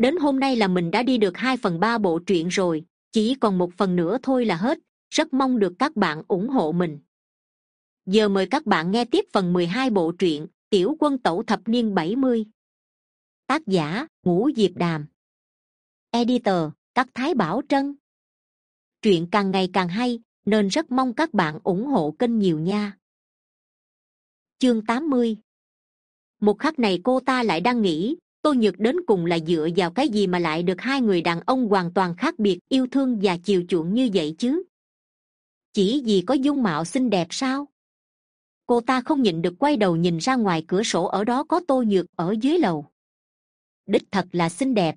đến hôm nay là mình đã đi được hai phần ba bộ truyện rồi, chỉ còn một phần nữa thôi là hết. Rất mong được các bạn ủng hộ mình. Giờ mời các bạn nghe tiếp phần mười hai bộ truyện tiểu quân tẩu thập niên bảy mươi. Tác giả, ngũ diệp đàm. Editor, các thái bảo trân. Truyện càng ngày càng hay, nên rất mong các bạn ủng hộ kênh nhiều nha. Chương tám mươi. Một khắc này cô ta lại đang nghĩ tôi nhược đến cùng là dựa vào cái gì mà lại được hai người đàn ông hoàn toàn khác biệt, yêu thương và chiều chuộng như vậy chứ? Chỉ vì có dung mạo xinh đẹp sao? Cô ta không nhịn được quay đầu nhìn ra ngoài cửa sổ ở đó có tô nhược ở dưới lầu. Đích thật là xinh đẹp.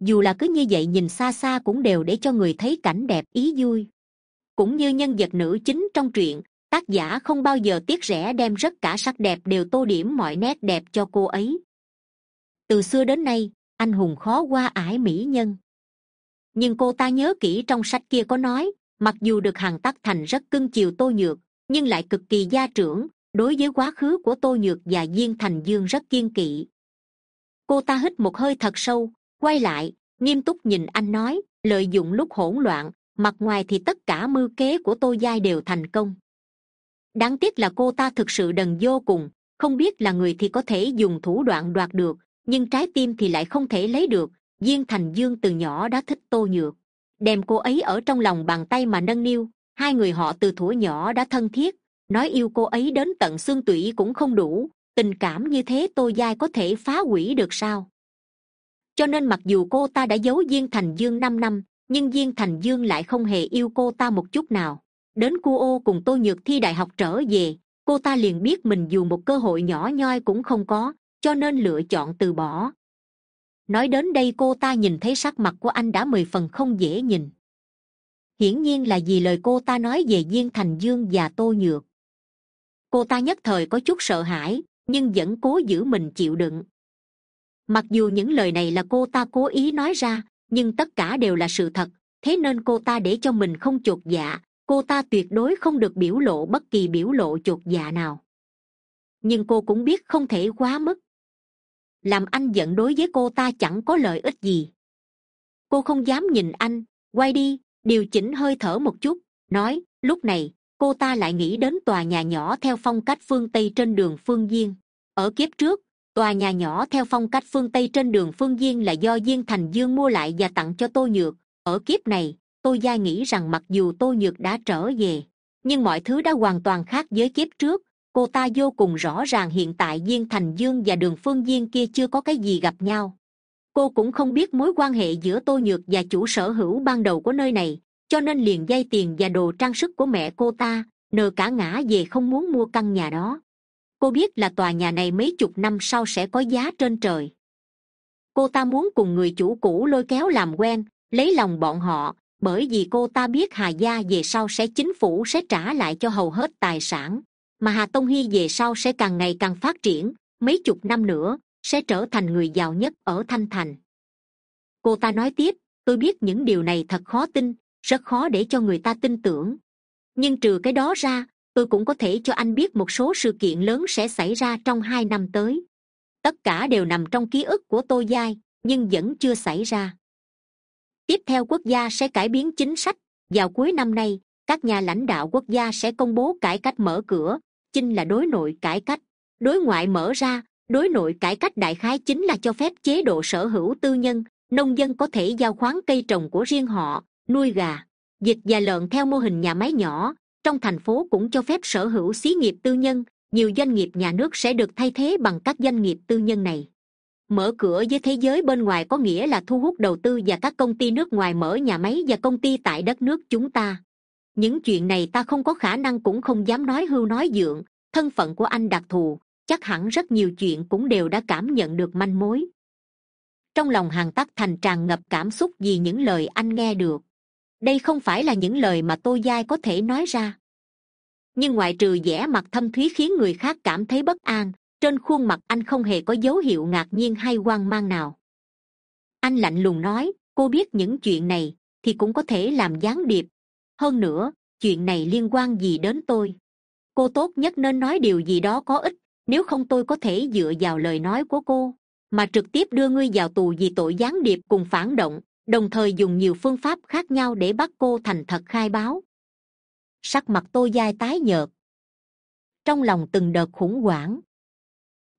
Dù là cứ như vậy nhìn xa xa cũng đều để cho người thấy cảnh đẹp, ý vui. Cũng như nhân vật nữ chính trong truyện, tác giả không bao giờ tiếc rẻ đem rất cả sắc đẹp đều tô điểm mọi nét đẹp cho cô ấy từ xưa đến nay, anh hùng khó qua ải mỹ nhân. Nhưng cô ta nhớ kỹ trong sách kia có nói, mặc dù được hàn tắc thành rất cưng chiều tô nhược, nhưng lại cực kỳ gia trưởng, đối với quá khứ của tô nhược và diên thành dương rất kiên kỵ. Cô ta hít một hơi thật sâu, quay lại, nghiêm túc nhìn anh nói, lợi dụng lúc hỗn loạn, mặt ngoài thì tất cả mưu kế của tô giai đều thành công. Đáng tiếc là cô ta thực sự đần vô cùng, không biết là người thì có thể dùng thủ đoạn đoạt được nhưng trái tim thì lại không thể lấy được. Viên thành dương từ nhỏ đã thích tô nhược. Đem cô ấy ở trong lòng bàn tay mà nâng niu. Hai người họ từ thuở nhỏ đã thân thiết. Nói yêu cô ấy đến tận xương tủy cũng không đủ. Tình cảm như thế tô giai có thể phá hủy được sao? Cho nên mặc dù cô ta đã giấu Viên thành dương năm năm, nhưng Viên thành dương lại không hề yêu cô ta một chút nào. Đến cu ô cùng tô nhược thi đại học trở về, cô ta liền biết mình dù một cơ hội nhỏ nhoi cũng không có cho nên lựa chọn từ bỏ. Nói đến đây cô ta nhìn thấy sắc mặt của anh đã mười phần không dễ nhìn. Hiển nhiên là vì lời cô ta nói về Viên thành dương và tô nhược. Cô ta nhất thời có chút sợ hãi, nhưng vẫn cố giữ mình chịu đựng. Mặc dù những lời này là cô ta cố ý nói ra, nhưng tất cả đều là sự thật, thế nên cô ta để cho mình không chột dạ cô ta tuyệt đối không được biểu lộ bất kỳ biểu lộ chột dạ nào. Nhưng cô cũng biết không thể quá mức làm anh giận đối với cô ta chẳng có lợi ích gì. Cô không dám nhìn anh, quay đi, điều chỉnh hơi thở một chút, nói, lúc này, cô ta lại nghĩ đến tòa nhà nhỏ theo phong cách phương tây trên đường phương diên. Ở kiếp trước, tòa nhà nhỏ theo phong cách phương tây trên đường phương diên là do diên thành dương mua lại và tặng cho tô nhược. Ở kiếp này tôi gia nghĩ rằng mặc dù tô nhược đã trở về, nhưng mọi thứ đã hoàn toàn khác với kiếp trước cô ta vô cùng rõ ràng hiện tại diên thành dương và đường phương diên kia chưa có cái gì gặp nhau. Cô cũng không biết mối quan hệ giữa tô nhược và chủ sở hữu ban đầu của nơi này, cho nên liền dây tiền và đồ trang sức của mẹ cô ta, nờ cả ngã về không muốn mua căn nhà đó. Cô biết là tòa nhà này mấy chục năm sau sẽ có giá trên trời. Cô ta muốn cùng người chủ cũ lôi kéo làm quen, lấy lòng bọn họ, bởi vì cô ta biết hà gia về sau sẽ chính phủ sẽ trả lại cho hầu hết tài sản mà hà tông hy về sau sẽ càng ngày càng phát triển, mấy chục năm nữa, sẽ trở thành người giàu nhất ở thanh thành. Cô ta nói tiếp, tôi biết những điều này thật khó tin, rất khó để cho người ta tin tưởng. Nhưng trừ cái đó ra, tôi cũng có thể cho anh biết một số sự kiện lớn sẽ xảy ra trong hai năm tới. Tất cả đều nằm trong ký ức của tôi giai nhưng vẫn chưa xảy ra. Tiếp theo quốc gia sẽ cải biến chính sách. Vào cuối năm nay, các nhà lãnh đạo quốc gia sẽ công bố cải cách mở cửa chinh là đối nội cải cách. Đối ngoại mở ra, đối nội cải cách đại khái chính là cho phép chế độ sở hữu tư nhân, nông dân có thể giao khoán cây trồng của riêng họ, nuôi gà, dịch và lợn theo mô hình nhà máy nhỏ. Trong thành phố cũng cho phép sở hữu xí nghiệp tư nhân, nhiều doanh nghiệp nhà nước sẽ được thay thế bằng các doanh nghiệp tư nhân này. Mở cửa với thế giới bên ngoài có nghĩa là thu hút đầu tư và các công ty nước ngoài mở nhà máy và công ty tại đất nước chúng ta những chuyện này ta không có khả năng cũng không dám nói hưu nói dượng. Thân phận của anh đặc thù, chắc hẳn rất nhiều chuyện cũng đều đã cảm nhận được manh mối. Trong lòng hàng tắc thành tràn ngập cảm xúc vì những lời anh nghe được. Đây không phải là những lời mà tôi giai có thể nói ra. Nhưng ngoại trừ vẻ mặt thâm thúy khiến người khác cảm thấy bất an, trên khuôn mặt anh không hề có dấu hiệu ngạc nhiên hay hoang mang nào. Anh lạnh lùng nói, cô biết những chuyện này thì cũng có thể làm gián điệp hơn nữa, chuyện này liên quan gì đến tôi? Cô tốt nhất nên nói điều gì đó có ích, nếu không tôi có thể dựa vào lời nói của cô, mà trực tiếp đưa ngươi vào tù vì tội gián điệp cùng phản động, đồng thời dùng nhiều phương pháp khác nhau để bắt cô thành thật khai báo. Sắc mặt tô dai tái nhợt. Trong lòng từng đợt khủng hoảng.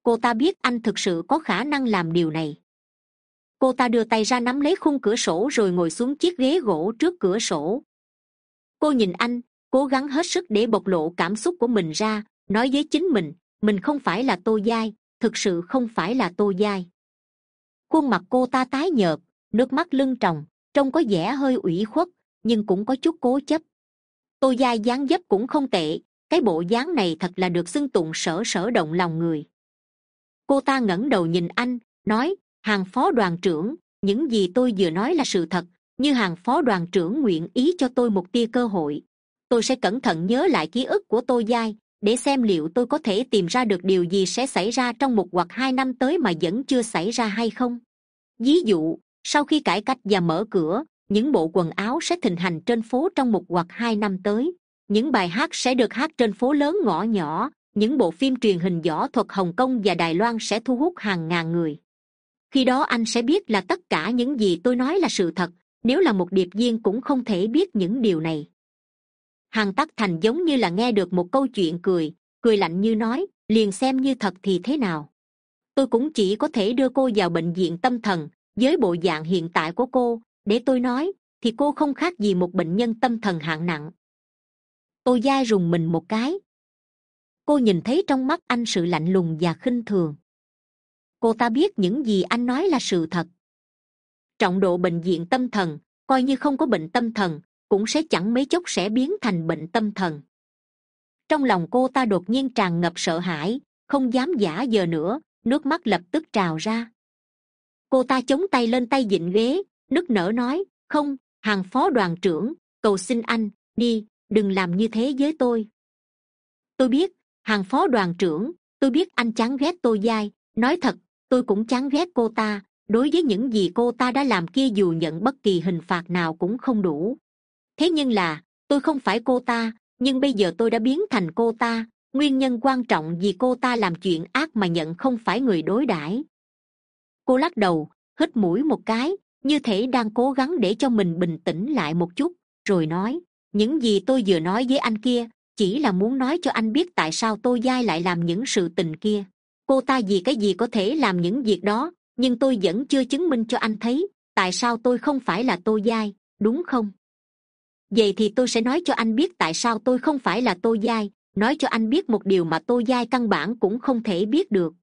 Cô ta biết anh thực sự có khả năng làm điều này. Cô ta đưa tay ra nắm lấy khung cửa sổ rồi ngồi xuống chiếc ghế gỗ trước cửa sổ cô nhìn anh, cố gắng hết sức để bộc lộ cảm xúc của mình ra, nói với chính mình mình không phải là tô dai thực sự không phải là tô dai khuôn mặt cô ta tái nhợt, nước mắt lưng tròng, trông có vẻ hơi ủy khuất, nhưng cũng có chút cố chấp. Tô dai dáng dấp cũng không tệ, cái bộ dáng này thật là được xưng tụng sở sở động lòng người. Cô ta ngẩng đầu nhìn anh, nói, hàng phó đoàn trưởng, những gì tôi vừa nói là sự thật như hàng phó đoàn trưởng nguyện ý cho tôi một tia cơ hội. Tôi sẽ cẩn thận nhớ lại ký ức của tôi giai để xem liệu tôi có thể tìm ra được điều gì sẽ xảy ra trong một hoặc hai năm tới mà vẫn chưa xảy ra hay không. Ví dụ, sau khi cải cách và mở cửa, những bộ quần áo sẽ thịnh hành trên phố trong một hoặc hai năm tới. Những bài hát sẽ được hát trên phố lớn ngõ nhỏ. Những bộ phim truyền hình võ thuật hồng kông và đài loan sẽ thu hút hàng ngàn người. Khi đó anh sẽ biết là tất cả những gì tôi nói là sự thật nếu là một điệp viên cũng không thể biết những điều này. Hàn tắc thành giống như là nghe được một câu chuyện cười cười lạnh như nói, liền xem như thật thì thế nào. Tôi cũng chỉ có thể đưa cô vào bệnh viện tâm thần, với bộ dạng hiện tại của cô, để tôi nói, thì cô không khác gì một bệnh nhân tâm thần hạng nặng. Tôi dai rùng mình một cái. Cô nhìn thấy trong mắt anh sự lạnh lùng và khinh thường. Cô ta biết những gì anh nói là sự thật trọng độ bệnh viện tâm thần, coi như không có bệnh tâm thần, cũng sẽ chẳng mấy chốc sẽ biến thành bệnh tâm thần. Trong lòng cô ta đột nhiên tràn ngập sợ hãi, không dám giả giờ nữa, nước mắt lập tức trào ra. Cô ta chống tay lên tay dịnh ghế, nức nở nói, không, hàng phó đoàn trưởng, cầu xin anh, đi, đừng làm như thế với tôi. Tôi biết, hàng phó đoàn trưởng, tôi biết anh chán ghét tôi dai, nói thật, tôi cũng chán ghét cô ta đối với những gì cô ta đã làm kia dù nhận bất kỳ hình phạt nào cũng không đủ. Thế nhưng là, tôi không phải cô ta, nhưng bây giờ tôi đã biến thành cô ta. Nguyên nhân quan trọng vì cô ta làm chuyện ác mà nhận không phải người đối đãi. Cô lắc đầu, hít mũi một cái, như thể đang cố gắng để cho mình bình tĩnh lại một chút, rồi nói, những gì tôi vừa nói với anh kia, chỉ là muốn nói cho anh biết tại sao tôi dai lại làm những sự tình kia. Cô ta vì cái gì có thể làm những việc đó nhưng tôi vẫn chưa chứng minh cho anh thấy, tại sao tôi không phải là tô giai, đúng không? Vậy thì tôi sẽ nói cho anh biết tại sao tôi không phải là tô giai, nói cho anh biết một điều mà tô giai căn bản cũng không thể biết được.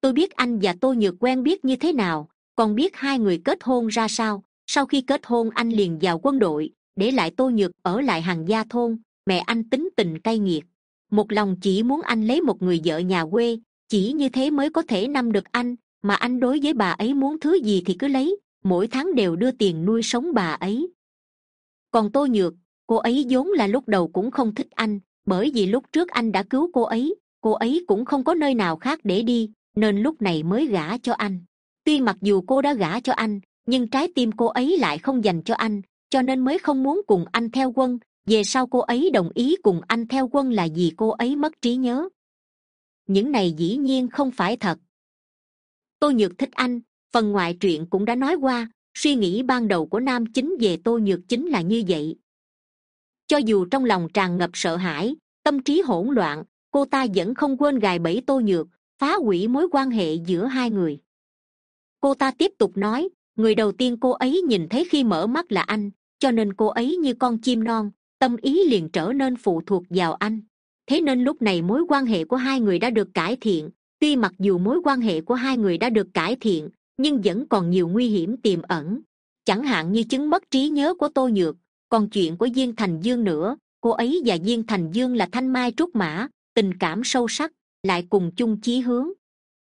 Tôi biết anh và tôi nhược quen biết như thế nào, còn biết hai người kết hôn ra sao, sau khi kết hôn anh liền vào quân đội, để lại tôi nhược ở lại hàng gia thôn, mẹ anh tính tình cay nghiệt. Một lòng chỉ muốn anh lấy một người vợ nhà quê, chỉ như thế mới có thể nắm được anh mà anh đối với bà ấy muốn thứ gì thì cứ lấy, mỗi tháng đều đưa tiền nuôi sống bà ấy. Còn tôi nhược, cô ấy vốn là lúc đầu cũng không thích anh, bởi vì lúc trước anh đã cứu cô ấy cô ấy cũng không có nơi nào khác để đi, nên lúc này mới gả cho anh. Tuy mặc dù cô đã gả cho anh, nhưng trái tim cô ấy lại không dành cho anh, cho nên mới không muốn cùng anh theo quân. Về sau cô ấy đồng ý cùng anh theo quân là vì cô ấy mất trí nhớ. Những này dĩ nhiên không phải thật tôi nhược thích anh, phần ngoại truyện cũng đã nói qua, suy nghĩ ban đầu của nam chính về tôi nhược chính là như vậy. Cho dù trong lòng tràn ngập sợ hãi, tâm trí hỗn loạn, cô ta vẫn không quên gài bẫy tôi nhược, phá hủy mối quan hệ giữa hai người. Cô ta tiếp tục nói, người đầu tiên cô ấy nhìn thấy khi mở mắt là anh, cho nên cô ấy như con chim non, tâm ý liền trở nên phụ thuộc vào anh. Thế nên lúc này mối quan hệ của hai người đã được cải thiện tuy mặc dù mối quan hệ của hai người đã được cải thiện, nhưng vẫn còn nhiều nguy hiểm tiềm ẩn. Chẳng hạn như chứng mất trí nhớ của tô nhược, còn chuyện của diên thành dương nữa. Cô ấy và diên thành dương là thanh mai trúc mã, tình cảm sâu sắc, lại cùng chung chí hướng.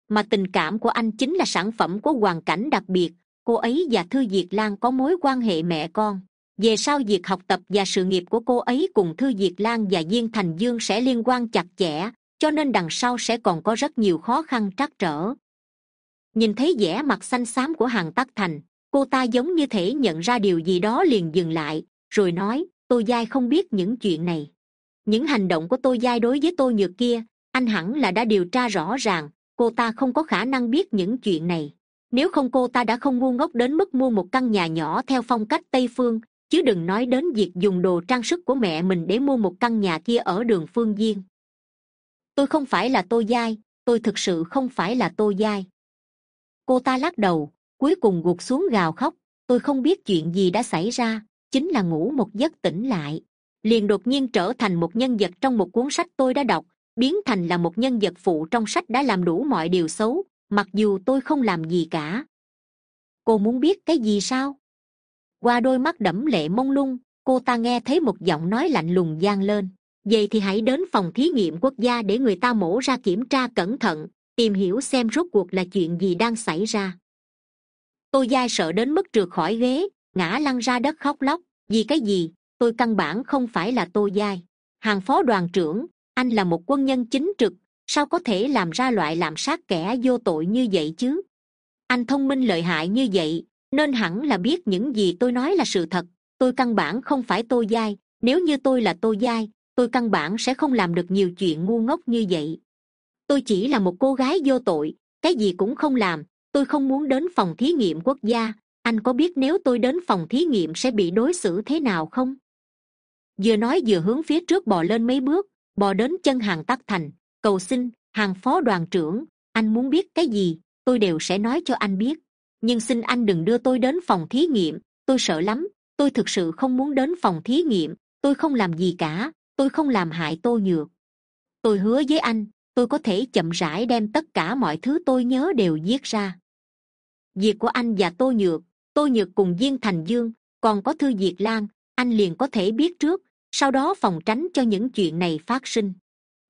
Mà tình cảm của anh chính là sản phẩm của hoàn cảnh đặc biệt. Cô ấy và thư diệt lan có mối quan hệ mẹ con. Về sau việc học tập và sự nghiệp của cô ấy cùng thư diệt lan và diên thành dương sẽ liên quan chặt chẽ cho nên đằng sau sẽ còn có rất nhiều khó khăn trắc trở. Nhìn thấy vẻ mặt xanh xám của hàng tắc thành, cô ta giống như thể nhận ra điều gì đó liền dừng lại, rồi nói tôi giai không biết những chuyện này. Những hành động của tôi giai đối với tôi nhược kia, anh hẳn là đã điều tra rõ ràng, cô ta không có khả năng biết những chuyện này. Nếu không cô ta đã không ngu ngốc đến mức mua một căn nhà nhỏ theo phong cách tây phương, chứ đừng nói đến việc dùng đồ trang sức của mẹ mình để mua một căn nhà kia ở đường phương diên tôi không phải là tô giai, tôi thực sự không phải là tô giai. Cô ta lắc đầu, cuối cùng gục xuống gào khóc. Tôi không biết chuyện gì đã xảy ra, chính là ngủ một giấc tỉnh lại. Liền đột nhiên trở thành một nhân vật trong một cuốn sách tôi đã đọc, biến thành là một nhân vật phụ trong sách đã làm đủ mọi điều xấu, mặc dù tôi không làm gì cả. Cô muốn biết cái gì sao? Qua đôi mắt đẫm lệ mông lung, cô ta nghe thấy một giọng nói lạnh lùng g lên vậy thì hãy đến phòng thí nghiệm quốc gia để người ta mổ ra kiểm tra cẩn thận, tìm hiểu xem rốt cuộc là chuyện gì đang xảy ra. Tôi dai sợ đến mức trượt khỏi ghế, ngã lăn ra đất khóc lóc. Vì cái gì? Tôi căn bản không phải là tôi dai hàng phó đoàn trưởng, anh là một quân nhân chính trực, sao có thể làm ra loại làm sát kẻ vô tội như vậy chứ? Anh thông minh lợi hại như vậy, nên hẳn là biết những gì tôi nói là sự thật. Tôi căn bản không phải tôi dai nếu như tôi là tôi dai tôi căn bản sẽ không làm được nhiều chuyện ngu ngốc như vậy. Tôi chỉ là một cô gái vô tội, cái gì cũng không làm, tôi không muốn đến phòng thí nghiệm quốc gia. Anh có biết nếu tôi đến phòng thí nghiệm sẽ bị đối xử thế nào không? Vừa nói vừa hướng phía trước bò lên mấy bước, bò đến chân hàng tắc thành. Cầu xin, hàng phó đoàn trưởng, anh muốn biết cái gì, tôi đều sẽ nói cho anh biết. Nhưng xin anh đừng đưa tôi đến phòng thí nghiệm, tôi sợ lắm, tôi thực sự không muốn đến phòng thí nghiệm, tôi không làm gì cả tôi không làm hại tô nhược. Tôi hứa với anh, tôi có thể chậm rãi đem tất cả mọi thứ tôi nhớ đều viết ra. Việc của anh và tô nhược tô nhược cùng viên thành dương, còn có thư diệt lan, anh liền có thể biết trước, sau đó phòng tránh cho những chuyện này phát sinh.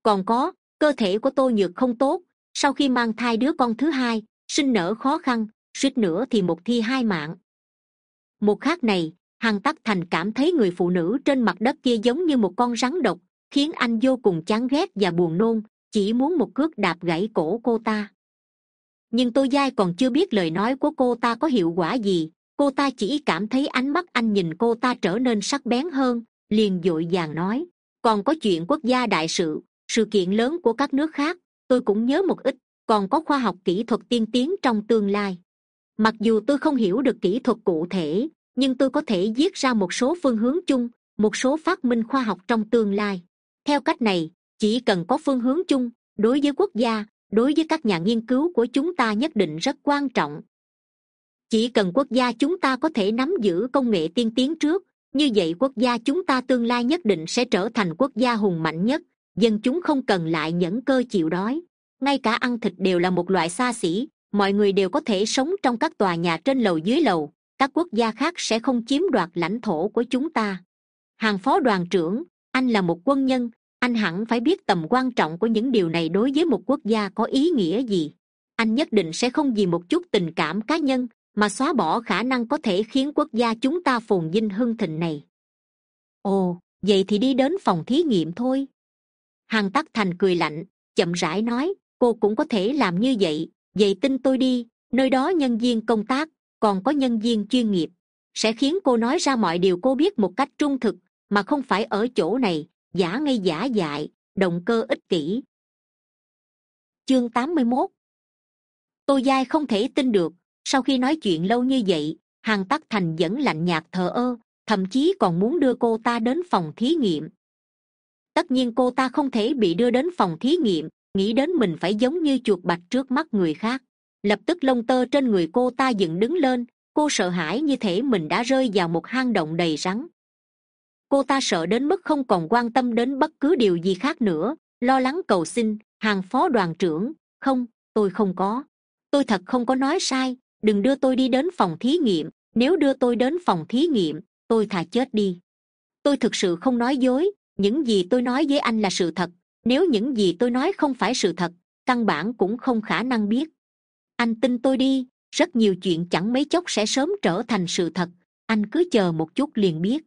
Còn có, cơ thể của tô nhược không tốt, sau khi mang thai đứa con thứ hai, sinh nở khó khăn, suýt nữa thì một thi hai mạng. Một khác này hằng tắc thành cảm thấy người phụ nữ trên mặt đất kia giống như một con rắn độc, khiến anh vô cùng chán ghét và buồn nôn, chỉ muốn một cước đạp gãy cổ cô ta. Nhưng tôi giai còn chưa biết lời nói của cô ta có hiệu quả gì, cô ta chỉ cảm thấy ánh mắt anh nhìn cô ta trở nên sắc bén hơn, liền d ộ i vàng nói, còn có chuyện quốc gia đại sự sự kiện lớn của các nước khác, tôi cũng nhớ một ít, còn có khoa học kỹ thuật tiên tiến trong tương lai. Mặc dù tôi không hiểu được kỹ thuật cụ thể nhưng tôi có thể viết ra một số phương hướng chung, một số phát minh khoa học trong tương lai. Theo cách này, chỉ cần có phương hướng chung, đối với quốc gia, đối với các nhà nghiên cứu của chúng ta nhất định rất quan trọng. Chỉ cần quốc gia chúng ta có thể nắm giữ công nghệ tiên tiến trước, như vậy quốc gia chúng ta tương lai nhất định sẽ trở thành quốc gia hùng mạnh nhất, dân chúng không cần lại nhẫn cơ chịu đói. Ngay cả ăn thịt đều là một loại xa xỉ, mọi người đều có thể sống trong các tòa nhà trên lầu dưới lầu các quốc gia khác sẽ không chiếm đoạt lãnh thổ của chúng ta. Hàng phó đoàn trưởng, anh là một quân nhân, anh hẳn phải biết tầm quan trọng của những điều này đối với một quốc gia có ý nghĩa gì. Anh nhất định sẽ không vì một chút tình cảm cá nhân mà xóa bỏ khả năng có thể khiến quốc gia chúng ta phồn vinh hưng thịnh này. Ồ, vậy thì đi đến phòng thí nghiệm thôi. Hằng tắc thành cười lạnh, chậm rãi nói, cô cũng có thể làm như vậy vậy tin tôi đi, nơi đó nhân viên công tác còn có nhân viên chuyên nghiệp, sẽ khiến cô nói ra mọi điều cô biết một cách trung thực, mà không phải ở chỗ này, giả ngây giả dại, động cơ ích kỷ. Chương tám mươi mốt. Tô giai không thể tin được, sau khi nói chuyện lâu như vậy hàng tắc thành vẫn lạnh nhạt thờ ơ, thậm chí còn muốn đưa cô ta đến phòng thí nghiệm. Tất nhiên cô ta không thể bị đưa đến phòng thí nghiệm, nghĩ đến mình phải giống như chuột bạch trước mắt người khác lập tức lông tơ trên người cô ta dựng đứng lên, cô sợ hãi như thể mình đã rơi vào một hang động đầy rắn. Cô ta sợ đến mức không còn quan tâm đến bất cứ điều gì khác nữa, lo lắng cầu xin, hàng phó đoàn trưởng, không, tôi không có. Tôi thật không có nói sai, đừng đưa tôi đi đến phòng thí nghiệm, nếu đưa tôi đến phòng thí nghiệm, tôi thà chết đi. Tôi thực sự không nói dối, những gì tôi nói với anh là sự thật, nếu những gì tôi nói không phải sự thật, căn bản cũng không khả năng biết anh tin tôi đi, rất nhiều chuyện chẳng mấy chốc sẽ sớm trở thành sự thật. Anh cứ chờ một chút liền biết.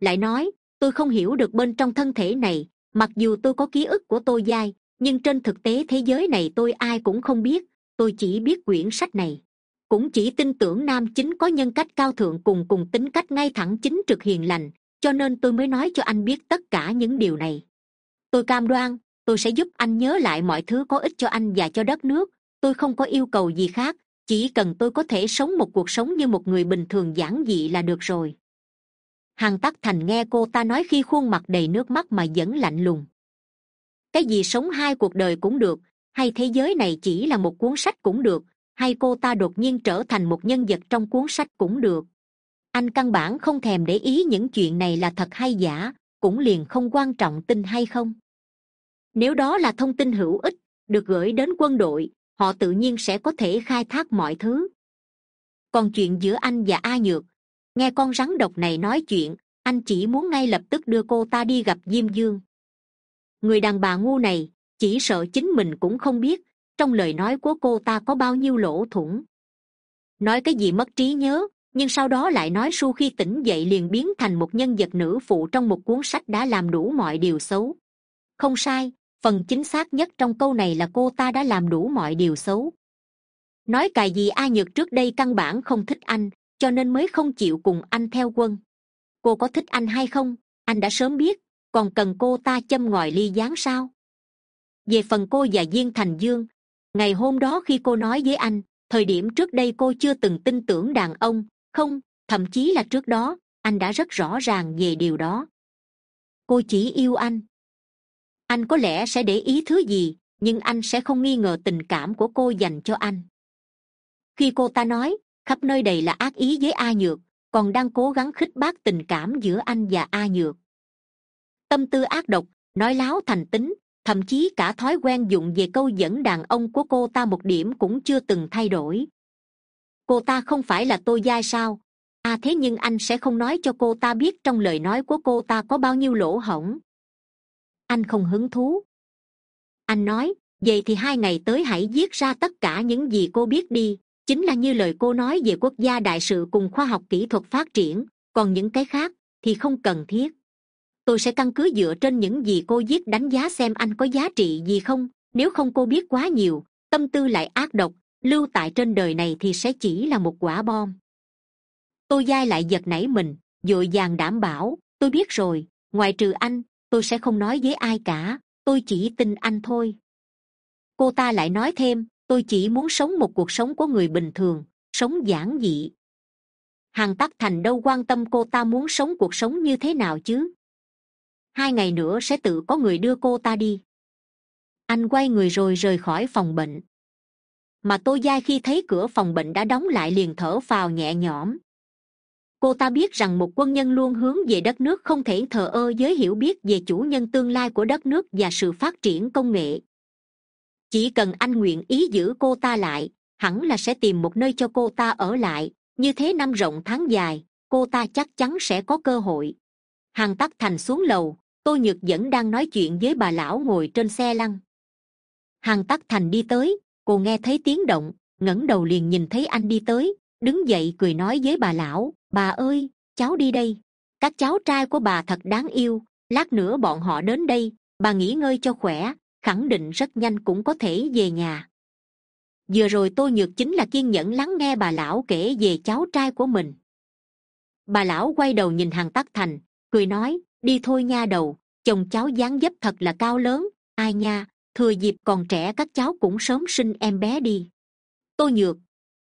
Lại nói, tôi không hiểu được bên trong thân thể này, mặc dù tôi có ký ức của tôi dai, nhưng trên thực tế thế giới này tôi ai cũng không biết, tôi chỉ biết quyển sách này. Cũng chỉ tin tưởng nam chính có nhân cách cao thượng cùng cùng tính cách ngay thẳng chính trực hiền lành, cho nên tôi mới nói cho anh biết tất cả những điều này. Tôi cam đoan, tôi sẽ giúp anh nhớ lại mọi thứ có ích cho anh và cho đất nước tôi không có yêu cầu gì khác, chỉ cần tôi có thể sống một cuộc sống như một người bình thường giản dị là được rồi. Hằng tắc thành nghe cô ta nói khi khuôn mặt đầy nước mắt mà vẫn lạnh lùng. Cái gì sống hai cuộc đời cũng được, hay thế giới này chỉ là một cuốn sách cũng được, hay cô ta đột nhiên trở thành một nhân vật trong cuốn sách cũng được. Anh căn bản không thèm để ý những chuyện này là thật hay giả, cũng liền không quan trọng tin hay không. Nếu đó là thông tin hữu ích, được gửi đến quân đội họ tự nhiên sẽ có thể khai thác mọi thứ. Còn chuyện giữa anh và a nhược, nghe con rắn độc này nói chuyện, anh chỉ muốn ngay lập tức đưa cô ta đi gặp diêm dương. Người đàn bà ngu này, chỉ sợ chính mình cũng không biết, trong lời nói của cô ta có bao nhiêu lỗ thủng. Nói cái gì mất trí nhớ, nhưng sau đó lại nói su khi tỉnh dậy liền biến thành một nhân vật nữ phụ trong một cuốn sách đã làm đủ mọi điều xấu. Không sai phần chính xác nhất trong câu này là cô ta đã làm đủ mọi điều xấu. Nói cài gì a nhược trước đây căn bản không thích anh, cho nên mới không chịu cùng anh theo quân. Cô có thích anh hay không? Anh đã sớm biết, còn cần cô ta châm ngòi ly gián sao? Về phần cô và diên thành dương, ngày hôm đó khi cô nói với anh, thời điểm trước đây cô chưa từng tin tưởng đàn ông, không, thậm chí là trước đó, anh đã rất rõ ràng về điều đó. Cô chỉ yêu anh anh có lẽ sẽ để ý thứ gì, nhưng anh sẽ không nghi ngờ tình cảm của cô dành cho anh. Khi cô ta nói, khắp nơi đầy là ác ý với a nhược, còn đang cố gắng khích bác tình cảm giữa anh và a nhược. Tâm tư ác độc, nói láo thành tính, thậm chí cả thói quen dụng về câu dẫn đàn ông của cô ta một điểm cũng chưa từng thay đổi. Cô ta không phải là tôi giai sao? À thế nhưng anh sẽ không nói cho cô ta biết trong lời nói của cô ta có bao nhiêu lỗ hổng anh không hứng thú. Anh nói, vậy thì hai ngày tới hãy viết ra tất cả những gì cô biết đi. Chính là như lời cô nói về quốc gia đại sự cùng khoa học kỹ thuật phát triển. Còn những cái khác thì không cần thiết. Tôi sẽ căn cứ dựa trên những gì cô viết đánh giá xem anh có giá trị gì không. Nếu không cô biết quá nhiều, tâm tư lại ác độc, lưu tại trên đời này thì sẽ chỉ là một quả bom. Tôi dai lại giật nảy mình d ộ i vàng đảm bảo, tôi biết rồi ngoài trừ anh tôi sẽ không nói với ai cả, tôi chỉ tin anh thôi. Cô ta lại nói thêm, tôi chỉ muốn sống một cuộc sống của người bình thường, sống giản dị. Hằng tắc thành đâu quan tâm cô ta muốn sống cuộc sống như thế nào chứ? Hai ngày nữa sẽ tự có người đưa cô ta đi. Anh quay người rồi rời khỏi phòng bệnh. Mà tô giai khi thấy cửa phòng bệnh đã đóng lại liền thở phào nhẹ nhõm cô ta biết rằng một quân nhân luôn hướng về đất nước không thể thờ ơ với hiểu biết về chủ nhân tương lai của đất nước và sự phát triển công nghệ. Chỉ cần anh nguyện ý giữ cô ta lại, hẳn là sẽ tìm một nơi cho cô ta ở lại. Như thế năm rộng tháng dài, cô ta chắc chắn sẽ có cơ hội. Hàng tắc thành xuống lầu tôi nhược vẫn đang nói chuyện với bà lão ngồi trên xe lăn. Hàng tắc thành đi tới, cô nghe thấy tiếng động, ngẩng đầu liền nhìn thấy anh đi tới, đứng dậy cười nói với bà lão bà ơi, cháu đi đây. Các cháu trai của bà thật đáng yêu. Lát nữa bọn họ đến đây, bà nghỉ ngơi cho khỏe, khẳng định rất nhanh cũng có thể về nhà. Vừa rồi tôi nhược chính là kiên nhẫn lắng nghe bà lão kể về cháu trai của mình. Bà lão quay đầu nhìn hàng tắc thành, cười nói, đi thôi nha đầu, chồng cháu dáng dấp thật là cao lớn. Ai nha, thừa dịp còn trẻ các cháu cũng sớm sinh em bé đi. Tôi nhược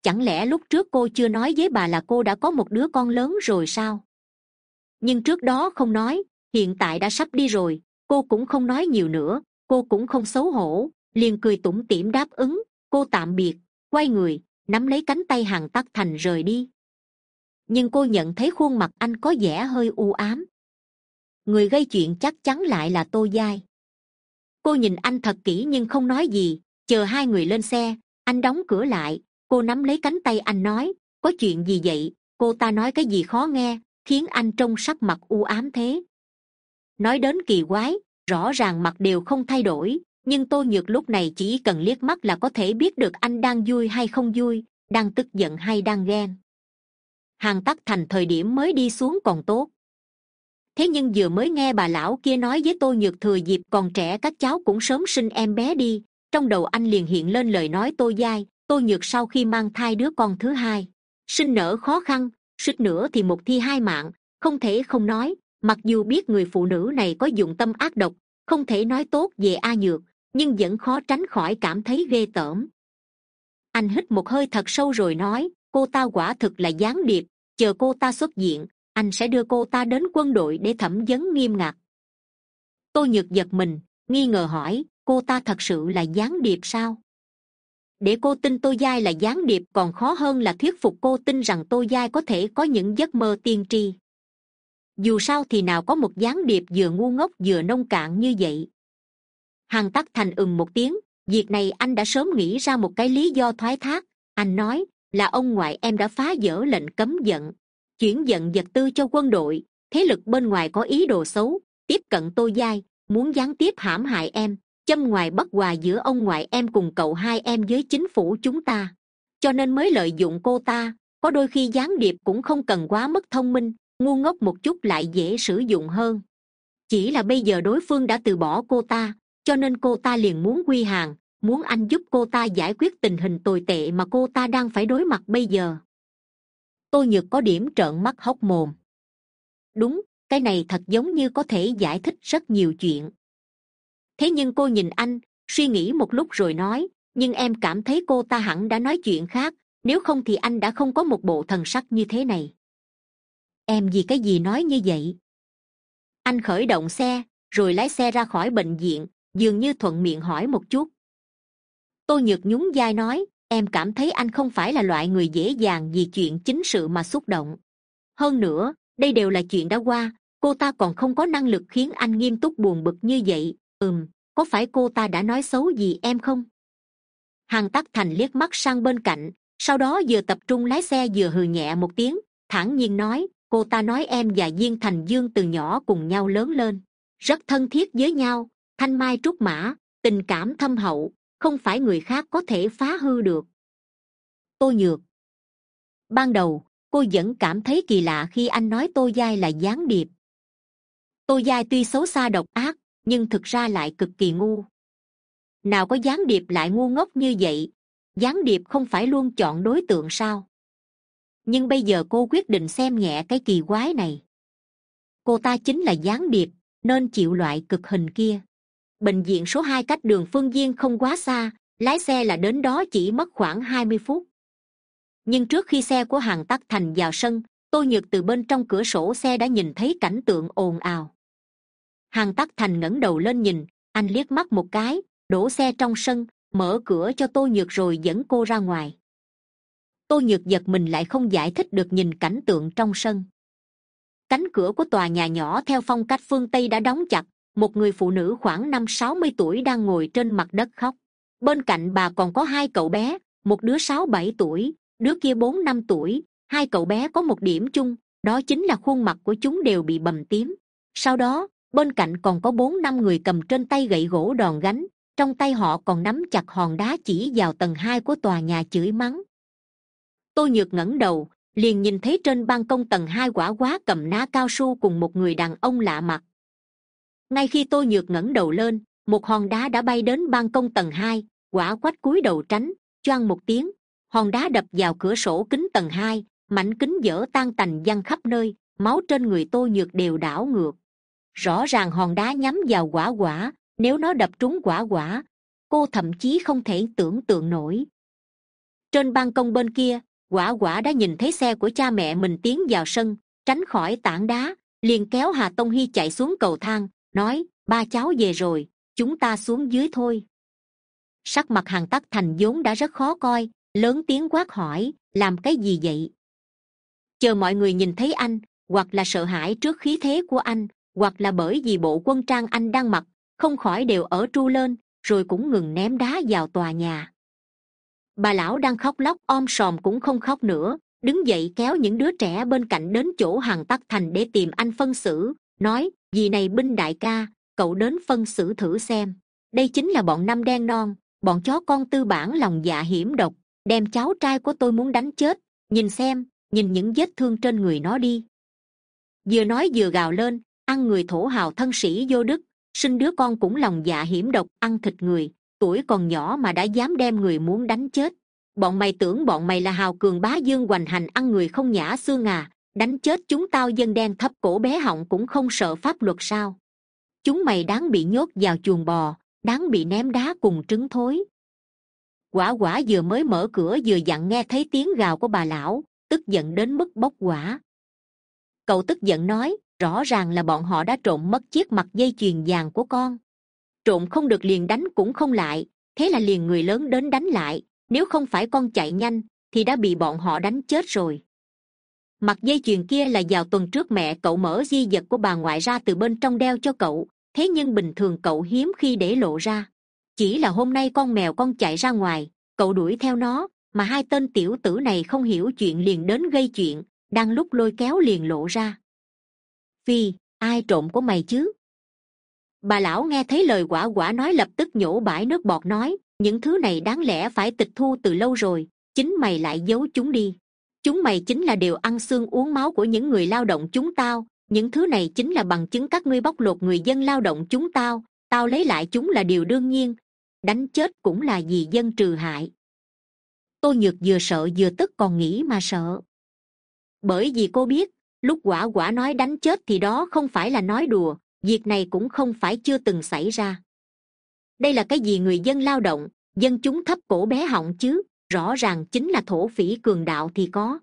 chẳng lẽ lúc trước cô chưa nói với bà là cô đã có một đứa con lớn rồi sao? Nhưng trước đó không nói, hiện tại đã sắp đi rồi, cô cũng không nói nhiều nữa, cô cũng không xấu hổ, liền cười tủm tỉm đáp ứng, cô tạm biệt, quay người, nắm lấy cánh tay hàng tắc thành rời đi. Nhưng cô nhận thấy khuôn mặt anh có vẻ hơi u ám. Người gây chuyện chắc chắn lại là tô giai. Cô nhìn anh thật kỹ nhưng không nói gì, chờ hai người lên xe, anh đóng cửa lại cô nắm lấy cánh tay anh nói, có chuyện gì vậy? Cô ta nói cái gì khó nghe, khiến anh trông sắc mặt u ám thế. Nói đến kỳ quái, rõ ràng mặt đều không thay đổi, nhưng tô nhược lúc này chỉ cần liếc mắt là có thể biết được anh đang vui hay không vui, đang tức giận hay đang ghen. Hàng tắc thành thời điểm mới đi xuống còn tốt. Thế nhưng vừa mới nghe bà lão kia nói với tôi nhược thừa dịp còn trẻ, các cháu cũng sớm sinh em bé đi, trong đầu anh liền hiện lên lời nói tôi dai tô nhược sau khi mang thai đứa con thứ hai. Sinh nở khó khăn, suýt nữa thì một thi hai mạng, không thể không nói, mặc dù biết người phụ nữ này có dụng tâm ác độc, không thể nói tốt về a nhược, nhưng vẫn khó tránh khỏi cảm thấy ghê tởm. Anh hít một hơi thật sâu rồi nói, cô ta quả thực là gián điệp, chờ cô ta xuất diện, anh sẽ đưa cô ta đến quân đội để thẩm vấn nghiêm ngặt. Tôi nhược giật mình, nghi ngờ hỏi, cô ta thật sự là gián điệp sao? Để cô tin tô giai là gián điệp còn khó hơn là thuyết phục cô tin rằng tô giai có thể có những giấc mơ tiên tri. Dù sao thì nào có một gián điệp vừa ngu ngốc vừa nông cạn như vậy? Hằng tắc thành ừng một tiếng, việc này anh đã sớm nghĩ ra một cái lý do thoái thác. Anh nói, là ông ngoại em đã phá vỡ lệnh cấm giận chuyển giận vật tư cho quân đội, thế lực bên ngoài có ý đồ xấu, tiếp cận tô giai, muốn gián tiếp hãm hại em châm ngoài bất hòa giữa ông ngoại em cùng cậu hai em với chính phủ chúng ta. Cho nên mới lợi dụng cô ta, có đôi khi gián điệp cũng không cần quá mất thông minh, ngu ngốc một chút lại dễ sử dụng hơn. Chỉ là bây giờ đối phương đã từ bỏ cô ta, cho nên cô ta liền muốn quy hàng, muốn anh giúp cô ta giải quyết tình hình tồi tệ mà cô ta đang phải đối mặt bây giờ. Tôi nhược có điểm trợn mắt hốc mồm. Đúng, cái này thật giống như có thể giải thích rất nhiều chuyện thế nhưng cô nhìn anh, suy nghĩ một lúc rồi nói, nhưng em cảm thấy cô ta hẳn đã nói chuyện khác, nếu không thì anh đã không có một bộ thần sắc như thế này. Em vì cái gì nói như vậy? Anh khởi động xe, rồi lái xe ra khỏi bệnh viện, dường như thuận miệng hỏi một chút. Tôi nhược nhún vai nói, em cảm thấy anh không phải là loại người dễ dàng vì chuyện chính sự mà xúc động. Hơn nữa, đây đều là chuyện đã qua, cô ta còn không có năng lực khiến anh nghiêm túc buồn bực như vậy ừm, có phải cô ta đã nói xấu gì em không? Hằng tắc thành liếc mắt sang bên cạnh, sau đó vừa tập trung lái xe vừa hừ nhẹ một tiếng, thản nhiên nói, cô ta nói em và diên thành dương từ nhỏ cùng nhau lớn lên, rất thân thiết với nhau, thanh mai trúc mã, tình cảm thâm hậu, không phải người khác có thể phá hư được. Tôi nhược ban đầu, cô vẫn cảm thấy kỳ lạ khi anh nói tô giai là gián điệp. Tô giai tuy xấu xa độc ác nhưng thực ra lại cực kỳ ngu. Nào có gián điệp lại ngu ngốc như vậy? Gián điệp không phải luôn chọn đối tượng sao? Nhưng bây giờ cô quyết định xem nhẹ cái kỳ quái này. Cô ta chính là gián điệp, nên chịu loại cực hình kia. Bệnh viện số hai cách đường phương viên không quá xa, lái xe là đến đó chỉ mất khoảng hai mươi phút. Nhưng trước khi xe của hàng tắc thành vào sân tôi nhược từ bên trong cửa sổ xe đã nhìn thấy cảnh tượng ồn ào hàng tắc thành ngẩng đầu lên nhìn, anh liếc mắt một cái, đổ xe trong sân, mở cửa cho tôi nhược rồi dẫn cô ra ngoài. Tôi nhược giật mình lại không giải thích được nhìn cảnh tượng trong sân. Cánh cửa của tòa nhà nhỏ theo phong cách phương tây đã đóng chặt, một người phụ nữ khoảng năm sáu mươi tuổi đang ngồi trên mặt đất khóc. Bên cạnh bà còn có hai cậu bé, một đứa sáu bảy tuổi, đứa kia bốn năm tuổi, hai cậu bé có một điểm chung, đó chính là khuôn mặt của chúng đều bị bầm tím. Sau đó bên cạnh còn có bốn năm người cầm trên tay gậy gỗ đòn gánh, trong tay họ còn nắm chặt hòn đá chỉ vào tầng hai của tòa nhà chửi mắng. Tôi nhược ngẩng đầu, liền nhìn thấy trên ban công tầng hai quả quá cầm ná cao su cùng một người đàn ông lạ mặt. Ngay khi tôi nhược ngẩng đầu lên, một hòn đá đã bay đến ban công tầng hai, quả quách cúi đầu tránh, choang một tiếng, hòn đá đập vào cửa sổ kính tầng hai, mảnh kính dở tan tành văng khắp nơi, máu trên người tôi nhược đều đảo ngược rõ ràng hòn đá nhắm vào quả quả, nếu nó đập trúng quả quả, cô thậm chí không thể tưởng tượng nổi. Trên ban công bên kia, quả quả đã nhìn thấy xe của cha mẹ mình tiến vào sân, tránh khỏi tảng đá, liền kéo hà tông hy chạy xuống cầu thang, nói, ba cháu về rồi, chúng ta xuống dưới thôi. Sắc mặt hàng tắc thành vốn đã rất khó coi, lớn tiếng quát hỏi, làm cái gì vậy? Chờ mọi người nhìn thấy anh, hoặc là sợ hãi trước khí thế của anh hoặc là bởi vì bộ quân trang anh đang mặc, không khỏi đều ở tru lên, rồi cũng ngừng ném đá vào tòa nhà. Bà lão đang khóc lóc, om sòm cũng không khóc nữa, đứng dậy kéo những đứa trẻ bên cạnh đến chỗ hàng tắc thành để tìm anh phân xử, nói vì này binh đại ca, cậu đến phân xử thử xem. Đây chính là bọn năm đen non, bọn chó con tư bản lòng dạ hiểm độc, đem cháu trai của tôi muốn đánh chết, nhìn xem, nhìn những vết thương trên người nó đi. Vừa nói vừa gào lên ăn người thổ hào thân sĩ vô đức, sinh đứa con cũng lòng dạ hiểm độc, ăn thịt người, tuổi còn nhỏ mà đã dám đem người muốn đánh chết. Bọn mày tưởng bọn mày là hào cường bá dương hoành hành ăn người không nhã xương à đánh chết chúng tao dân đen thấp cổ bé họng cũng không sợ pháp luật sao. Chúng mày đáng bị nhốt vào chuồng bò, đáng bị ném đá cùng trứng thối. Quả quả vừa mới mở cửa vừa dặn nghe thấy tiếng gào của bà lão, tức giận đến mức bốc quả. Cậu tức giận nói rõ ràng là bọn họ đã trộm mất chiếc mặt dây chuyền vàng của con. Trộm không được liền đánh cũng không lại, thế là liền người lớn đến đánh lại. Nếu không phải con chạy nhanh, thì đã bị bọn họ đánh chết rồi. Mặt dây chuyền kia là vào tuần trước mẹ cậu mở di vật của bà ngoại ra từ bên trong đeo cho cậu. Thế nhưng bình thường cậu hiếm khi để lộ ra. Chỉ là hôm nay con mèo con chạy ra ngoài, cậu đuổi theo nó, mà hai tên tiểu tử này không hiểu chuyện liền đến gây chuyện, đang lúc lôi kéo liền lộ ra phi, ai trộm của mày chứ? Bà lão nghe thấy lời quả quả nói lập tức nhổ bãi nước bọt nói, những thứ này đáng lẽ phải tịch thu từ lâu rồi, chính mày lại giấu chúng đi. Chúng mày chính là đều ăn xương uống máu của những người lao động chúng tao, những thứ này chính là bằng chứng các ngươi bóc lột người dân lao động chúng tao tao lấy lại chúng là điều đương nhiên, đánh chết cũng là vì dân trừ hại. Tô nhược vừa sợ vừa tức còn nghĩ mà sợ. Bởi vì cô biết lúc quả quả nói đánh chết thì đó không phải là nói đùa, việc này cũng không phải chưa từng xảy ra. Đây là cái gì người dân lao động, dân chúng thấp cổ bé họng chứ, rõ ràng chính là thổ phỉ cường đạo thì có.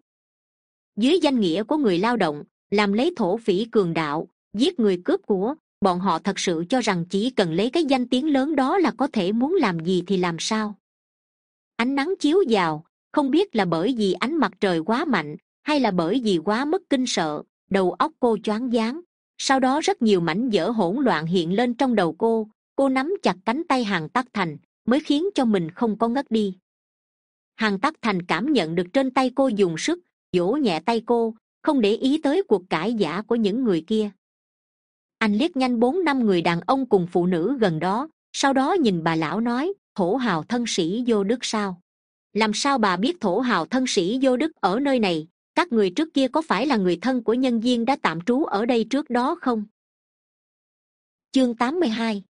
Dưới danh nghĩa của người lao động, làm lấy thổ phỉ cường đạo, giết người cướp của, bọn họ thật sự cho rằng chỉ cần lấy cái danh tiếng lớn đó là có thể muốn làm gì thì làm sao. Ánh nắng chiếu vào, không biết là bởi vì ánh mặt trời quá mạnh hay là bởi vì quá mất kinh sợ, đầu óc cô choáng váng. Sau đó rất nhiều mảnh vỡ hỗn loạn hiện lên trong đầu cô cô nắm chặt cánh tay hàng tắc thành mới khiến cho mình không có ngất đi. Hàng tắc thành cảm nhận được trên tay cô dùng sức, vỗ nhẹ tay cô, không để ý tới cuộc cãi giả của những người kia. Anh liếc nhanh bốn năm người đàn ông cùng phụ nữ gần đó, sau đó nhìn bà lão nói, thổ hào thân sĩ vô đức sao? Làm sao bà biết thổ hào thân sĩ vô đức ở nơi này? Các người trước kia có phải là người thân của nhân viên đã tạm trú ở đây trước đó không? Chương tám mươi hai.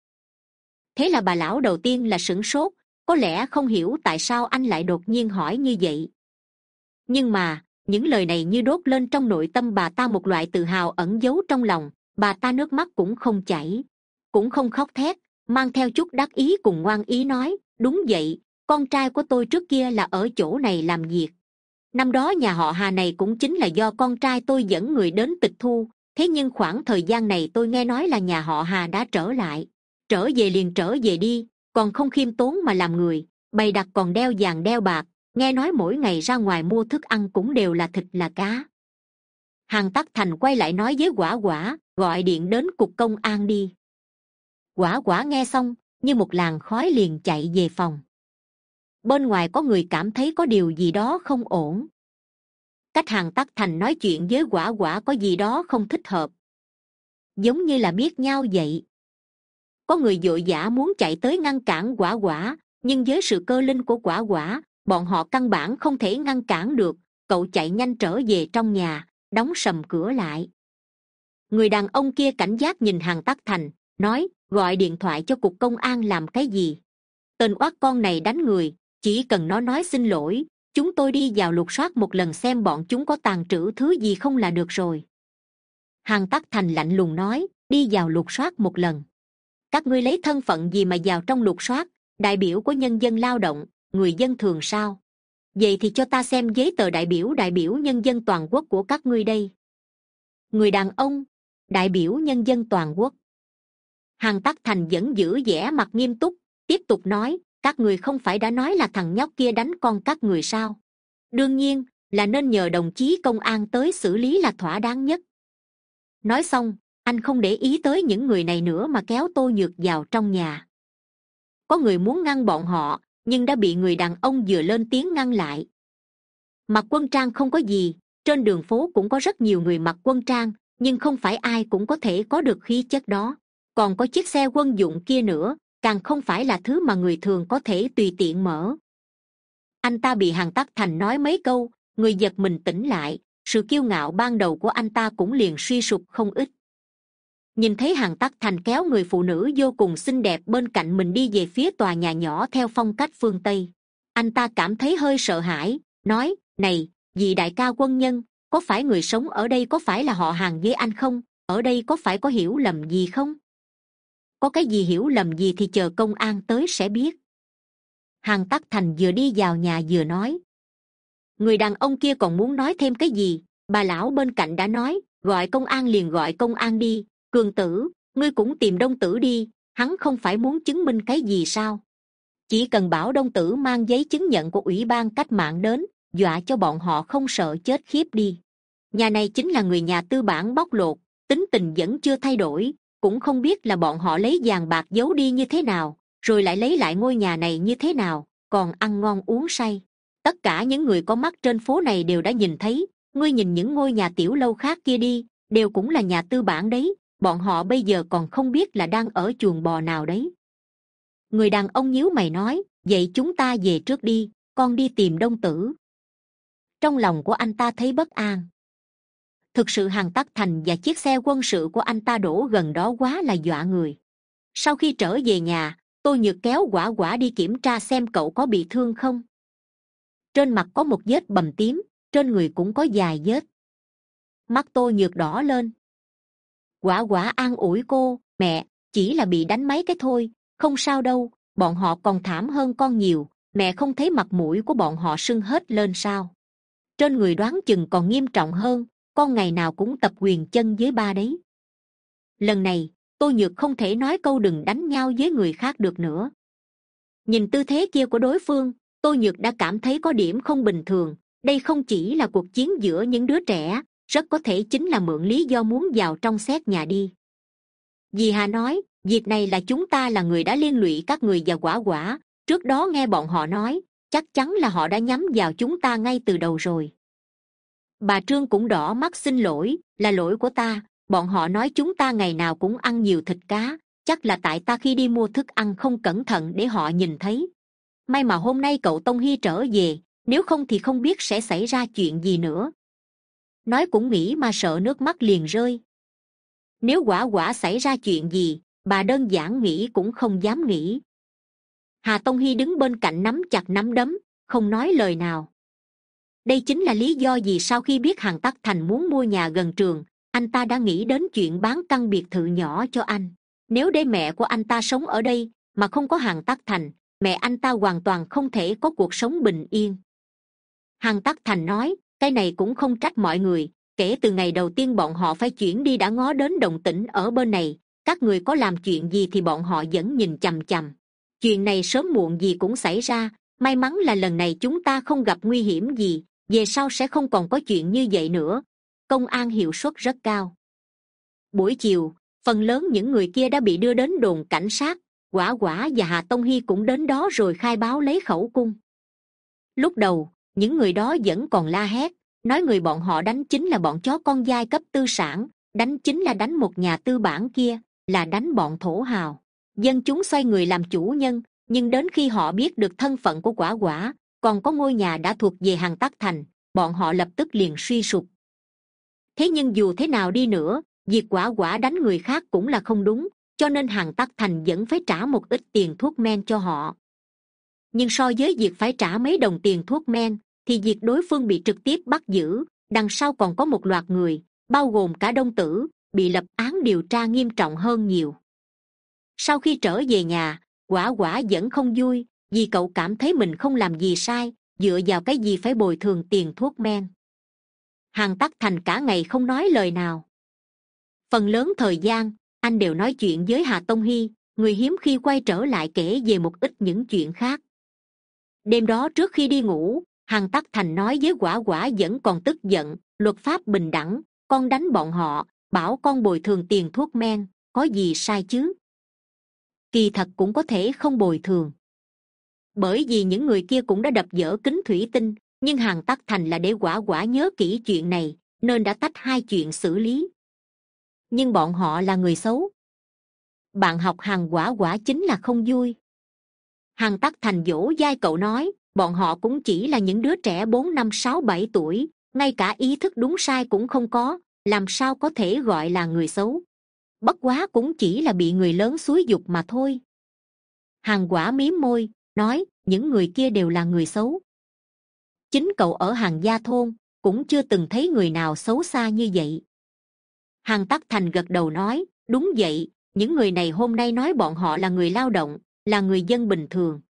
Thế là bà lão đầu tiên là sửng sốt, có lẽ không hiểu tại sao anh lại đột nhiên hỏi như vậy. Nhưng mà, những lời này như đốt lên trong nội tâm bà ta một loại tự hào ẩn giấu trong lòng, bà ta nước mắt cũng không chảy, cũng không khóc thét, mang theo chút đắc ý cùng ngoan ý nói, đúng vậy, con trai của tôi trước kia là ở chỗ này làm việc năm đó nhà họ hà này cũng chính là do con trai tôi dẫn người đến tịch thu. Thế nhưng khoảng thời gian này tôi nghe nói là nhà họ hà đã trở lại. Trở về liền trở về đi, còn không khiêm tốn mà làm người. Bày đặt còn đeo vàng đeo bạc, nghe nói mỗi ngày ra ngoài mua thức ăn cũng đều là thịt là cá. Hàng tắc thành quay lại nói với quả quả, gọi điện đến cục công an đi. Quả quả nghe xong, như một làn khói liền chạy về phòng bên ngoài có người cảm thấy có điều gì đó không ổn. Cách hàng tắc thành nói chuyện với quả quả có gì đó không thích hợp. Giống như là biết nhau vậy. Có người vội vã muốn chạy tới ngăn cản quả quả, nhưng với sự cơ linh của quả quả, bọn họ căn bản không thể ngăn cản được. Cậu chạy nhanh trở về trong nhà, đóng sầm cửa lại. Người đàn ông kia cảnh giác nhìn hàng tắc thành, nói, gọi điện thoại cho cục công an làm cái gì? Tên oát con này đánh người chỉ cần nó nói xin lỗi, chúng tôi đi vào lục soát một lần xem bọn chúng có tàn trữ thứ gì không là được rồi. Hàng tắc thành lạnh lùng nói, đi vào lục soát một lần. Các ngươi lấy thân phận gì mà vào trong lục soát, đại biểu của nhân dân lao động, người dân thường sao? Vậy thì cho ta xem giấy tờ đại biểu đại biểu nhân dân toàn quốc của các ngươi đây. Người đàn ông, đại biểu nhân dân toàn quốc. Hàng tắc thành vẫn giữ vẻ mặt nghiêm túc, tiếp tục nói các người không phải đã nói là thằng nhóc kia đánh con các người sao? Đương nhiên, là nên nhờ đồng chí công an tới xử lý là thỏa đáng nhất. Nói xong, anh không để ý tới những người này nữa mà kéo tô nhược vào trong nhà. Có người muốn ngăn bọn họ, nhưng đã bị người đàn ông vừa lên tiếng ngăn lại. Mặc quân trang không có gì, trên đường phố cũng có rất nhiều người mặc quân trang, nhưng không phải ai cũng có thể có được khí chất đó. Còn có chiếc xe quân dụng kia nữa càng không phải là thứ mà người thường có thể tùy tiện mở. Anh ta bị hàng tắc thành nói mấy câu, người giật mình tỉnh lại, sự kiêu ngạo ban đầu của anh ta cũng liền suy sụp không ít. Nhìn thấy hàng tắc thành kéo người phụ nữ vô cùng xinh đẹp bên cạnh mình đi về phía tòa nhà nhỏ theo phong cách phương tây. Anh ta cảm thấy hơi sợ hãi, nói, này, vị đại ca quân nhân, có phải người sống ở đây có phải là họ hàng với anh không? Ở đây có phải có hiểu lầm gì không? Có cái gì hiểu lầm gì thì chờ công an tới sẽ biết. Hằng tắc thành vừa đi vào nhà vừa nói. Người đàn ông kia còn muốn nói thêm cái gì? Bà lão bên cạnh đã nói, gọi công an liền gọi công an đi. Cường tử, ngươi cũng tìm đông tử đi, hắn không phải muốn chứng minh cái gì sao? Chỉ cần bảo đông tử mang giấy chứng nhận của ủy ban cách mạng đến, dọa cho bọn họ không sợ chết khiếp đi. Nhà này chính là người nhà tư bản bóc lột, tính tình vẫn chưa thay đổi cũng không biết là bọn họ lấy vàng bạc giấu đi như thế nào, rồi lại lấy lại ngôi nhà này như thế nào, còn ăn ngon uống say. Tất cả những người có mắt trên phố này đều đã nhìn thấy, ngươi nhìn những ngôi nhà tiểu lâu khác kia đi, đều cũng là nhà tư bản đấy, bọn họ bây giờ còn không biết là đang ở chuồng bò nào đấy. Người đàn ông nhíu mày nói, vậy chúng ta về trước đi, con đi tìm đông tử. Trong lòng của anh ta thấy bất an thực sự hàng tắc thành và chiếc xe quân sự của anh ta đổ gần đó quá là dọa người. Sau khi trở về nhà tôi nhược kéo quả quả đi kiểm tra xem cậu có bị thương không. Trên mặt có một vết bầm tím, trên người cũng có vài vết. Mắt tôi nhược đỏ lên. Quả quả an ủi cô, mẹ, chỉ là bị đánh mấy cái thôi, không sao đâu, bọn họ còn thảm hơn con nhiều, mẹ không thấy mặt mũi của bọn họ sưng hết lên sao? Trên người đoán chừng còn nghiêm trọng hơn con ngày nào cũng tập quyền chân với ba đấy. Lần này tôi nhược không thể nói câu đừng đánh nhau với người khác được nữa. Nhìn tư thế kia của đối phương tôi nhược đã cảm thấy có điểm không bình thường. Đây không chỉ là cuộc chiến giữa những đứa trẻ, rất có thể chính là mượn lý do muốn vào trong xét nhà đi. Dì hà nói, việc này là chúng ta là người đã liên lụy các người và quả quả. Trước đó nghe bọn họ nói, chắc chắn là họ đã nhắm vào chúng ta ngay từ đầu rồi bà trương cũng đỏ mắt xin lỗi, là lỗi của ta, bọn họ nói chúng ta ngày nào cũng ăn nhiều thịt cá, chắc là tại ta khi đi mua thức ăn không cẩn thận để họ nhìn thấy. May mà hôm nay cậu tông hy trở về, nếu không thì không biết sẽ xảy ra chuyện gì nữa. Nói cũng nghĩ mà sợ nước mắt liền rơi. Nếu quả quả xảy ra chuyện gì, bà đơn giản nghĩ cũng không dám nghĩ. Hà tông hy đứng bên cạnh nắm chặt nắm đấm, không nói lời nào đây chính là lý do vì sau khi biết hàng tắc thành muốn mua nhà gần trường, anh ta đã nghĩ đến chuyện bán căn biệt thự nhỏ cho anh. Nếu đây mẹ của anh ta sống ở đây, mà không có hàng tắc thành, mẹ anh ta hoàn toàn không thể có cuộc sống bình yên. Hàng tắc thành nói, cái này cũng không trách mọi người, kể từ ngày đầu tiên bọn họ phải chuyển đi đã ngó đến đồng tĩnh ở bên này, các người có làm chuyện gì thì bọn họ vẫn nhìn chằm chằm. Chuyện này sớm muộn gì cũng xảy ra, may mắn là lần này chúng ta không gặp nguy hiểm gì về sau sẽ không còn có chuyện như vậy nữa. Công an hiệu suất rất cao. Buổi chiều, phần lớn những người kia đã bị đưa đến đồn cảnh sát. Quả quả và hà tông hy cũng đến đó rồi khai báo lấy khẩu cung. Lúc đầu, những người đó vẫn còn la hét, nói người bọn họ đánh chính là bọn chó con giai cấp tư sản, đánh chính là đánh một nhà tư bản kia, là đánh bọn thổ hào. Dân chúng xoay người làm chủ nhân, nhưng đến khi họ biết được thân phận của quả quả còn có ngôi nhà đã thuộc về hàng tắc thành, bọn họ lập tức liền suy sụp. Thế nhưng dù thế nào đi nữa, việc quả quả đánh người khác cũng là không đúng, cho nên hàng tắc thành vẫn phải trả một ít tiền thuốc men cho họ. Nhưng so với việc phải trả mấy đồng tiền thuốc men, thì việc đối phương bị trực tiếp bắt giữ, đằng sau còn có một loạt người, bao gồm cả đông tử, bị lập án điều tra nghiêm trọng hơn nhiều. Sau khi trở về nhà, quả quả vẫn không vui vì cậu cảm thấy mình không làm gì sai, dựa vào cái gì phải bồi thường tiền thuốc men? Hàng tắc thành cả ngày không nói lời nào. Phần lớn thời gian, anh đều nói chuyện với hà tông hy, người hiếm khi quay trở lại kể về một ít những chuyện khác. Đêm đó trước khi đi ngủ hàng tắc thành nói với quả quả vẫn còn tức giận, luật pháp bình đẳng, con đánh bọn họ, bảo con bồi thường tiền thuốc men, có gì sai chứ? Kỳ thật cũng có thể không bồi thường bởi vì những người kia cũng đã đập dở kính thủy tinh, nhưng hàng tắc thành là để quả quả nhớ kỹ chuyện này, nên đã tách hai chuyện xử lý. Nhưng bọn họ là người xấu. Bạn học hàng quả quả chính là không vui. Hàng tắc thành dỗ dai cậu nói, bọn họ cũng chỉ là những đứa trẻ bốn năm sáu bảy tuổi, ngay cả ý thức đúng sai cũng không có, làm sao có thể gọi là người xấu? Bất quá cũng chỉ là bị người lớn xúi dục mà thôi. Hàng quả mím môi nói, những người kia đều là người xấu. Chính cậu ở hàng gia thôn, cũng chưa từng thấy người nào xấu xa như vậy. Hàng tắc thành gật đầu nói, đúng vậy, những người này hôm nay nói bọn họ là người lao động, là người dân bình thường.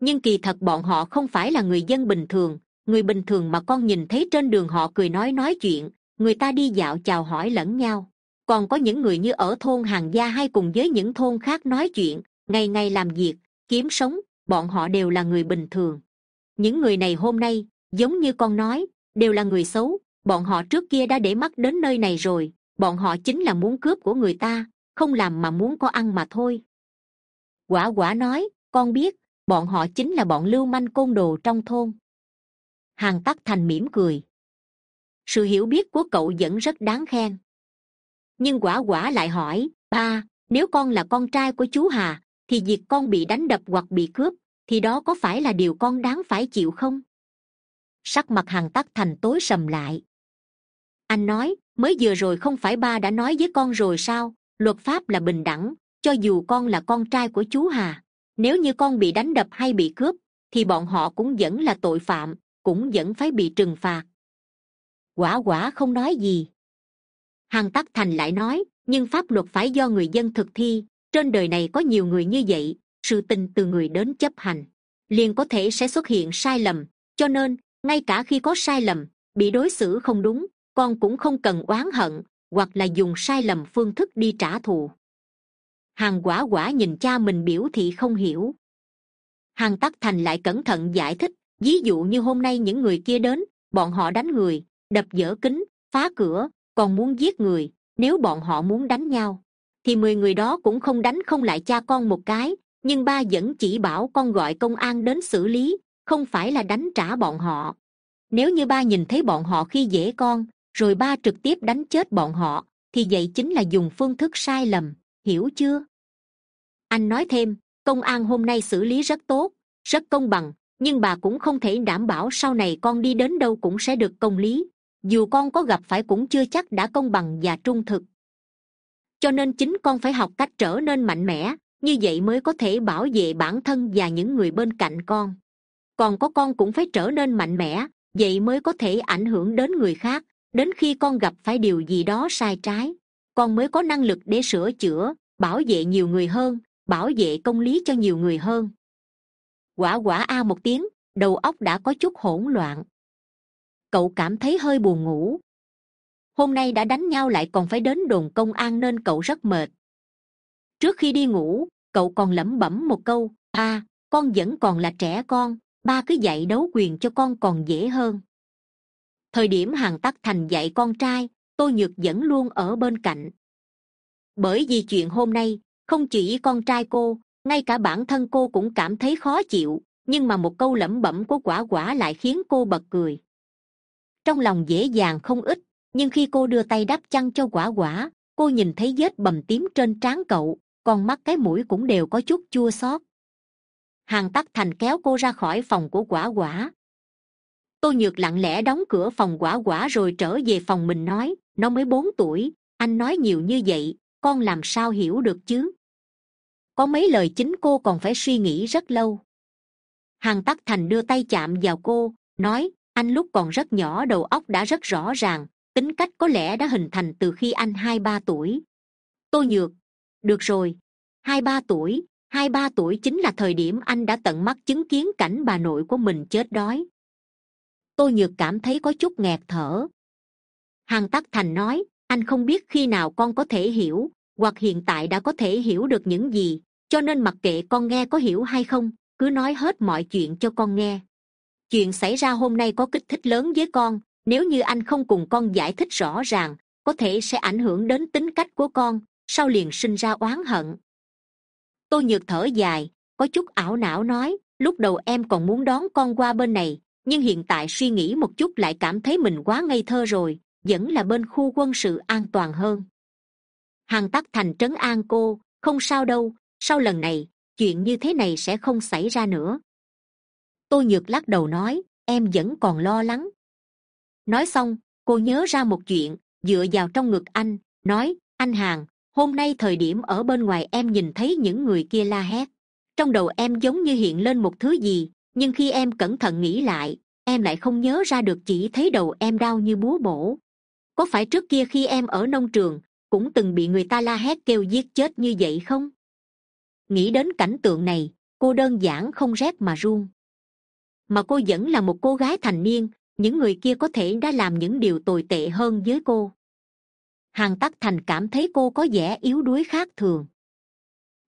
Nhưng kỳ thật bọn họ không phải là người dân bình thường, người bình thường mà con nhìn thấy trên đường họ cười nói nói chuyện, người ta đi dạo chào hỏi lẫn nhau. Còn có những người như ở thôn hàng gia hay cùng với những thôn khác nói chuyện, ngày ngày làm việc, kiếm sống bọn họ đều là người bình thường. Những người này hôm nay, giống như con nói, đều là người xấu, bọn họ trước kia đã để mắt đến nơi này rồi, bọn họ chính là muốn cướp của người ta, không làm mà muốn có ăn mà thôi. Quả quả nói, con biết, bọn họ chính là bọn lưu manh côn đồ trong thôn. Hàng tắc thành mỉm cười. Sự hiểu biết của cậu vẫn rất đáng khen. Nhưng quả quả lại hỏi, ba, nếu con là con trai của chú hà thì việc con bị đánh đập hoặc bị cướp, thì đó có phải là điều con đáng phải chịu không? Sắc mặt Hằng tắc thành tối sầm lại. Anh nói, mới vừa rồi không phải ba đã nói với con rồi sao? Luật pháp là bình đẳng, cho dù con là con trai của chú hà, nếu như con bị đánh đập hay bị cướp, thì bọn họ cũng vẫn là tội phạm, cũng vẫn phải bị trừng phạt. Quả quả không nói gì. Hằng tắc thành lại nói, nhưng pháp luật phải do người dân thực thi trên đời này có nhiều người như vậy, sự tình từ người đến chấp hành, liền có thể sẽ xuất hiện sai lầm. Cho nên, ngay cả khi có sai lầm, bị đối xử không đúng, con cũng không cần oán hận, hoặc là dùng sai lầm phương thức đi trả thù. Hàng quả quả nhìn cha mình biểu thị không hiểu. Hàng tắc thành lại cẩn thận giải thích, ví dụ như hôm nay những người kia đến, bọn họ đánh người, đập dở kính, phá cửa, còn muốn giết người, nếu bọn họ muốn đánh nhau thì mười người đó cũng không đánh không lại cha con một cái, nhưng ba vẫn chỉ bảo con gọi công an đến xử lý, không phải là đánh trả bọn họ. Nếu như ba nhìn thấy bọn họ khi dễ con, rồi ba trực tiếp đánh chết bọn họ, thì vậy chính là dùng phương thức sai lầm, hiểu chưa? Anh nói thêm, công an hôm nay xử lý rất tốt, rất công bằng, nhưng bà cũng không thể đảm bảo sau này con đi đến đâu cũng sẽ được công lý. Dù con có gặp phải cũng chưa chắc đã công bằng và trung thực cho nên chính con phải học cách trở nên mạnh mẽ, như vậy mới có thể bảo vệ bản thân và những người bên cạnh con. Còn có con cũng phải trở nên mạnh mẽ, vậy mới có thể ảnh hưởng đến người khác, đến khi con gặp phải điều gì đó sai trái. Con mới có năng lực để sửa chữa, bảo vệ nhiều người hơn, bảo vệ công lý cho nhiều người hơn. Quả quả a một tiếng, đầu óc đã có chút hỗn loạn. Cậu cảm thấy hơi buồn ngủ hôm nay đã đánh nhau lại còn phải đến đồn công an nên cậu rất mệt. Trước khi đi ngủ, cậu còn lẩm bẩm một câu a con vẫn còn là trẻ con, ba cứ dạy đấu quyền cho con còn dễ hơn. Thời điểm hàng tắc thành dạy con trai tôi nhược vẫn luôn ở bên cạnh. Bởi vì chuyện hôm nay, không chỉ con trai cô, ngay cả bản thân cô cũng cảm thấy khó chịu, nhưng mà một câu lẩm bẩm của quả quả lại khiến cô bật cười. Trong lòng dễ dàng không ít nhưng khi cô đưa tay đắp chăn cho quả quả, cô nhìn thấy vết bầm tím trên trán cậu còn mắt cái mũi cũng đều có chút chua xót. Hàng tắc thành kéo cô ra khỏi phòng của quả quả. Tôi nhược lặng lẽ đóng cửa phòng quả quả rồi trở về phòng mình nói, nó mới bốn tuổi, anh nói nhiều như vậy, con làm sao hiểu được chứ? Có mấy lời chính cô còn phải suy nghĩ rất lâu. Hàng tắc thành đưa tay chạm vào cô, nói, anh lúc còn rất nhỏ đầu óc đã rất rõ ràng tính cách có lẽ đã hình thành từ khi anh hai ba tuổi. Tôi nhược. Được rồi. hai ba tuổi. hai ba tuổi chính là thời điểm anh đã tận mắt chứng kiến cảnh bà nội của mình chết đói. Tôi nhược cảm thấy có chút nghẹt thở. Hàn tắc thành nói, anh không biết khi nào con có thể hiểu, hoặc hiện tại đã có thể hiểu được những gì, cho nên mặc kệ con nghe có hiểu hay không, cứ nói hết mọi chuyện cho con nghe. Chuyện xảy ra hôm nay có kích thích lớn với con nếu như anh không cùng con giải thích rõ ràng, có thể sẽ ảnh hưởng đến tính cách của con, sau liền sinh ra oán hận. Tôi nhược thở dài, có chút ảo não nói, lúc đầu em còn muốn đón con qua bên này, nhưng hiện tại suy nghĩ một chút lại cảm thấy mình quá ngây thơ rồi, vẫn là bên khu quân sự an toàn hơn. Hàn tắc thành trấn an cô, không sao đâu, sau lần này, chuyện như thế này sẽ không xảy ra nữa. Tôi nhược lắc đầu nói, em vẫn còn lo lắng nói xong, cô nhớ ra một chuyện, dựa vào trong ngực anh, nói, anh hàng hôm nay thời điểm ở bên ngoài em nhìn thấy những người kia la hét. Trong đầu em giống như hiện lên một thứ gì, nhưng khi em cẩn thận nghĩ lại, em lại không nhớ ra được chỉ thấy đầu em đau như búa bổ. Có phải trước kia khi em ở nông trường, cũng từng bị người ta la hét kêu giết chết như vậy không? Nghĩ đến cảnh tượng này, cô đơn giản không rét mà run. Mà cô vẫn là một cô gái thành niên những người kia có thể đã làm những điều tồi tệ hơn với cô. Hàn tắc thành cảm thấy cô có vẻ yếu đuối khác thường.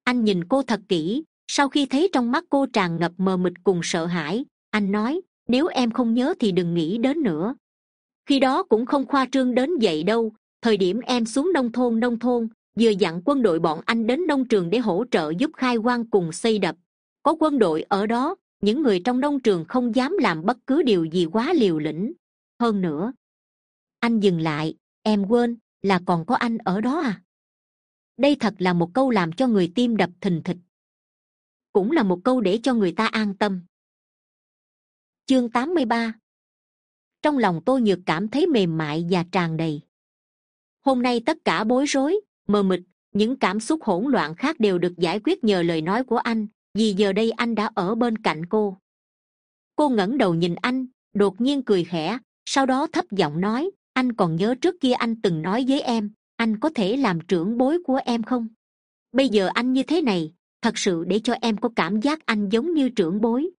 Anh nhìn cô thật kỹ, sau khi thấy trong mắt cô tràn ngập mờ mịt cùng sợ hãi, anh nói, nếu em không nhớ thì đừng nghĩ đến nữa. Khi đó cũng không khoa trương đến vậy đâu, thời điểm em xuống nông thôn nông thôn, vừa dặn quân đội bọn anh đến nông trường để hỗ trợ giúp khai quang cùng xây đập. Có quân đội ở đó những người trong nông trường không dám làm bất cứ điều gì quá liều lĩnh. Hơn nữa, anh dừng lại, em quên là còn có anh ở đó à? Đây thật là một câu làm cho người tim đập thình thịch. Cũng là một câu để cho người ta an tâm. Chương tám mươi ba. Trong lòng tôi nhược cảm thấy mềm mại và tràn đầy. Hôm nay tất cả bối rối, mờ mịt, những cảm xúc hỗn loạn khác đều được giải quyết nhờ lời nói của anh vì giờ đây anh đã ở bên cạnh cô. Cô ngẩng đầu nhìn anh, đột nhiên cười khẽ, sau đó thấp giọng nói, anh còn nhớ trước kia anh từng nói với em, anh có thể làm trưởng bối của em không? Bây giờ anh như thế này, thật sự để cho em có cảm giác anh giống như trưởng bối.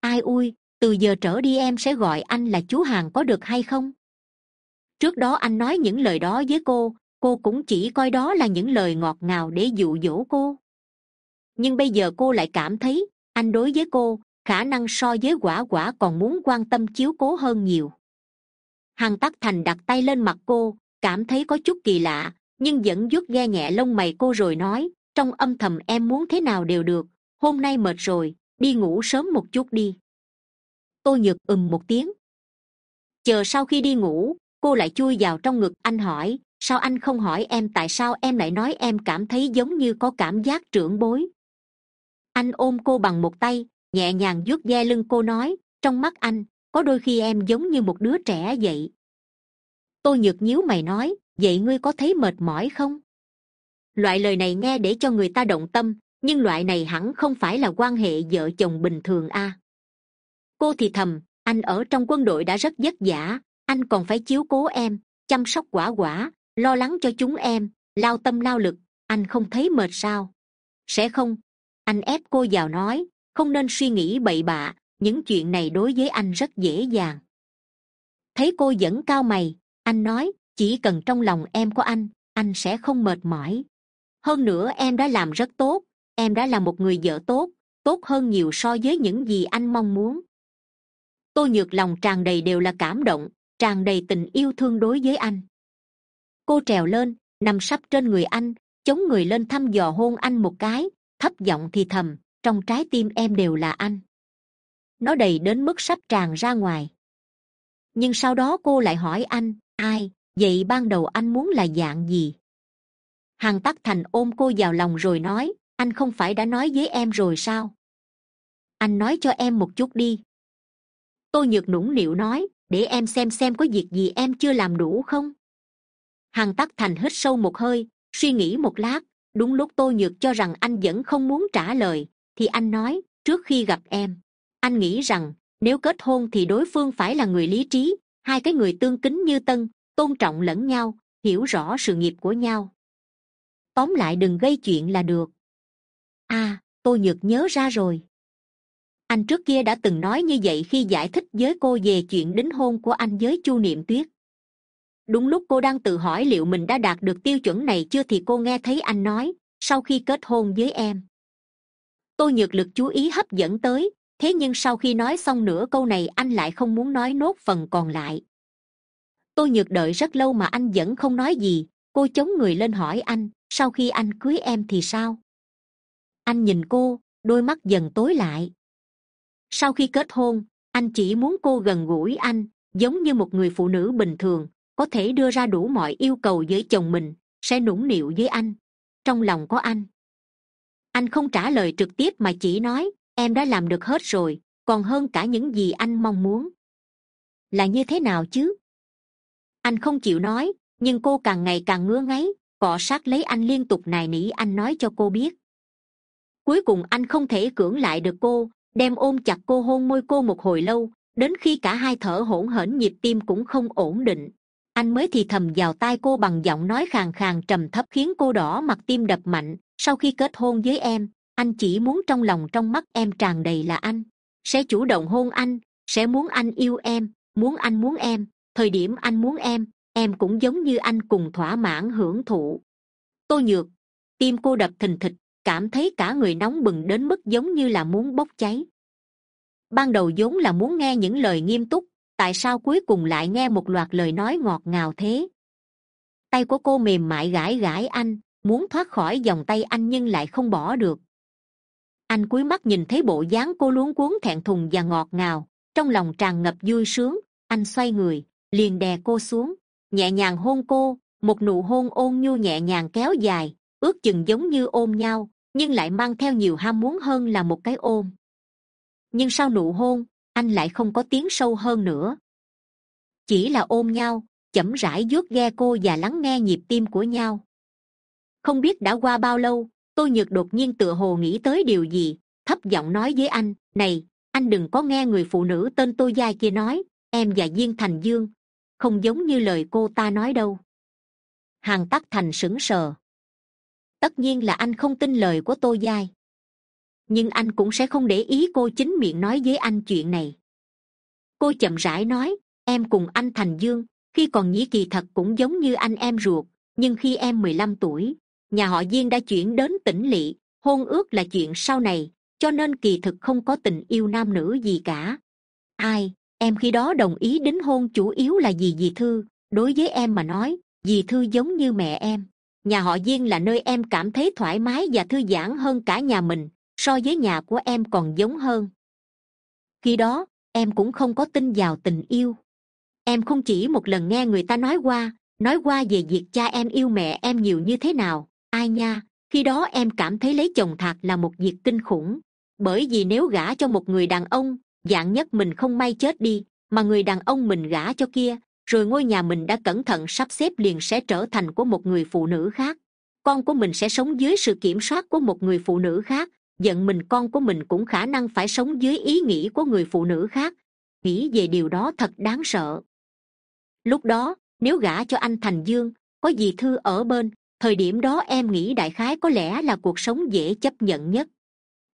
Ai ui, từ giờ trở đi em sẽ gọi anh là chú hàng có được hay không? Trước đó anh nói những lời đó với cô cô cũng chỉ coi đó là những lời ngọt ngào để dụ dỗ cô nhưng bây giờ cô lại cảm thấy, anh đối với cô, khả năng so với quả quả còn muốn quan tâm chiếu cố hơn nhiều. Hằng tắc thành đặt tay lên mặt cô, cảm thấy có chút kỳ lạ, nhưng vẫn vuốt ghe nhẹ lông mày cô rồi nói, trong âm thầm em muốn thế nào đều được, hôm nay mệt rồi, đi ngủ sớm một chút đi. Tôi nhược ừm một tiếng. Chờ sau khi đi ngủ, cô lại chui vào trong ngực anh hỏi, sao anh không hỏi em tại sao em lại nói em cảm thấy giống như có cảm giác trưởng bối anh ôm cô bằng một tay, nhẹ nhàng vuốt ve lưng cô nói, trong mắt anh, có đôi khi em giống như một đứa trẻ vậy. Tôi nhược nhíu mày nói, vậy ngươi có thấy mệt mỏi không? Loại lời này nghe để cho người ta động tâm, nhưng loại này hẳn không phải là quan hệ vợ chồng bình thường a. Cô thì thầm, anh ở trong quân đội đã rất vất vả, anh còn phải chiếu cố em, chăm sóc quả quả, lo lắng cho chúng em, lao tâm lao lực, anh không thấy mệt sao? Sẽ không anh ép cô vào nói, không nên suy nghĩ bậy bạ, những chuyện này đối với anh rất dễ dàng. Thấy cô vẫn cao mày, anh nói, chỉ cần trong lòng em có anh anh sẽ không mệt mỏi. Hơn nữa em đã làm rất tốt, em đã là một người vợ tốt tốt hơn nhiều so với những gì anh mong muốn. Tôi nhược lòng tràn đầy đều là cảm động, tràn đầy tình yêu thương đối với anh. Cô trèo lên, nằm sắp trên người anh, chống người lên thăm dò hôn anh một cái thấp giọng thì thầm, trong trái tim em đều là anh. Nó đầy đến mức sắp tràn ra ngoài. Nhưng sau đó cô lại hỏi anh, ai, vậy ban đầu anh muốn là dạng gì? Hằng tắc thành ôm cô vào lòng rồi nói, anh không phải đã nói với em rồi sao? Anh nói cho em một chút đi. Tôi nhược nũng nịu nói, để em xem xem có việc gì em chưa làm đủ không? Hằng tắc thành hít sâu một hơi, suy nghĩ một lát đúng lúc tôi nhược cho rằng anh vẫn không muốn trả lời, thì anh nói, trước khi gặp em, anh nghĩ rằng nếu kết hôn thì đối phương phải là người lý trí, hai cái người tương kính như tân, tôn trọng lẫn nhau, hiểu rõ sự nghiệp của nhau. Tóm lại đừng gây chuyện là được. À tôi nhược nhớ ra rồi. Anh trước kia đã từng nói như vậy khi giải thích với cô về chuyện đính hôn của anh với chu niệm tuyết đúng lúc cô đang tự hỏi liệu mình đã đạt được tiêu chuẩn này chưa thì cô nghe thấy anh nói, sau khi kết hôn với em. Tôi nhược lực chú ý hấp dẫn tới, thế nhưng sau khi nói xong nửa câu này anh lại không muốn nói nốt phần còn lại. Tôi nhược đợi rất lâu mà anh vẫn không nói gì, cô chống người lên hỏi anh, sau khi anh cưới em thì sao? Anh nhìn cô, đôi mắt dần tối lại. Sau khi kết hôn, anh chỉ muốn cô gần gũi anh, giống như một người phụ nữ bình thường có thể đưa ra đủ mọi yêu cầu với chồng mình, sẽ nũng nịu với anh. Trong lòng có anh. Anh không trả lời trực tiếp mà chỉ nói, em đã làm được hết rồi, còn hơn cả những gì anh mong muốn. Là như thế nào chứ? Anh không chịu nói, nhưng cô càng ngày càng ngứa ngáy, cọ sát lấy anh liên tục nài nỉ anh nói cho cô biết. Cuối cùng anh không thể cưỡng lại được cô, đem ôm chặt cô hôn môi cô một hồi lâu, đến khi cả hai thở hổn hển nhịp tim cũng không ổn định anh mới thì thầm vào tai cô bằng giọng nói khàn khàn trầm thấp khiến cô đỏ mặt tim đập mạnh. Sau khi kết hôn với em, anh chỉ muốn trong lòng trong mắt em tràn đầy là anh. Sẽ chủ động hôn anh, sẽ muốn anh yêu em, muốn anh muốn em. Thời điểm anh muốn em em cũng giống như anh cùng thỏa mãn hưởng thụ. Tôi nhược, tim cô đập thình thịch, cảm thấy cả người nóng bừng đến mức giống như là muốn bốc cháy. Ban đầu vốn là muốn nghe những lời nghiêm túc tại sao cuối cùng lại nghe một loạt lời nói ngọt ngào thế? Tay của cô mềm mại gãi gãi anh, muốn thoát khỏi vòng tay anh nhưng lại không bỏ được. Anh cúi mắt nhìn thấy bộ dáng cô luống cuống thẹn thùng và ngọt ngào, trong lòng tràn ngập vui sướng, anh xoay người, liền đè cô xuống, nhẹ nhàng hôn cô, một nụ hôn ôn nhu nhẹ nhàng kéo dài, ước chừng giống như ôm nhau, nhưng lại mang theo nhiều ham muốn hơn là một cái ôm. Nhưng sau nụ hôn anh lại không có tiếng sâu hơn nữa. Chỉ là ôm nhau, chậm rãi vuốt ghe cô và lắng nghe nhịp tim của nhau. Không biết đã qua bao lâu tôi nhược đột nhiên tựa hồ nghĩ tới điều gì, thấp giọng nói với anh, này, anh đừng có nghe người phụ nữ tên tôi giai kia nói, em và diên thành dương, không giống như lời cô ta nói đâu. Hàng tắc thành sững sờ. Tất nhiên là anh không tin lời của tôi giai nhưng anh cũng sẽ không để ý cô chính miệng nói với anh chuyện này. Cô chậm rãi nói, em cùng anh thành dương, khi còn nhĩ kỳ thật cũng giống như anh em ruột, nhưng khi em mười lăm tuổi, nhà họ diên đã chuyển đến tỉnh lỵ, hôn ước là chuyện sau này, cho nên kỳ thực không có tình yêu nam nữ gì cả. Ai, em khi đó đồng ý đính hôn chủ yếu là vì dì thư, đối với em mà nói, dì thư giống như mẹ em. Nhà họ diên là nơi em cảm thấy thoải mái và thư giãn hơn cả nhà mình so với nhà của em còn giống hơn. Khi đó, em cũng không có tin vào tình yêu. Em không chỉ một lần nghe người ta nói qua nói qua về việc cha em yêu mẹ em nhiều như thế nào. Ai nha, khi đó em cảm thấy lấy chồng thạc là một việc kinh khủng. Bởi vì nếu gả cho một người đàn ông, dạng nhất mình không may chết đi, mà người đàn ông mình gả cho kia, rồi ngôi nhà mình đã cẩn thận sắp xếp liền sẽ trở thành của một người phụ nữ khác. Con của mình sẽ sống dưới sự kiểm soát của một người phụ nữ khác giận mình con của mình cũng khả năng phải sống dưới ý nghĩ của người phụ nữ khác. Nghĩ về điều đó thật đáng sợ. Lúc đó, nếu gả cho anh thành dương, có gì thư ở bên, thời điểm đó em nghĩ đại khái có lẽ là cuộc sống dễ chấp nhận nhất.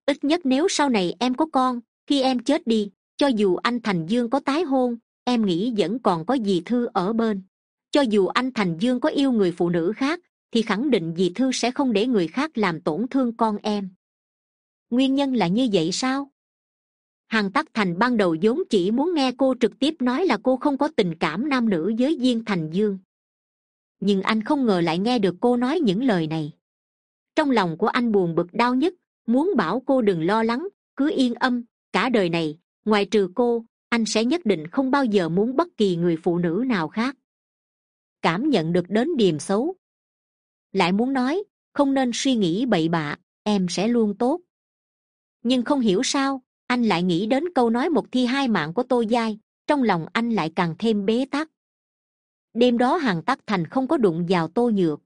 Ít nhất nếu sau này em có con, khi em chết đi, cho dù anh thành dương có tái hôn, em nghĩ vẫn còn có dì thư ở bên. Cho dù anh thành dương có yêu người phụ nữ khác, thì khẳng định dì thư sẽ không để người khác làm tổn thương con em nguyên nhân là như vậy sao? Hằng tắc thành ban đầu vốn chỉ muốn nghe cô trực tiếp nói là cô không có tình cảm nam nữ với viên thành dương. Nhưng anh không ngờ lại nghe được cô nói những lời này. Trong lòng của anh buồn bực đau nhất muốn bảo cô đừng lo lắng, cứ yên âm, cả đời này, ngoài trừ cô, anh sẽ nhất định không bao giờ muốn bất kỳ người phụ nữ nào khác. Cảm nhận được đến điềm xấu. Lại muốn nói, không nên suy nghĩ bậy bạ, em sẽ luôn tốt nhưng không hiểu sao, anh lại nghĩ đến câu nói một thi hai mạng của tô giai, trong lòng anh lại càng thêm bế tắc. Đêm đó hàng tắc thành không có đụng vào tô nhược.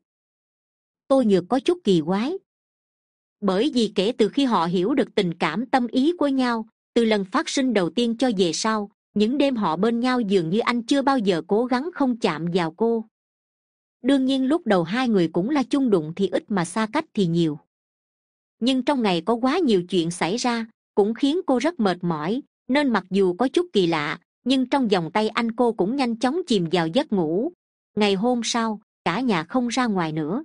Tô nhược có chút kỳ quái. Bởi vì kể từ khi họ hiểu được tình cảm tâm ý của nhau, từ lần phát sinh đầu tiên cho về sau, những đêm họ bên nhau dường như anh chưa bao giờ cố gắng không chạm vào cô. Đương nhiên lúc đầu hai người cũng là chung đụng thì ít mà xa cách thì nhiều nhưng trong ngày có quá nhiều chuyện xảy ra, cũng khiến cô rất mệt mỏi, nên mặc dù có chút kỳ lạ, nhưng trong vòng tay anh cô cũng nhanh chóng chìm vào giấc ngủ. Ngày hôm sau, cả nhà không ra ngoài nữa.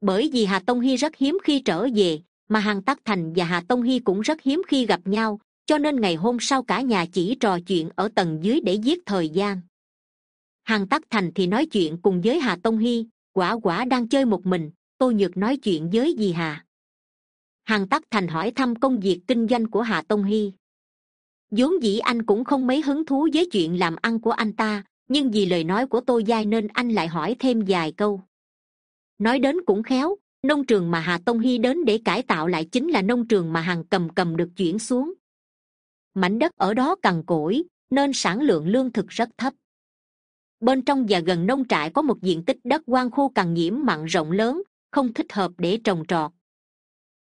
Bởi vì hà tông hy rất hiếm khi trở về, mà hàng tắc thành và hà tông hy cũng rất hiếm khi gặp nhau, cho nên ngày hôm sau cả nhà chỉ trò chuyện ở tầng dưới để giết thời gian. Hàng tắc thành thì nói chuyện cùng với hà tông hy, quả quả đang chơi một mình tôi nhược nói chuyện với dì hà hàng tắc thành hỏi thăm công việc kinh doanh của hà tông hy. Vốn dĩ anh cũng không mấy hứng thú với chuyện làm ăn của anh ta, nhưng vì lời nói của tôi dai nên anh lại hỏi thêm vài câu. Nói đến cũng khéo, nông trường mà hà tông hy đến để cải tạo lại chính là nông trường mà hàng cầm cầm được chuyển xuống. Mảnh đất ở đó cằn cỗi, nên sản lượng lương thực rất thấp. Bên trong và gần nông trại có một diện tích đất hoang khô cằn nhiễm mặn rộng lớn, không thích hợp để trồng trọt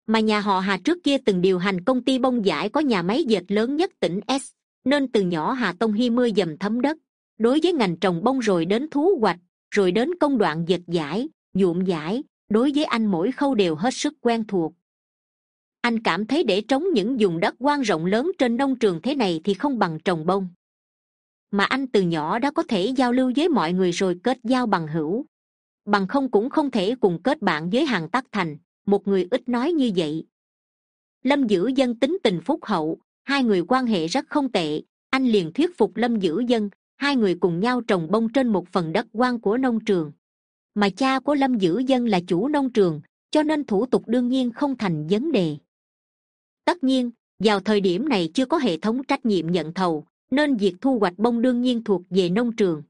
mà nhà họ hà trước kia từng điều hành công ty bông giải có nhà máy dệt lớn nhất tỉnh s, nên từ nhỏ hà tông hy mưa dầm thấm đất. Đối với ngành trồng bông rồi đến thú hoạch, rồi đến công đoạn dệt giải, nhuộm giải, đối với anh mỗi khâu đều hết sức quen thuộc. Anh cảm thấy để trống những vùng đất quan rộng lớn trên nông trường thế này thì không bằng trồng bông. Mà anh từ nhỏ đã có thể giao lưu với mọi người rồi kết giao bằng hữu. Bằng không cũng không thể cùng kết bạn với hàng tắc thành một người ít nói như vậy. Lâm Dữ dân tính tình phúc hậu, hai người quan hệ rất không tệ. Anh liền thuyết phục lâm Dữ dân, hai người cùng nhau trồng bông trên một phần đất quan của nông trường. Mà cha của lâm Dữ dân là chủ nông trường, cho nên thủ tục đương nhiên không thành vấn đề. Tất nhiên, vào thời điểm này chưa có hệ thống trách nhiệm nhận thầu, nên việc thu hoạch bông đương nhiên thuộc về nông trường.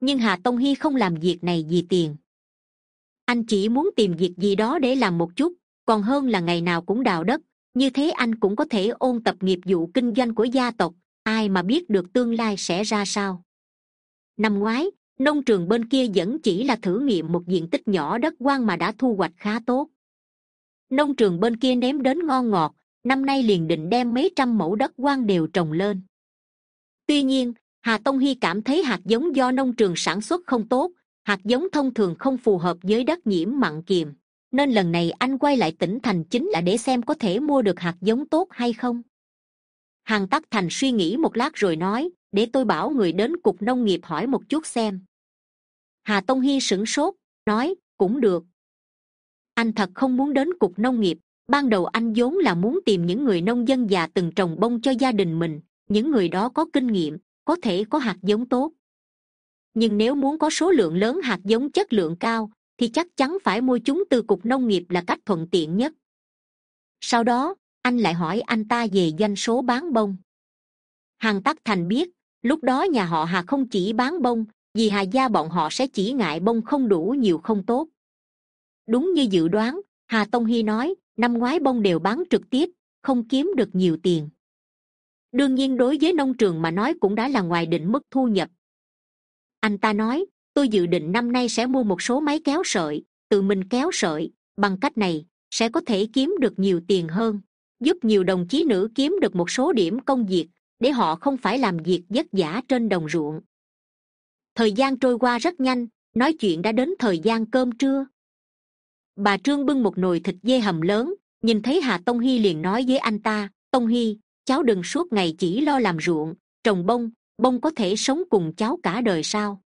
Nhưng hà tông hy không làm việc này vì tiền anh chỉ muốn tìm việc gì đó để làm một chút, còn hơn là ngày nào cũng đào đất. Như thế anh cũng có thể ôn tập nghiệp vụ kinh doanh của gia tộc, ai mà biết được tương lai sẽ ra sao. Năm ngoái, nông trường bên kia vẫn chỉ là thử nghiệm một diện tích nhỏ đất quan mà đã thu hoạch khá tốt. Nông trường bên kia ném đến ngon ngọt, năm nay liền định đem mấy trăm mẫu đất quan đều trồng lên. Tuy nhiên, hà tông hy cảm thấy hạt giống do nông trường sản xuất không tốt hạt giống thông thường không phù hợp với đất nhiễm mặn kiềm, nên lần này anh quay lại tỉnh thành chính là để xem có thể mua được hạt giống tốt hay không. Hàn tắc thành suy nghĩ một lát rồi nói, để tôi bảo người đến cục nông nghiệp hỏi một chút xem. Hà tông hy sửng sốt, nói, cũng được. Anh thật không muốn đến cục nông nghiệp, ban đầu anh vốn là muốn tìm những người nông dân già từng trồng bông cho gia đình mình, những người đó có kinh nghiệm, có thể có hạt giống tốt nhưng nếu muốn có số lượng lớn hạt giống chất lượng cao, thì chắc chắn phải mua chúng từ cục nông nghiệp là cách thuận tiện nhất. Sau đó, anh lại hỏi anh ta về doanh số bán bông. Hàn tắc thành biết, lúc đó nhà họ hà không chỉ bán bông, vì hà gia bọn họ sẽ chỉ ngại bông không đủ nhiều không tốt. Đúng như dự đoán, hà tông hy nói, năm ngoái bông đều bán trực tiếp, không kiếm được nhiều tiền. Đương nhiên đối với nông trường mà nói cũng đã là ngoài định mức thu nhập anh ta nói, tôi dự định năm nay sẽ mua một số máy kéo sợi, tự mình kéo sợi, bằng cách này sẽ có thể kiếm được nhiều tiền hơn, giúp nhiều đồng chí nữ kiếm được một số điểm công việc để họ không phải làm việc vất vả trên đồng ruộng. Thời gian trôi qua rất nhanh, nói chuyện đã đến thời gian cơm trưa. Bà trương bưng một nồi thịt dê hầm lớn, nhìn thấy hà tông hy liền nói với anh ta, tông hy, cháu đừng suốt ngày chỉ lo làm ruộng, trồng bông bông có thể sống cùng cháu cả đời sao?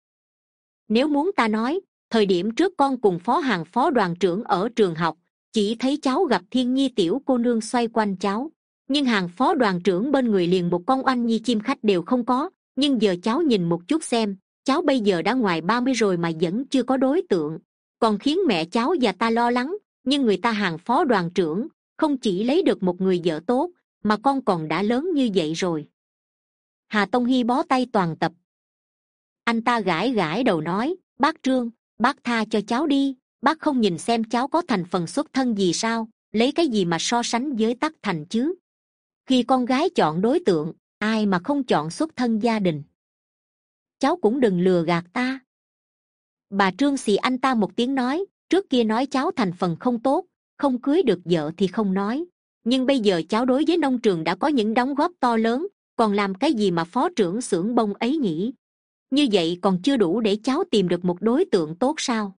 Nếu muốn ta nói, thời điểm trước con cùng phó hàng phó đoàn trưởng ở trường học, chỉ thấy cháu gặp thiên nhi tiểu cô nương xoay quanh cháu. Nhưng hàng phó đoàn trưởng bên người liền một con oanh nhi chim khách đều không có, nhưng giờ cháu nhìn một chút xem, cháu bây giờ đã ngoài ba mươi rồi mà vẫn chưa có đối tượng. Còn khiến mẹ cháu và ta lo lắng, nhưng người ta hàng phó đoàn trưởng không chỉ lấy được một người vợ tốt, mà con còn đã lớn như vậy rồi hà tông hy bó tay toàn tập. Anh ta gãi gãi đầu nói, bác trương, bác tha cho cháu đi, bác không nhìn xem cháu có thành phần xuất thân gì sao, lấy cái gì mà so sánh với tắc thành chứ? Khi con gái chọn đối tượng, ai mà không chọn xuất thân gia đình? Cháu cũng đừng lừa gạt ta. Bà trương xì anh ta một tiếng nói, trước kia nói cháu thành phần không tốt, không cưới được vợ thì không nói. Nhưng bây giờ cháu đối với nông trường đã có những đóng góp to lớn còn làm cái gì mà phó trưởng xưởng bông ấy nhỉ? Như vậy còn chưa đủ để cháu tìm được một đối tượng tốt sao?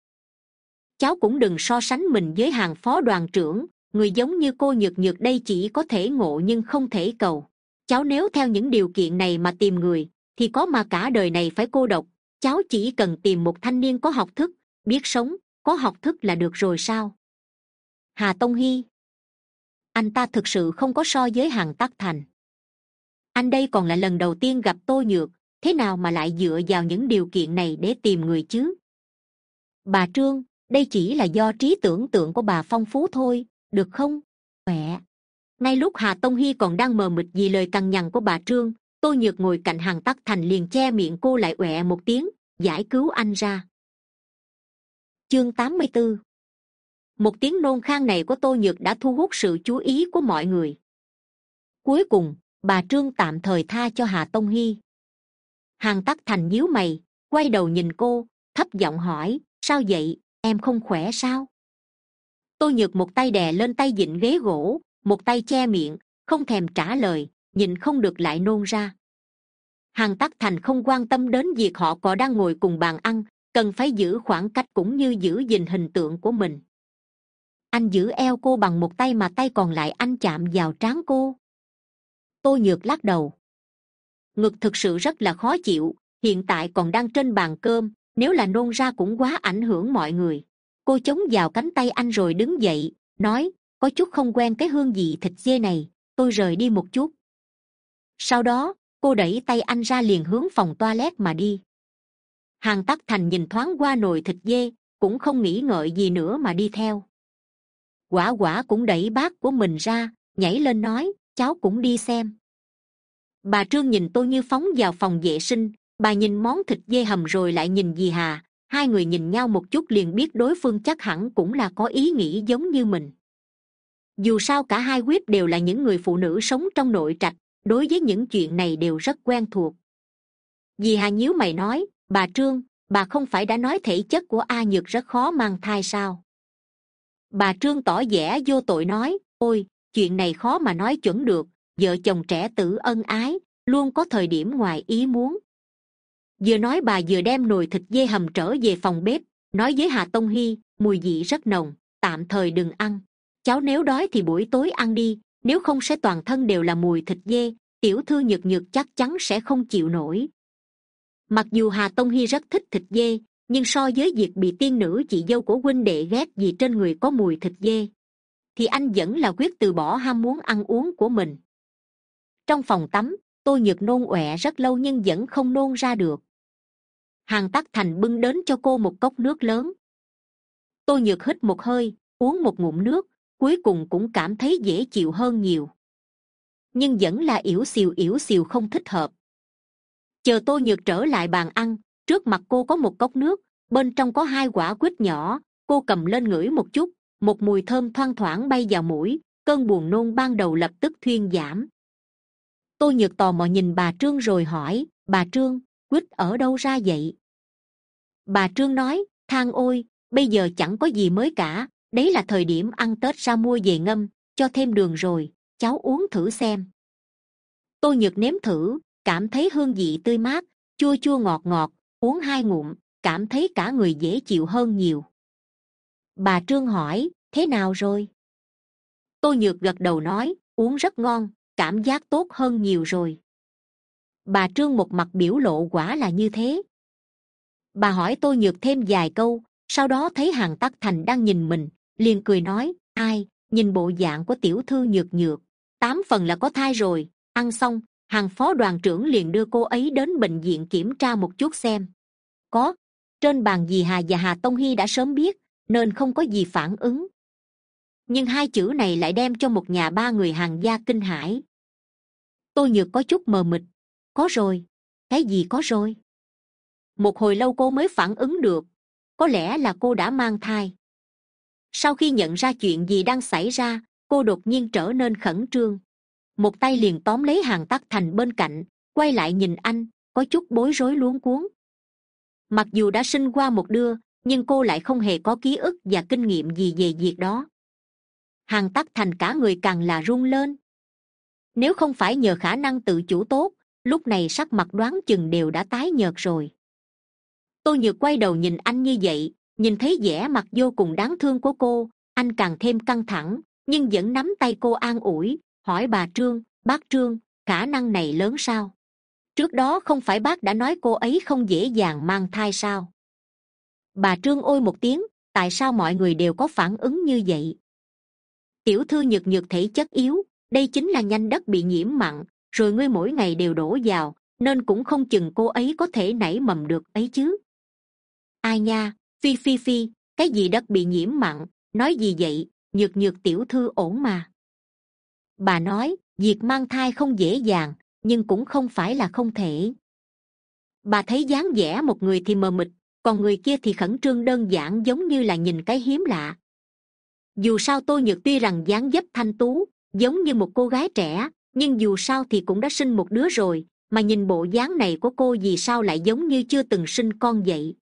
Cháu cũng đừng so sánh mình với hàng phó đoàn trưởng, người giống như cô nhược nhược đây chỉ có thể ngộ nhưng không thể cầu. Cháu nếu theo những điều kiện này mà tìm người, thì có mà cả đời này phải cô độc. Cháu chỉ cần tìm một thanh niên có học thức, biết sống, có học thức là được rồi sao? Hà tông hy. Anh ta thực sự không có so với hàng tắc thành anh đây còn là lần đầu tiên gặp tô nhược, thế nào mà lại dựa vào những điều kiện này để tìm người chứ? Bà trương, đây chỉ là do trí tưởng tượng của bà phong phú thôi, được không? Mẹ ngay lúc hà tông hy còn đang mờ mịt vì lời cằn nhằn của bà trương, tô nhược ngồi cạnh hàng tắc thành liền che miệng cô lại uẹ một tiếng, giải cứu anh ra. Chương tám mươi 84 một tiếng nôn khang này của tô nhược đã thu hút sự chú ý của mọi người. Cuối cùng bà trương tạm thời tha cho hà tông hy. Hàng tắc thành nhíu mày, quay đầu nhìn cô, thấp giọng hỏi, sao vậy? Em không khỏe sao? Tô nhược một tay đè lên tay dịnh ghế gỗ, một tay che miệng, không thèm trả lời, nhìn không được lại nôn ra. Hàng tắc thành không quan tâm đến việc họ còn đang ngồi cùng bàn ăn, cần phải giữ khoảng cách cũng như giữ gìn hình tượng của mình. Anh giữ eo cô bằng một tay mà tay còn lại anh chạm vào trán cô tôi nhược lắc đầu. Ngực thực sự rất là khó chịu, hiện tại còn đang trên bàn cơm, nếu là nôn ra cũng quá ảnh hưởng mọi người. Cô chống vào cánh tay anh rồi đứng dậy, nói, có chút không quen cái hương vị thịt dê này, tôi rời đi một chút. Sau đó, cô đẩy tay anh ra liền hướng phòng toilet mà đi. Hàng tắc thành nhìn thoáng qua nồi thịt dê, cũng không nghĩ ngợi gì nữa mà đi theo. Quả quả cũng đẩy bát của mình ra, nhảy lên nói cháu cũng đi xem. Bà trương nhìn tôi như phóng vào phòng vệ sinh. Bà nhìn món thịt dê hầm rồi lại nhìn dì hà. Hai người nhìn nhau một chút liền biết đối phương chắc hẳn cũng là có ý nghĩ giống như mình. Dù sao cả hai quyết đều là những người phụ nữ sống trong nội trạch, đối với những chuyện này đều rất quen thuộc. Dì hà nhíu mày nói, bà trương, bà không phải đã nói thể chất của a nhược rất khó mang thai sao? Bà trương tỏ vẻ vô tội nói, ôi chuyện này khó mà nói chuẩn được, vợ chồng trẻ tử ân ái, luôn có thời điểm ngoài ý muốn. Vừa nói bà vừa đem nồi thịt dê hầm trở về phòng bếp, nói với hà tông hy, mùi vị rất nồng, tạm thời đừng ăn. Cháu nếu đói thì buổi tối ăn đi, nếu không sẽ toàn thân đều là mùi thịt dê, tiểu thư nhược nhược chắc chắn sẽ không chịu nổi. Mặc dù hà tông hy rất thích thịt dê, nhưng so với việc bị tiên nữ chị dâu của huynh đệ ghét vì trên người có mùi thịt dê thì anh vẫn là quyết từ bỏ ham muốn ăn uống của mình. Trong phòng tắm, tôi nhược nôn ọe rất lâu nhưng vẫn không nôn ra được. Hàng tắc thành bưng đến cho cô một cốc nước lớn. Tôi nhược hít một hơi, uống một ngụm nước, cuối cùng cũng cảm thấy dễ chịu hơn nhiều. Nhưng vẫn là yểu xìu yểu xìu không thích hợp. Chờ tôi nhược trở lại bàn ăn, trước mặt cô có một cốc nước, bên trong có hai quả quýt nhỏ, cô cầm lên ngửi một chút một mùi thơm thoang thoảng bay vào mũi, cơn buồn nôn ban đầu lập tức thuyên giảm. Tôi nhược tò mò nhìn bà trương rồi hỏi, bà trương, quýt ở đâu ra vậy? Bà trương nói, than ôi, bây giờ chẳng có gì mới cả, đấy là thời điểm ăn tết ra mua về ngâm, cho thêm đường rồi, cháu uống thử xem. Tôi nhược nếm thử, cảm thấy hương vị tươi mát, chua chua ngọt ngọt, uống hai ngụm, cảm thấy cả người dễ chịu hơn nhiều bà trương hỏi, thế nào rồi? Tôi nhược gật đầu nói, uống rất ngon, cảm giác tốt hơn nhiều rồi. Bà trương một mặt biểu lộ quả là như thế. Bà hỏi tôi nhược thêm vài câu, sau đó thấy hàng tắc thành đang nhìn mình, liền cười nói, ai, nhìn bộ dạng của tiểu thư nhược nhược, tám phần là có thai rồi, ăn xong, hàng phó đoàn trưởng liền đưa cô ấy đến bệnh viện kiểm tra một chút xem. Có, trên bàn dì hà và hà tông hy đã sớm biết nên không có gì phản ứng. Nhưng hai chữ này lại đem cho một nhà ba người hàng gia kinh hãi. Tôi nhược có chút mờ mịt. Có rồi. Cái gì có rồi? Một hồi lâu cô mới phản ứng được. Có lẽ là cô đã mang thai. Sau khi nhận ra chuyện gì đang xảy ra, cô đột nhiên trở nên khẩn trương. Một tay liền tóm lấy hàng tắc thành bên cạnh, quay lại nhìn anh, có chút bối rối luống cuống. Mặc dù đã sinh qua một đứa nhưng cô lại không hề có ký ức và kinh nghiệm gì về việc đó. Hằng tắc thành cả người càng là run lên. Nếu không phải nhờ khả năng tự chủ tốt, lúc này sắc mặt đoán chừng đều đã tái nhợt rồi. Tôi nhược quay đầu nhìn anh như vậy, nhìn thấy vẻ mặt vô cùng đáng thương của cô, anh càng thêm căng thẳng, nhưng vẫn nắm tay cô an ủi, hỏi bà trương, bác trương, khả năng này lớn sao? Trước đó không phải bác đã nói cô ấy không dễ dàng mang thai sao? Bà trương ôi một tiếng, tại sao mọi người đều có phản ứng như vậy? Tiểu thư nhược nhược thể chất yếu, đây chính là nhanh đất bị nhiễm mặn, rồi ngươi mỗi ngày đều đổ vào, nên cũng không chừng cô ấy có thể nảy mầm được ấy chứ. Ai nha, phi phi phi, cái gì đất bị nhiễm mặn, nói gì vậy, nhược nhược tiểu thư ổn mà. Bà nói, việc mang thai không dễ dàng, nhưng cũng không phải là không thể. Bà thấy dáng vẻ một người thì mờ mịt còn người kia thì khẩn trương đơn giản giống như là nhìn cái hiếm lạ. Dù sao tôi nhược tuy rằng dáng dấp thanh tú, giống như một cô gái trẻ, nhưng dù sao thì cũng đã sinh một đứa rồi, mà nhìn bộ dáng này của cô vì sao lại giống như chưa từng sinh con vậy?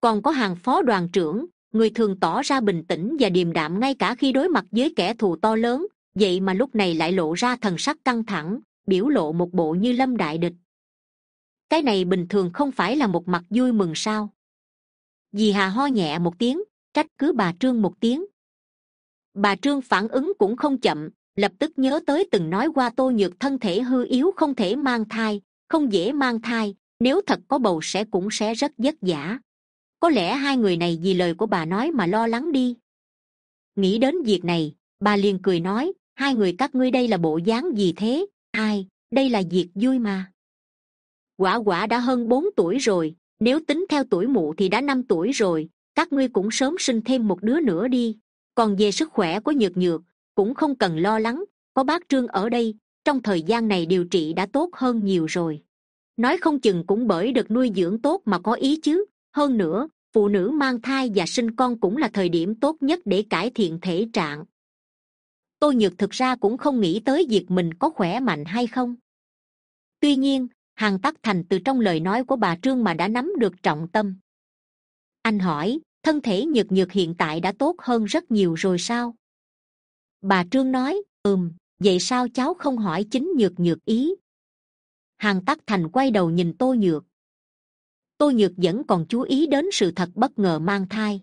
Còn có hàng phó đoàn trưởng, người thường tỏ ra bình tĩnh và điềm đạm ngay cả khi đối mặt với kẻ thù to lớn, vậy mà lúc này lại lộ ra thần sắc căng thẳng, biểu lộ một bộ như lâm đại địch cái này bình thường không phải là một mặt vui mừng sao? Dì hà ho nhẹ một tiếng, trách cứ bà trương một tiếng. Bà trương phản ứng cũng không chậm, lập tức nhớ tới từng nói qua tô nhược thân thể hư yếu không thể mang thai, không dễ mang thai, nếu thật có bầu sẽ cũng sẽ rất vất vả. Có lẽ hai người này vì lời của bà nói mà lo lắng đi. Nghĩ đến việc này, bà liền cười nói, hai người các ngươi đây là bộ dáng gì thế? Ai, đây là việc vui mà quả quả đã hơn bốn tuổi rồi, nếu tính theo tuổi mụ thì đã năm tuổi rồi, các ngươi cũng sớm sinh thêm một đứa nữa đi. Còn về sức khỏe của nhược nhược, cũng không cần lo lắng, có bác trương ở đây, trong thời gian này điều trị đã tốt hơn nhiều rồi. Nói không chừng cũng bởi được nuôi dưỡng tốt mà có ý chứ, hơn nữa, phụ nữ mang thai và sinh con cũng là thời điểm tốt nhất để cải thiện thể trạng. Tôi nhược thực ra cũng không nghĩ tới việc mình có khỏe mạnh hay không. Tuy nhiên Hàn tắc thành từ trong lời nói của bà trương mà đã nắm được trọng tâm. Anh hỏi, thân thể nhược nhược hiện tại đã tốt hơn rất nhiều rồi sao? Bà trương nói, ừm, vậy sao cháu không hỏi chính nhược nhược ý? Hàn tắc thành quay đầu nhìn tô nhược. Tô nhược vẫn còn chú ý đến sự thật bất ngờ mang thai.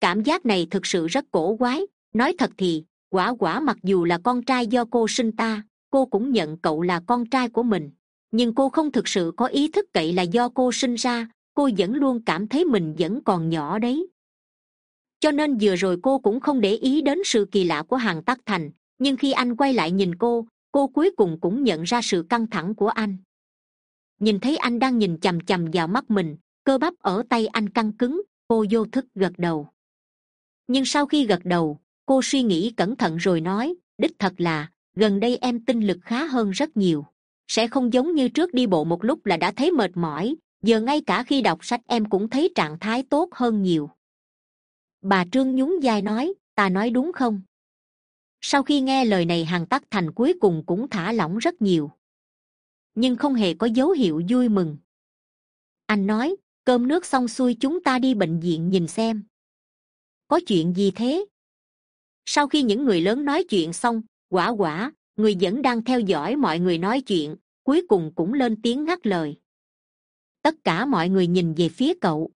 Cảm giác này thực sự rất cổ quái. Nói thật thì, quả quả mặc dù là con trai do cô sinh ta, cô cũng nhận cậu là con trai của mình nhưng cô không thực sự có ý thức cậy là do cô sinh ra, cô vẫn luôn cảm thấy mình vẫn còn nhỏ đấy. Cho nên vừa rồi cô cũng không để ý đến sự kỳ lạ của hàng tắc thành, nhưng khi anh quay lại nhìn cô cô cuối cùng cũng nhận ra sự căng thẳng của anh. Nhìn thấy anh đang nhìn chằm chằm vào mắt mình, cơ bắp ở tay anh căng cứng, cô vô thức gật đầu. Nhưng sau khi gật đầu, cô suy nghĩ cẩn thận rồi nói, đích thật là, gần đây em tinh lực khá hơn rất nhiều sẽ không giống như trước đi bộ một lúc là đã thấy mệt mỏi, giờ ngay cả khi đọc sách em cũng thấy trạng thái tốt hơn nhiều. Bà trương nhún vai nói, ta nói đúng không? Sau khi nghe lời này hàng tắc thành cuối cùng cũng thả lỏng rất nhiều. Nhưng không hề có dấu hiệu vui mừng. Anh nói, cơm nước xong xuôi chúng ta đi bệnh viện nhìn xem. Có chuyện gì thế? Sau khi những người lớn nói chuyện xong, quả quả, người vẫn đang theo dõi mọi người nói chuyện cuối cùng cũng lên tiếng ngắt lời. Tất cả mọi người nhìn về phía cậu.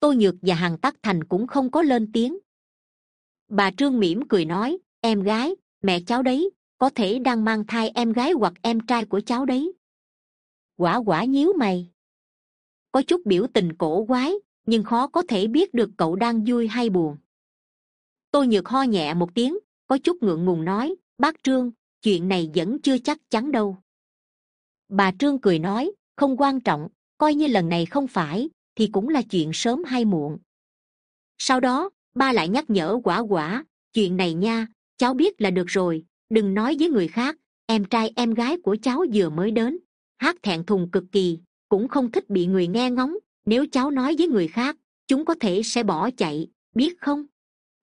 Tô nhược và hằng tắc thành cũng không có lên tiếng. Bà trương mỉm cười nói, em gái, mẹ cháu đấy, có thể đang mang thai em gái hoặc em trai của cháu đấy. Quả quả nhíu mày. Có chút biểu tình cổ quái, nhưng khó có thể biết được cậu đang vui hay buồn. Tôi nhược ho nhẹ một tiếng, có chút ngượng ngùng nói, bác trương, chuyện này vẫn chưa chắc chắn đâu bà trương cười nói, không quan trọng, coi như lần này không phải, thì cũng là chuyện sớm hay muộn. Sau đó, ba lại nhắc nhở quả quả, chuyện này nha, cháu biết là được rồi, đừng nói với người khác, em trai em gái của cháu vừa mới đến. Hát thẹn thùng cực kỳ, cũng không thích bị người nghe ngóng, nếu cháu nói với người khác, chúng có thể sẽ bỏ chạy, biết không?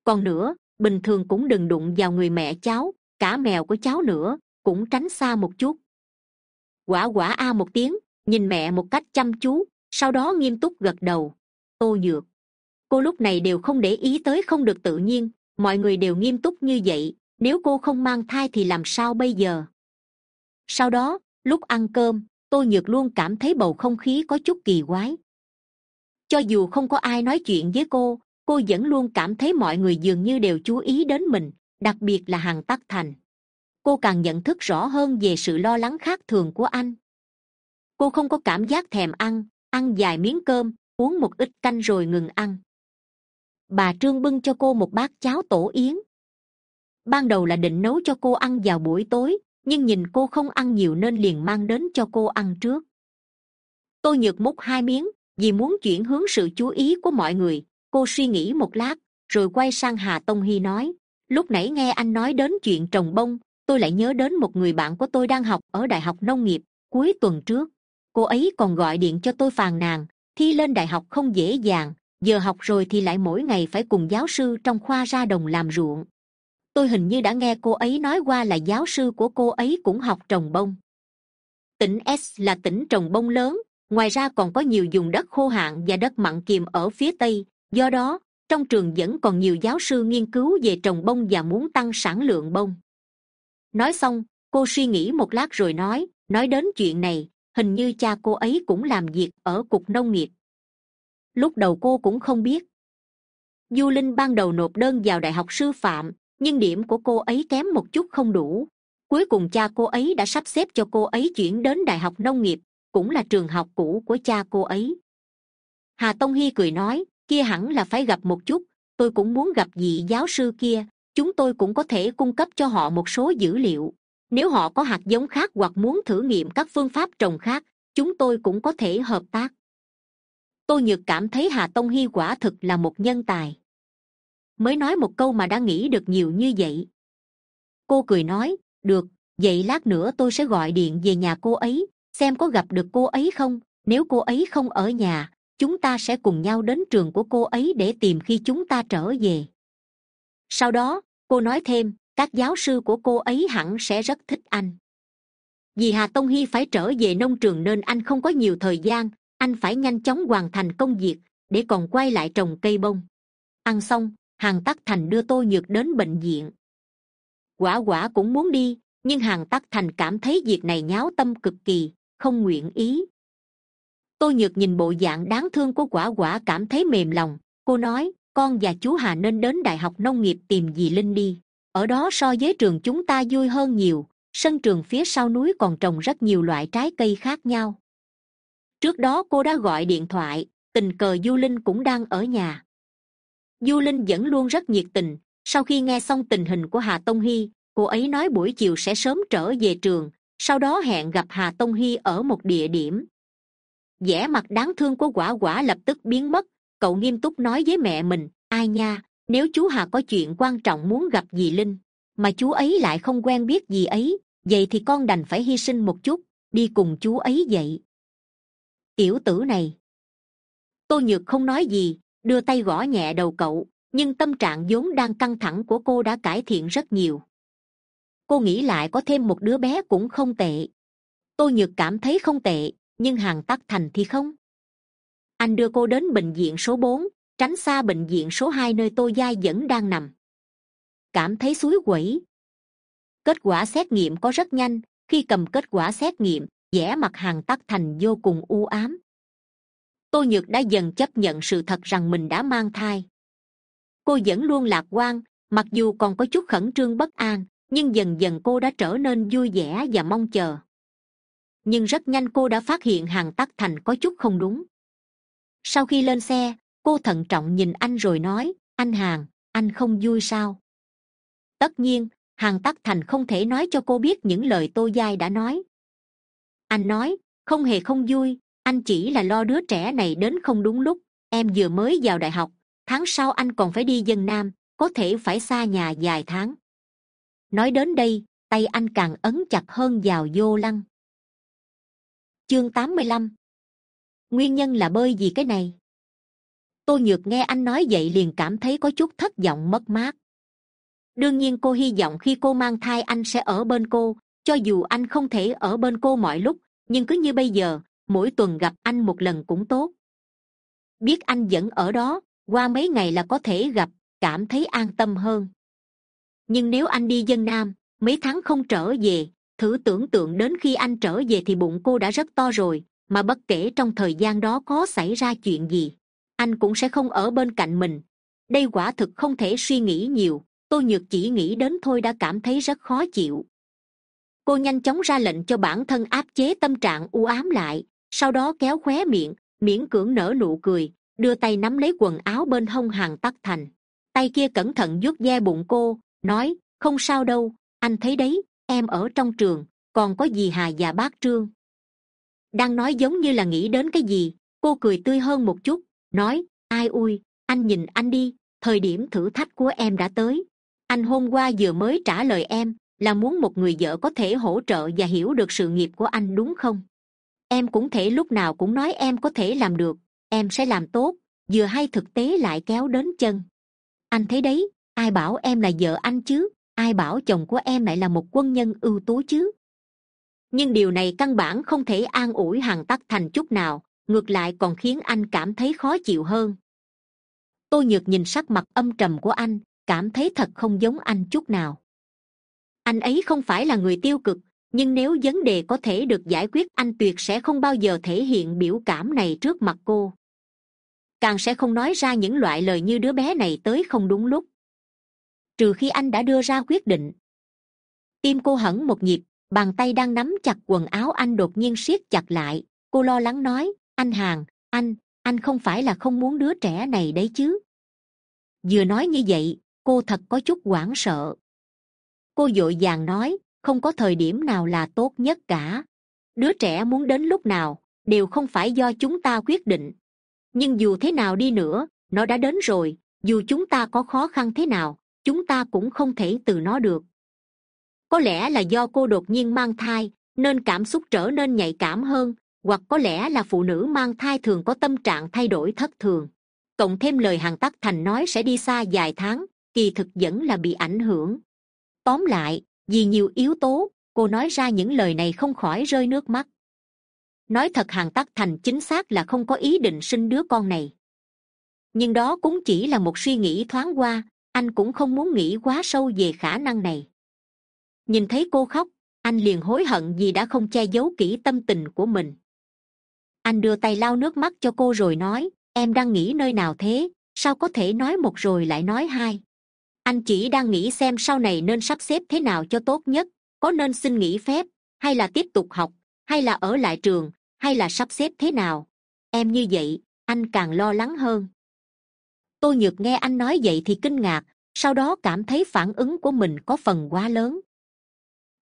Còn nữa, bình thường cũng đừng đụng vào người mẹ cháu, cả mèo của cháu nữa, cũng tránh xa một chút quả quả a một tiếng, nhìn mẹ một cách chăm chú, sau đó nghiêm túc gật đầu. Tô nhược cô lúc này đều không để ý tới không được tự nhiên, mọi người đều nghiêm túc như vậy, nếu cô không mang thai thì làm sao bây giờ? Sau đó, lúc ăn cơm tôi nhược luôn cảm thấy bầu không khí có chút kỳ quái. Cho dù không có ai nói chuyện với cô cô vẫn luôn cảm thấy mọi người dường như đều chú ý đến mình, đặc biệt là hàng tắc thành cô càng nhận thức rõ hơn về sự lo lắng khác thường của anh. Cô không có cảm giác thèm ăn ăn vài miếng cơm, uống một ít canh rồi ngừng ăn. Bà trương bưng cho cô một bát cháo tổ yến. Ban đầu là định nấu cho cô ăn vào buổi tối, nhưng nhìn cô không ăn nhiều nên liền mang đến cho cô ăn trước. Tôi nhược múc hai miếng, vì muốn chuyển hướng sự chú ý của mọi người, cô suy nghĩ một lát, rồi quay sang hà tông hy nói, lúc nãy nghe anh nói đến chuyện trồng bông tôi lại nhớ đến một người bạn của tôi đang học ở đại học nông nghiệp cuối tuần trước. Cô ấy còn gọi điện cho tôi phàn nàn, thi lên đại học không dễ dàng, giờ học rồi thì lại mỗi ngày phải cùng giáo sư trong khoa ra đồng làm ruộng. Tôi hình như đã nghe cô ấy nói qua là giáo sư của cô ấy cũng học trồng bông. Tỉnh s là tỉnh trồng bông lớn, ngoài ra còn có nhiều vùng đất khô hạn và đất mặn kìm ở phía tây. Do đó, trong trường vẫn còn nhiều giáo sư nghiên cứu về trồng bông và muốn tăng sản lượng bông nói xong, cô suy nghĩ một lát rồi nói nói đến chuyện này, hình như cha cô ấy cũng làm việc ở cục nông nghiệp. Lúc đầu cô cũng không biết. Du linh ban đầu nộp đơn vào đại học sư phạm, nhưng điểm của cô ấy kém một chút không đủ. Cuối cùng cha cô ấy đã sắp xếp cho cô ấy chuyển đến đại học nông nghiệp, cũng là trường học cũ của cha cô ấy. Hà tông hy cười nói, kia hẳn là phải gặp một chút, tôi cũng muốn gặp vị giáo sư kia chúng tôi cũng có thể cung cấp cho họ một số dữ liệu. Nếu họ có hạt giống khác hoặc muốn thử nghiệm các phương pháp trồng khác, chúng tôi cũng có thể hợp tác. Tôi nhược cảm thấy hà tông hy quả thực là một nhân tài. Mới nói một câu mà đã nghĩ được nhiều như vậy. Cô cười nói, được, vậy lát nữa tôi sẽ gọi điện về nhà cô ấy, xem có gặp được cô ấy không. Nếu cô ấy không ở nhà, chúng ta sẽ cùng nhau đến trường của cô ấy để tìm khi chúng ta trở về sau đó, cô nói thêm, các giáo sư của cô ấy hẳn sẽ rất thích anh. Vì hà tông hy phải trở về nông trường nên anh không có nhiều thời gian, anh phải nhanh chóng hoàn thành công việc để còn quay lại trồng cây bông. Ăn xong hàng tắc thành đưa tôi nhược đến bệnh viện. Quả quả cũng muốn đi, nhưng hàng tắc thành cảm thấy việc này nháo tâm cực kỳ, không nguyện ý. Tôi nhược nhìn bộ dạng đáng thương của quả quả cảm thấy mềm lòng. Cô nói con và chú hà nên đến đại học nông nghiệp tìm dì linh đi. Ở đó so với trường chúng ta vui hơn nhiều, sân trường phía sau núi còn trồng rất nhiều loại trái cây khác nhau. Trước đó cô đã gọi điện thoại, tình cờ du linh cũng đang ở nhà. Du linh vẫn luôn rất nhiệt tình, sau khi nghe xong tình hình của hà tông hy, cô ấy nói buổi chiều sẽ sớm trở về trường, sau đó hẹn gặp hà tông hy ở một địa điểm. Vẻ mặt đáng thương của quả quả lập tức biến mất cậu nghiêm túc nói với mẹ mình, ai nha, nếu chú hà có chuyện quan trọng muốn gặp dì linh, mà chú ấy lại không quen biết gì ấy, vậy thì con đành phải hy sinh một chút, đi cùng chú ấy vậy. Tiểu tử này. Tô nhược không nói gì, đưa tay gõ nhẹ đầu cậu, nhưng tâm trạng vốn đang căng thẳng của cô đã cải thiện rất nhiều. Cô nghĩ lại có thêm một đứa bé cũng không tệ. Tô nhược cảm thấy không tệ, nhưng hàng tắc thành thì không anh đưa cô đến bệnh viện số bốn, tránh xa bệnh viện số hai nơi tô giai vẫn đang nằm. Cảm thấy suối quẩy. Kết quả xét nghiệm có rất nhanh, khi cầm kết quả xét nghiệm, vẻ mặt hàng tắc thành vô cùng u ám. Tô nhược đã dần chấp nhận sự thật rằng mình đã mang thai. Cô vẫn luôn lạc quan, mặc dù còn có chút khẩn trương bất an, nhưng dần dần cô đã trở nên vui vẻ và mong chờ. Nhưng rất nhanh cô đã phát hiện hàng tắc thành có chút không đúng sau khi lên xe, cô thận trọng nhìn anh rồi nói, anh hàng anh không vui sao? Tất nhiên hàng tắc thành không thể nói cho cô biết những lời tô giai đã nói. Anh nói, không hề không vui, anh chỉ là lo đứa trẻ này đến không đúng lúc. Em vừa mới vào đại học, tháng sau anh còn phải đi dân nam, có thể phải xa nhà vài tháng. Nói đến đây, tay anh càng ấn chặt hơn vào vô lăng. Chương tám mươi lăm nguyên nhân là bơi vì cái này. Tô nhược nghe anh nói vậy liền cảm thấy có chút thất vọng, mất mát. Đương nhiên cô hy vọng khi cô mang thai anh sẽ ở bên cô, cho dù anh không thể ở bên cô mọi lúc, nhưng cứ như bây giờ, mỗi tuần gặp anh một lần cũng tốt. Biết anh vẫn ở đó, qua mấy ngày là có thể gặp, cảm thấy an tâm hơn. Nhưng nếu anh đi dân nam, mấy tháng không trở về, thử tưởng tượng đến khi anh trở về thì bụng cô đã rất to rồi mà bất kể trong thời gian đó có xảy ra chuyện gì, anh cũng sẽ không ở bên cạnh mình. Đây quả thực không thể suy nghĩ nhiều, tôi nhược chỉ nghĩ đến thôi đã cảm thấy rất khó chịu. Cô nhanh chóng ra lệnh cho bản thân áp chế tâm trạng u ám lại, sau đó kéo khóe miệng, miễn cưỡng nở nụ cười, đưa tay nắm lấy quần áo bên hông hàng tắc thành. Tay kia cẩn thận vuốt ve bụng cô, nói, không sao đâu, anh thấy đấy, em ở trong trường, còn có gì hà và bác trương? Đang nói giống như là nghĩ đến cái gì, cô cười tươi hơn một chút, nói, ai ui, anh nhìn anh đi, thời điểm thử thách của em đã tới. Anh hôm qua vừa mới trả lời em, là muốn một người vợ có thể hỗ trợ và hiểu được sự nghiệp của anh đúng không? Em cũng thể lúc nào cũng nói em có thể làm được, em sẽ làm tốt, vừa hay thực tế lại kéo đến chân. Anh thấy đấy, ai bảo em là vợ anh chứ, ai bảo chồng của em lại là một quân nhân ưu tú chứ? Nhưng điều này căn bản không thể an ủi hằng tắc thành chút nào, ngược lại còn khiến anh cảm thấy khó chịu hơn. Tôi nhược nhìn sắc mặt âm trầm của anh, cảm thấy thật không giống anh chút nào. Anh ấy không phải là người tiêu cực, nhưng nếu vấn đề có thể được giải quyết, anh tuyệt sẽ không bao giờ thể hiện biểu cảm này trước mặt cô. Càng sẽ không nói ra những loại lời như đứa bé này tới không đúng lúc. Trừ khi anh đã đưa ra quyết định. Tim cô hẳn một nhịp bàn tay đang nắm chặt quần áo anh đột nhiên siết chặt lại. Cô lo lắng nói, anh hàng anh anh không phải là không muốn đứa trẻ này đấy chứ. Vừa nói như vậy, cô thật có chút hoảng sợ. Cô d ộ i vàng nói, không có thời điểm nào là tốt nhất cả. Đứa trẻ muốn đến lúc nào đều không phải do chúng ta quyết định. Nhưng dù thế nào đi nữa, nó đã đến rồi, dù chúng ta có khó khăn thế nào, chúng ta cũng không thể từ nó được có lẽ là do cô đột nhiên mang thai, nên cảm xúc trở nên nhạy cảm hơn, hoặc có lẽ là phụ nữ mang thai thường có tâm trạng thay đổi thất thường. Cộng thêm lời hàng tắc thành nói sẽ đi xa vài tháng, kỳ thực vẫn là bị ảnh hưởng. Tóm lại, vì nhiều yếu tố, cô nói ra những lời này không khỏi rơi nước mắt. Nói thật hàng tắc thành chính xác là không có ý định sinh đứa con này. Nhưng đó cũng chỉ là một suy nghĩ thoáng qua, anh cũng không muốn nghĩ quá sâu về khả năng này nhìn thấy cô khóc, anh liền hối hận vì đã không che giấu kỹ tâm tình của mình. Anh đưa tay lau nước mắt cho cô rồi nói, em đang nghĩ nơi nào thế? Sao có thể nói một rồi lại nói hai? Anh chỉ đang nghĩ xem sau này nên sắp xếp thế nào cho tốt nhất, có nên xin nghỉ phép, hay là tiếp tục học, hay là ở lại trường, hay là sắp xếp thế nào. Em như vậy, anh càng lo lắng hơn. Tôi nhược nghe anh nói vậy thì kinh ngạc, sau đó cảm thấy phản ứng của mình có phần quá lớn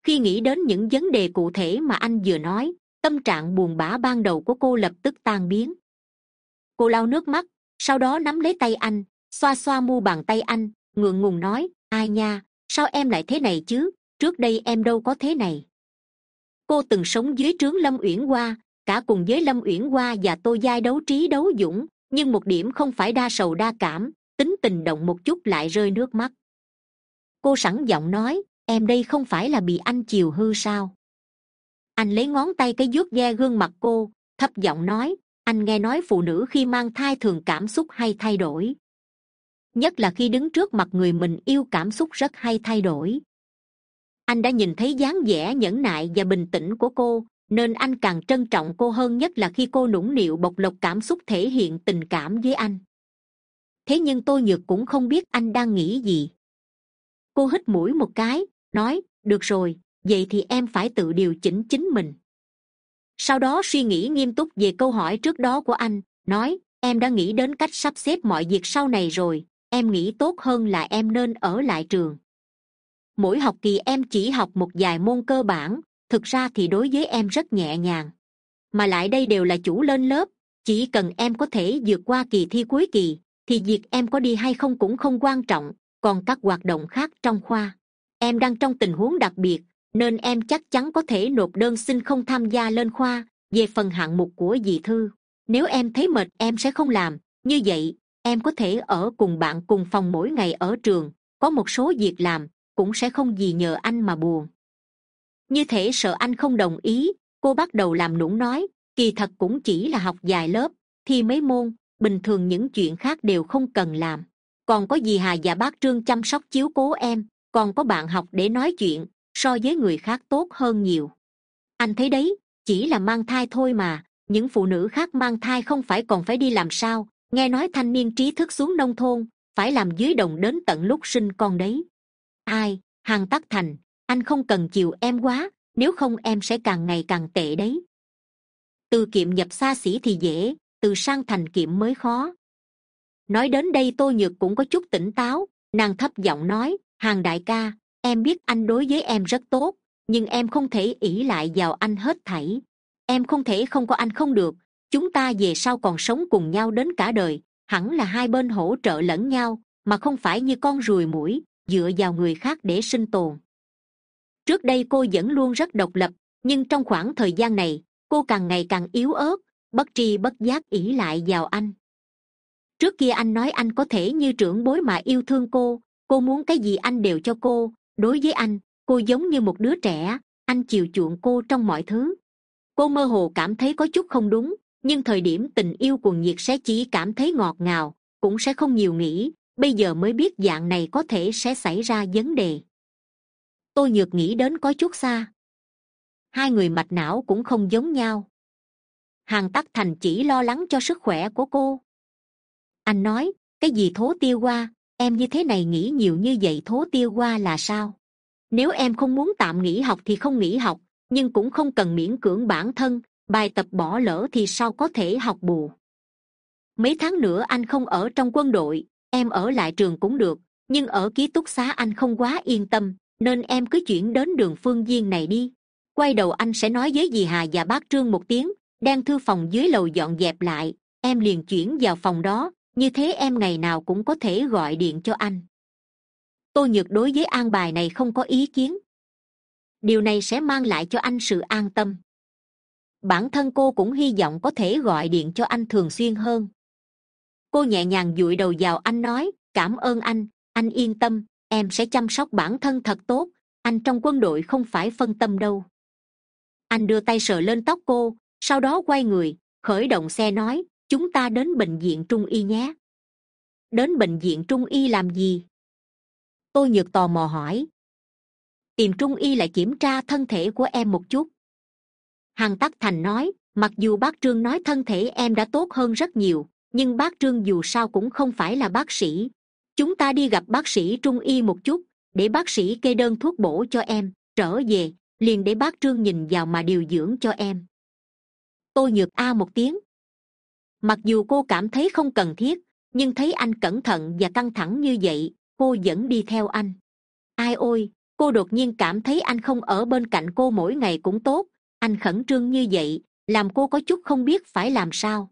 khi nghĩ đến những vấn đề cụ thể mà anh vừa nói, tâm trạng buồn bã ban đầu của cô lập tức tan biến. Cô lau nước mắt, sau đó nắm lấy tay anh, xoa xoa mu bàn tay anh, ngượng ngùng nói, ai nha, sao em lại thế này chứ? Trước đây em đâu có thế này. Cô từng sống dưới trướng lâm uyển hoa, cả cùng với lâm uyển hoa và tô giai đấu trí đấu dũng, nhưng một điểm không phải đa sầu đa cảm, tính tình động một chút lại rơi nước mắt. Cô sẵn giọng nói em đây không phải là bị anh chiều hư sao? Anh lấy ngón tay cái vuốt ve gương mặt cô, thấp giọng nói, anh nghe nói phụ nữ khi mang thai thường cảm xúc hay thay đổi. Nhất là khi đứng trước mặt người mình yêu cảm xúc rất hay thay đổi. Anh đã nhìn thấy dáng vẻ nhẫn nại và bình tĩnh của cô, nên anh càng trân trọng cô hơn nhất là khi cô nũng nịu bộc lộc cảm xúc thể hiện tình cảm với anh. Thế nhưng tôi nhược cũng không biết anh đang nghĩ gì. Cô hít mũi một cái nói, được rồi, vậy thì em phải tự điều chỉnh chính mình. Sau đó suy nghĩ nghiêm túc về câu hỏi trước đó của anh, nói, em đã nghĩ đến cách sắp xếp mọi việc sau này rồi, em nghĩ tốt hơn là em nên ở lại trường. Mỗi học kỳ em chỉ học một vài môn cơ bản, thực ra thì đối với em rất nhẹ nhàng. Mà lại đây đều là chủ lên lớp, chỉ cần em có thể vượt qua kỳ thi cuối kỳ, thì việc em có đi hay không cũng không quan trọng, còn các hoạt động khác trong khoa em đang trong tình huống đặc biệt, nên em chắc chắn có thể nộp đơn xin không tham gia lên khoa về phần hạng mục của dì thư. Nếu em thấy mệt, em sẽ không làm. Như vậy, em có thể ở cùng bạn cùng phòng mỗi ngày ở trường, có một số việc làm, cũng sẽ không gì nhờ anh mà buồn. Như thể sợ anh không đồng ý, cô bắt đầu làm nũng nói, kỳ thật cũng chỉ là học vài lớp, thi mấy môn, bình thường những chuyện khác đều không cần làm. Còn có dì hà và bác trương chăm sóc chiếu cố em còn có bạn học để nói chuyện, so với người khác tốt hơn nhiều. Anh thấy đấy, chỉ là mang thai thôi mà, những phụ nữ khác mang thai không phải còn phải đi làm sao, nghe nói thanh niên trí thức xuống nông thôn, phải làm dưới đồng đến tận lúc sinh con đấy. Ai hàng tắc thành, anh không cần chiều em quá, nếu không em sẽ càng ngày càng tệ đấy. Từ kiệm nhập xa xỉ thì dễ, từ sang thành kiệm mới khó. Nói đến đây tô nhược cũng có chút tỉnh táo, nàng thấp giọng nói hàng đại ca, em biết anh đối với em rất tốt, nhưng em không thể ỷ lại vào anh hết thảy. Em không thể không có anh không được. Chúng ta về sau còn sống cùng nhau đến cả đời, hẳn là hai bên hỗ trợ lẫn nhau, mà không phải như con ruồi mũi dựa vào người khác để sinh tồn. Trước đây cô vẫn luôn rất độc lập, nhưng trong khoảng thời gian này, cô càng ngày càng yếu ớt, bất tri bất giác ỷ lại vào anh. Trước kia anh nói anh có thể như trưởng bối mà yêu thương cô cô muốn cái gì anh đều cho cô. Đối với anh, cô giống như một đứa trẻ. Anh chiều chuộng cô trong mọi thứ. Cô mơ hồ cảm thấy có chút không đúng, nhưng thời điểm tình yêu cuồng nhiệt sẽ chỉ cảm thấy ngọt ngào, cũng sẽ không nhiều nghĩ. Bây giờ mới biết dạng này có thể sẽ xảy ra vấn đề. Tôi nhược nghĩ đến có chút xa. Hai người mạch não cũng không giống nhau. Hàng tắc thành chỉ lo lắng cho sức khỏe của cô. Anh nói, cái gì thố tiêu qua em như thế này nghĩ nhiều như vậy thố tiêu qua là sao? Nếu em không muốn tạm nghỉ học thì không nghỉ học, nhưng cũng không cần miễn cưỡng bản thân, bài tập bỏ lỡ thì sao có thể học bù? Mấy tháng nữa anh không ở trong quân đội, em ở lại trường cũng được, nhưng ở ký túc xá anh không quá yên tâm, nên em cứ chuyển đến đường phương viên này đi. Quay đầu anh sẽ nói với dì hà và bác trương một tiếng, đang thư phòng dưới lầu dọn dẹp lại, em liền chuyển vào phòng đó như thế em ngày nào cũng có thể gọi điện cho anh. Tôi nhược đối với an bài này không có ý kiến. Điều này sẽ mang lại cho anh sự an tâm. Bản thân cô cũng hy vọng có thể gọi điện cho anh thường xuyên hơn. Cô nhẹ nhàng dụi đầu vào anh nói, cảm ơn anh anh yên tâm, em sẽ chăm sóc bản thân thật tốt, anh trong quân đội không phải phân tâm đâu. Anh đưa tay sờ lên tóc cô, sau đó quay người, khởi động xe nói chúng ta đến bệnh viện trung y nhé. Đến bệnh viện trung y làm gì? Tôi nhược tò mò hỏi. Tìm trung y lại kiểm tra thân thể của em một chút. Hằng tắc thành nói, mặc dù bác trương nói thân thể em đã tốt hơn rất nhiều, nhưng bác trương dù sao cũng không phải là bác sĩ. Chúng ta đi gặp bác sĩ trung y một chút, để bác sĩ kê đơn thuốc bổ cho em, trở về, liền để bác trương nhìn vào mà điều dưỡng cho em. Tôi nhược a một tiếng mặc dù cô cảm thấy không cần thiết, nhưng thấy anh cẩn thận và căng thẳng như vậy, cô vẫn đi theo anh. Ai ôi, cô đột nhiên cảm thấy anh không ở bên cạnh cô mỗi ngày cũng tốt. Anh khẩn trương như vậy, làm cô có chút không biết phải làm sao.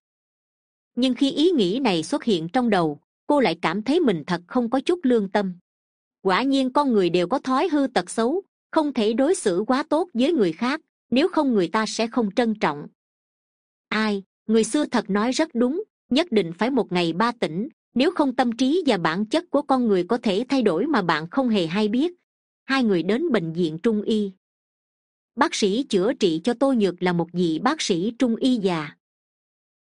Nhưng khi ý nghĩ này xuất hiện trong đầu, cô lại cảm thấy mình thật không có chút lương tâm. Quả nhiên con người đều có thói hư tật xấu, không thể đối xử quá tốt với người khác, nếu không người ta sẽ không trân trọng. Ai người xưa thật nói rất đúng, nhất định phải một ngày ba tỉnh, nếu không tâm trí và bản chất của con người có thể thay đổi mà bạn không hề hay biết. Hai người đến bệnh viện trung y. Bác sĩ chữa trị cho tôi nhược là một vị bác sĩ trung y già.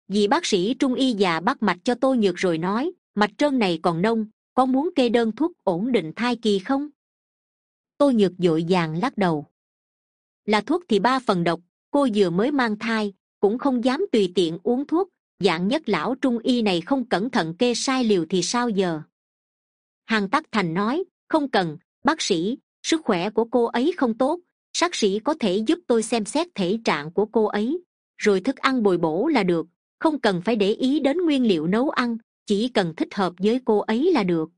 Vị bác sĩ trung y già bắt mạch cho tôi nhược rồi nói, mạch trơn này còn nông, có muốn kê đơn thuốc ổn định thai kỳ không? Tôi nhược d ộ i vàng lắc đầu. Là thuốc thì ba phần độc, cô vừa mới mang thai cũng không dám tùy tiện uống thuốc, dạng nhất lão trung y này không cẩn thận kê sai liều thì sao giờ? Hàn tắc thành nói, không cần, bác sĩ, sức khỏe của cô ấy không tốt sát sĩ có thể giúp tôi xem xét thể trạng của cô ấy, rồi thức ăn bồi bổ là được, không cần phải để ý đến nguyên liệu nấu ăn, chỉ cần thích hợp với cô ấy là được.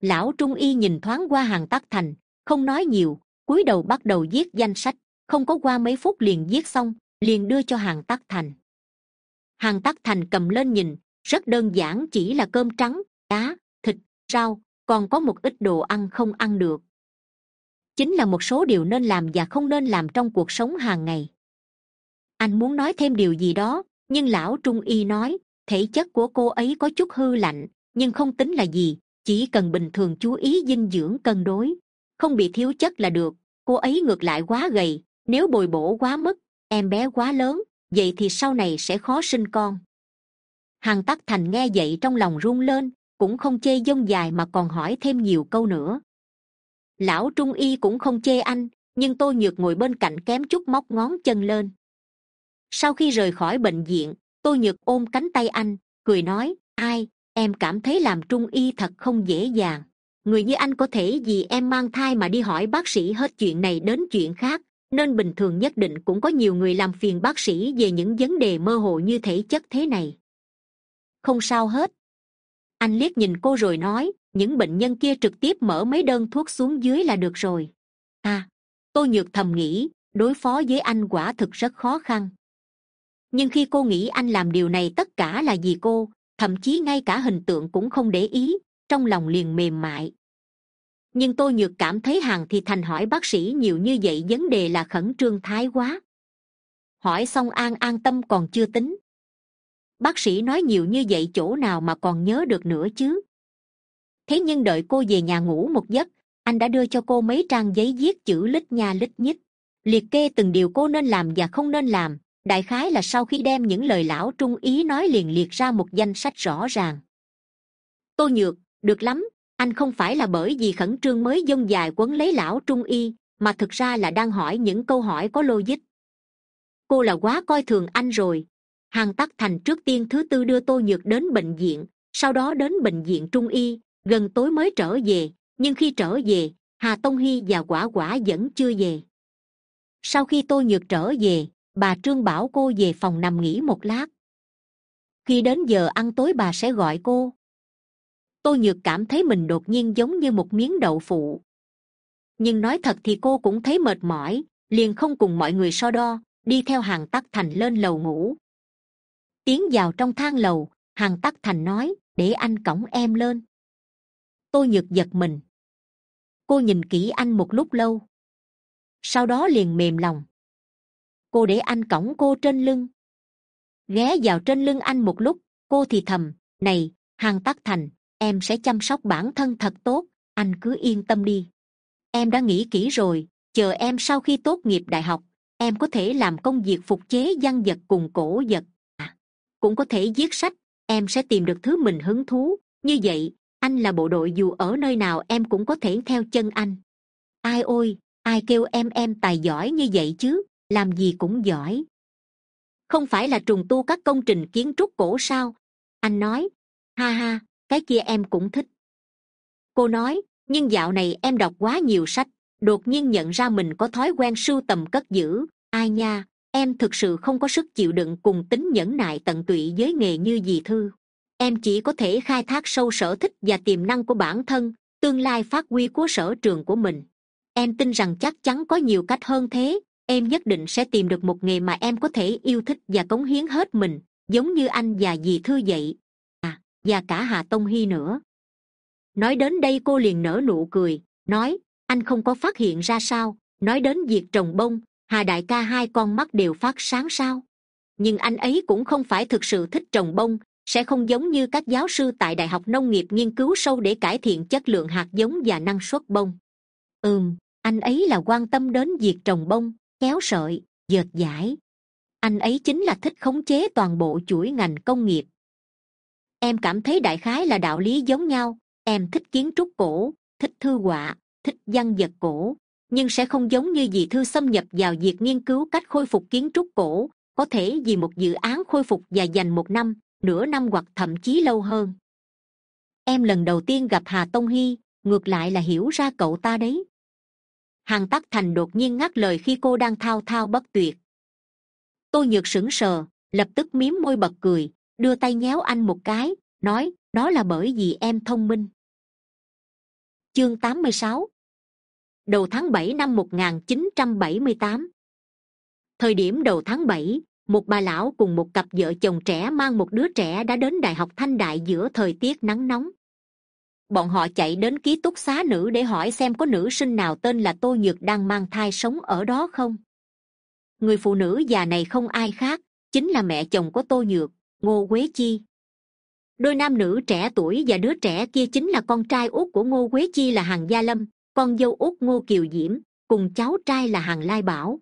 Lão trung y nhìn thoáng qua hàng tắc thành, không nói nhiều, cúi đầu bắt đầu viết danh sách, không có qua mấy phút liền viết xong liền đưa cho hàng tắc thành. Hàng tắc thành cầm lên nhìn, rất đơn giản chỉ là cơm trắng, cá, thịt, rau, còn có một ít đồ ăn không ăn được. Chính là một số điều nên làm và không nên làm trong cuộc sống hàng ngày. Anh muốn nói thêm điều gì đó, nhưng lão trung y nói, thể chất của cô ấy có chút hư lạnh, nhưng không tính là gì, chỉ cần bình thường chú ý dinh dưỡng cân đối, không bị thiếu chất là được, cô ấy ngược lại quá gầy, nếu bồi bổ quá mức em bé quá lớn, vậy thì sau này sẽ khó sinh con. Hằng tắc thành nghe vậy trong lòng run lên, cũng không chê dông dài mà còn hỏi thêm nhiều câu nữa. Lão trung y cũng không chê anh, nhưng tôi nhược ngồi bên cạnh kém chút móc ngón chân lên. Sau khi rời khỏi bệnh viện tôi nhược ôm cánh tay anh, cười nói, ai, em cảm thấy làm trung y thật không dễ dàng. Người như anh có thể vì em mang thai mà đi hỏi bác sĩ hết chuyện này đến chuyện khác nên bình thường nhất định cũng có nhiều người làm phiền bác sĩ về những vấn đề mơ hồ như thể chất thế này. Không sao hết. Anh liếc nhìn cô rồi nói, những bệnh nhân kia trực tiếp mở mấy đơn thuốc xuống dưới là được rồi. À tôi nhược thầm nghĩ, đối phó với anh quả thực rất khó khăn. Nhưng khi cô nghĩ anh làm điều này tất cả là vì cô, thậm chí ngay cả hình tượng cũng không để ý, trong lòng liền mềm mại nhưng tôi nhược cảm thấy hàng thì thành hỏi bác sĩ nhiều như vậy vấn đề là khẩn trương thái quá. Hỏi xong an an tâm còn chưa tính. Bác sĩ nói nhiều như vậy chỗ nào mà còn nhớ được nữa chứ? Thế nhưng đợi cô về nhà ngủ một giấc, anh đã đưa cho cô mấy trang giấy viết chữ lít nha lít nhít. Liệt kê từng điều cô nên làm và không nên làm. Đại khái là sau khi đem những lời lão trung ý nói liền liệt ra một danh sách rõ ràng. Tôi nhược, được lắm anh không phải là bởi vì khẩn trương mới dông dài quấn lấy lão trung y, mà thực ra là đang hỏi những câu hỏi có logic. Cô là quá coi thường anh rồi. Hằng tắc thành trước tiên thứ tư đưa tô nhược đến bệnh viện, sau đó đến bệnh viện trung y, gần tối mới trở về, nhưng khi trở về, hà tông hy và quả quả vẫn chưa về. Sau khi tô nhược trở về, bà trương bảo cô về phòng nằm nghỉ một lát. Khi đến giờ ăn tối bà sẽ gọi cô tô nhược cảm thấy mình đột nhiên giống như một miếng đậu phụ. Nhưng nói thật thì cô cũng thấy mệt mỏi, liền không cùng mọi người so đo, đi theo hàng tắc thành lên lầu ngủ. Tiến vào trong thang lầu, hàng tắc thành nói, để anh cõng em lên. Tôi nhược giật mình. Cô nhìn kỹ anh một lúc lâu. Sau đó liền mềm lòng. Cô để anh cõng cô trên lưng. Ghé vào trên lưng anh một lúc, cô thì thầm, này, hàng tắc thành em sẽ chăm sóc bản thân thật tốt. Anh cứ yên tâm đi. Em đã nghĩ kỹ rồi. Chờ em sau khi tốt nghiệp đại học em có thể làm công việc phục chế văn vật cùng cổ vật. À, cũng có thể viết sách. Em sẽ tìm được thứ mình hứng thú. Như vậy anh là bộ đội dù ở nơi nào em cũng có thể theo chân anh. Ai ôi ai kêu em em tài giỏi như vậy chứ? Làm gì cũng giỏi. Không phải là trùng tu các công trình kiến trúc cổ sao? Anh nói. Ha ha cái kia em cũng thích. Cô nói, nhưng dạo này em đọc quá nhiều sách, đột nhiên nhận ra mình có thói quen sưu tầm cất giữ. Ai nha, em thực sự không có sức chịu đựng cùng tính nhẫn nại tận tụy với nghề như dì thư. Em chỉ có thể khai thác sâu sở thích và tiềm năng của bản thân, tương lai phát huy của sở trường của mình. Em tin rằng chắc chắn có nhiều cách hơn thế. Em nhất định sẽ tìm được một nghề mà em có thể yêu thích và cống hiến hết mình, giống như anh và dì thư vậy và cả hà tông hy nữa. Nói đến đây cô liền nở nụ cười, nói, anh không có phát hiện ra sao? Nói đến việc trồng bông, hà đại ca hai con mắt đều phát sáng sao? Nhưng anh ấy cũng không phải thực sự thích trồng bông, sẽ không giống như các giáo sư tại đại học nông nghiệp nghiên cứu sâu để cải thiện chất lượng hạt giống và năng suất bông. Ừm, anh ấy là quan tâm đến việc trồng bông, kéo sợi, dệt dải anh ấy chính là thích khống chế toàn bộ chuỗi ngành công nghiệp em cảm thấy đại khái là đạo lý giống nhau. Em thích kiến trúc cổ, thích thư họa, thích văn vật cổ. Nhưng sẽ không giống như dì thư xâm nhập vào việc nghiên cứu cách khôi phục kiến trúc cổ. Có thể vì một dự án khôi phục và dành một năm, nửa năm hoặc thậm chí lâu hơn. Em lần đầu tiên gặp hà tông hy, ngược lại là hiểu ra cậu ta đấy. Hàn tắc thành đột nhiên ngắt lời khi cô đang thao thao bất tuyệt. Tôi nhược sững sờ, lập tức mím môi bật cười đưa tay nhéo anh một cái, nói, đó là bởi vì em thông minh. Chương tám mươi sáu. Đầu tháng bảy năm một nghìn chín trăm bảy mươi tám. Thời điểm đầu tháng bảy, một bà lão cùng một cặp vợ chồng trẻ mang một đứa trẻ đã đến đại học thanh đại giữa thời tiết nắng nóng. Bọn họ chạy đến ký túc xá nữ để hỏi xem có nữ sinh nào tên là tô nhược đang mang thai sống ở đó không. Người phụ nữ già này không ai khác, chính là mẹ chồng của tô nhược ngô quế chi. Đôi nam nữ trẻ tuổi và đứa trẻ kia chính là con trai út của ngô quế chi là hàng gia lâm, con dâu út ngô kiều diễm, cùng cháu trai là hàng lai bảo.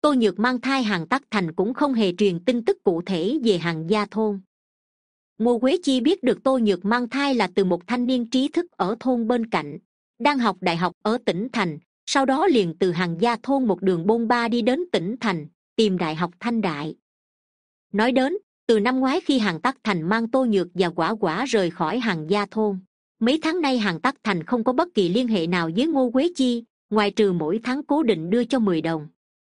Tô nhược mang thai hàng tắc thành cũng không hề truyền tin tức cụ thể về hàng gia thôn. Ngô quế chi biết được tô nhược mang thai là từ một thanh niên trí thức ở thôn bên cạnh, đang học đại học ở tỉnh thành, sau đó liền từ hàng gia thôn một đường bôn ba đi đến tỉnh thành, tìm đại học thanh đại. Nói đến từ năm ngoái khi hàng tắc thành mang tô nhược và quả quả rời khỏi hàng gia thôn, mấy tháng nay hàng tắc thành không có bất kỳ liên hệ nào với ngô quế chi, ngoài trừ mỗi tháng cố định đưa cho mười đồng.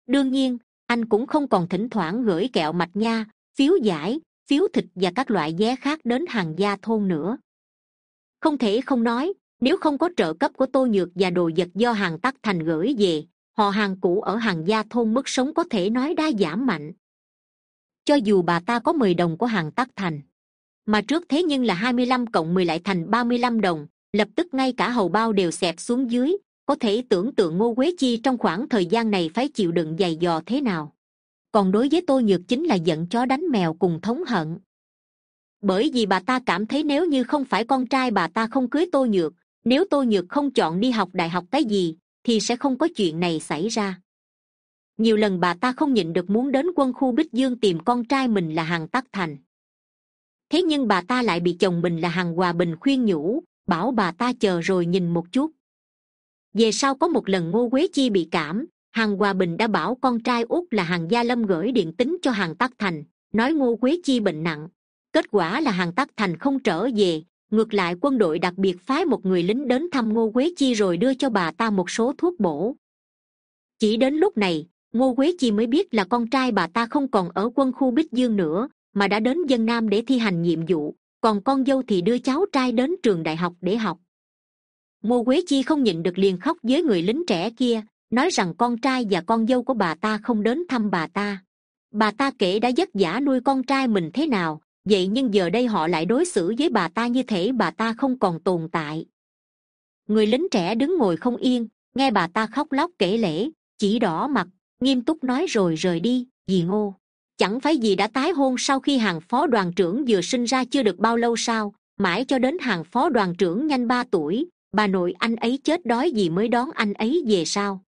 Đương nhiên, anh cũng không còn thỉnh thoảng gửi kẹo mạch nha, phiếu giải, phiếu thịt và các loại vé khác đến hàng gia thôn nữa. Không thể không nói, nếu không có trợ cấp của tô nhược và đồ vật do hàng tắc thành gửi về, họ hàng cũ ở hàng gia thôn mức sống có thể nói đa giảm mạnh cho dù bà ta có mười đồng của hàng tắc thành, mà trước thế nhưng là hai mươi lăm cộng mười lại thành ba mươi lăm đồng, lập tức ngay cả hầu bao đều xẹp xuống dưới, có thể tưởng tượng ngô quế chi trong khoảng thời gian này phải chịu đựng dày dò thế nào. Còn đối với tôi nhược chính là giận chó đánh mèo cùng thống hận. Bởi vì bà ta cảm thấy nếu như không phải con trai bà ta không cưới tôi nhược, nếu tôi nhược không chọn đi học đại học cái gì, thì sẽ không có chuyện này xảy ra nhiều lần bà ta không nhịn được muốn đến quân khu bích dương tìm con trai mình là Hằng tắc thành. Thế nhưng bà ta lại bị chồng mình là Hằng hòa bình khuyên nhủ, bảo bà ta chờ rồi nhìn một chút. Về sau có một lần ngô quế chi bị cảm, Hằng hòa bình đã bảo con trai út là Hằng gia lâm gửi điện tính cho Hằng tắc thành, nói ngô quế chi bệnh nặng. Kết quả là Hằng tắc thành không trở về, ngược lại quân đội đặc biệt phái một người lính đến thăm ngô quế chi rồi đưa cho bà ta một số thuốc bổ. Chỉ đến lúc này ngô quế chi mới biết là con trai bà ta không còn ở quân khu bích dương nữa mà đã đến dân nam để thi hành nhiệm vụ còn con dâu thì đưa cháu trai đến trường đại học để học. Ngô quế chi không nhịn được liền khóc với người lính trẻ kia nói rằng con trai và con dâu của bà ta không đến thăm bà ta. Bà ta kể đã vất vả nuôi con trai mình thế nào vậy nhưng giờ đây họ lại đối xử với bà ta như thể bà ta không còn tồn tại. Người lính trẻ đứng ngồi không yên nghe bà ta khóc lóc kể lể, chỉ đỏ mặt nghiêm túc nói rồi rời đi, dì ngô. Chẳng phải dì đã tái hôn sau khi hàng phó đoàn trưởng vừa sinh ra chưa được bao lâu sao? Mãi cho đến hàng phó đoàn trưởng nhanh ba tuổi, bà nội anh ấy chết đói gì mới đón anh ấy về sao?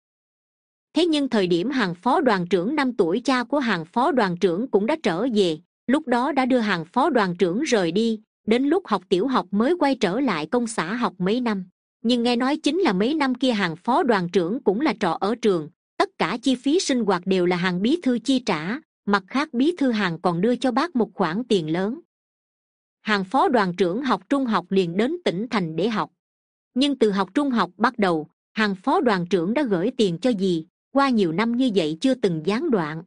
Thế nhưng thời điểm hàng phó đoàn trưởng năm tuổi cha của hàng phó đoàn trưởng cũng đã trở về, lúc đó đã đưa hàng phó đoàn trưởng rời đi, đến lúc học tiểu học mới quay trở lại công xã học mấy năm. Nhưng nghe nói chính là mấy năm kia hàng phó đoàn trưởng cũng là trọ ở trường tất cả chi phí sinh hoạt đều là hàng bí thư chi trả, mặt khác bí thư hàng còn đưa cho bác một khoản tiền lớn. Hàng phó đoàn trưởng học trung học liền đến tỉnh thành để học. Nhưng từ học trung học bắt đầu, hàng phó đoàn trưởng đã gửi tiền cho dì, qua nhiều năm như vậy chưa từng gián đoạn.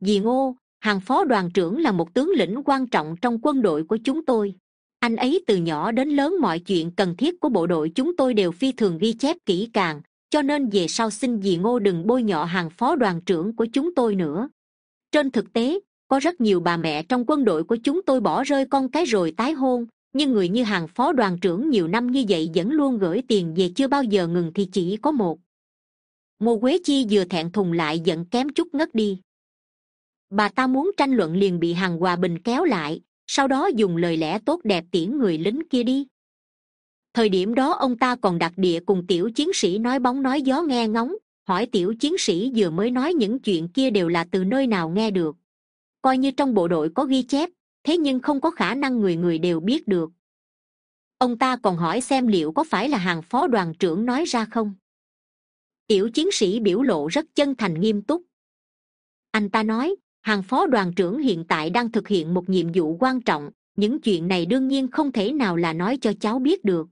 Dì ngô, hàng phó đoàn trưởng là một tướng lĩnh quan trọng trong quân đội của chúng tôi. Anh ấy từ nhỏ đến lớn mọi chuyện cần thiết của bộ đội chúng tôi đều phi thường ghi chép kỹ càng cho nên về sau xin dì ngô đừng bôi nhọ hàng phó đoàn trưởng của chúng tôi nữa. Trên thực tế, có rất nhiều bà mẹ trong quân đội của chúng tôi bỏ rơi con cái rồi tái hôn, nhưng người như hàng phó đoàn trưởng nhiều năm như vậy vẫn luôn gửi tiền về chưa bao giờ ngừng thì chỉ có một. Ngô quế chi vừa thẹn thùng lại giận kém chút ngất đi. Bà ta muốn tranh luận liền bị hàng hòa bình kéo lại, sau đó dùng lời lẽ tốt đẹp tiễn người lính kia đi thời điểm đó ông ta còn đặt địa cùng tiểu chiến sĩ nói bóng nói gió nghe ngóng. Hỏi tiểu chiến sĩ vừa mới nói những chuyện kia đều là từ nơi nào nghe được. Coi như trong bộ đội có ghi chép, thế nhưng không có khả năng người người đều biết được. Ông ta còn hỏi xem liệu có phải là hàng phó đoàn trưởng nói ra không? Tiểu chiến sĩ biểu lộ rất chân thành nghiêm túc. Anh ta nói, hàng phó đoàn trưởng hiện tại đang thực hiện một nhiệm vụ quan trọng, những chuyện này đương nhiên không thể nào là nói cho cháu biết được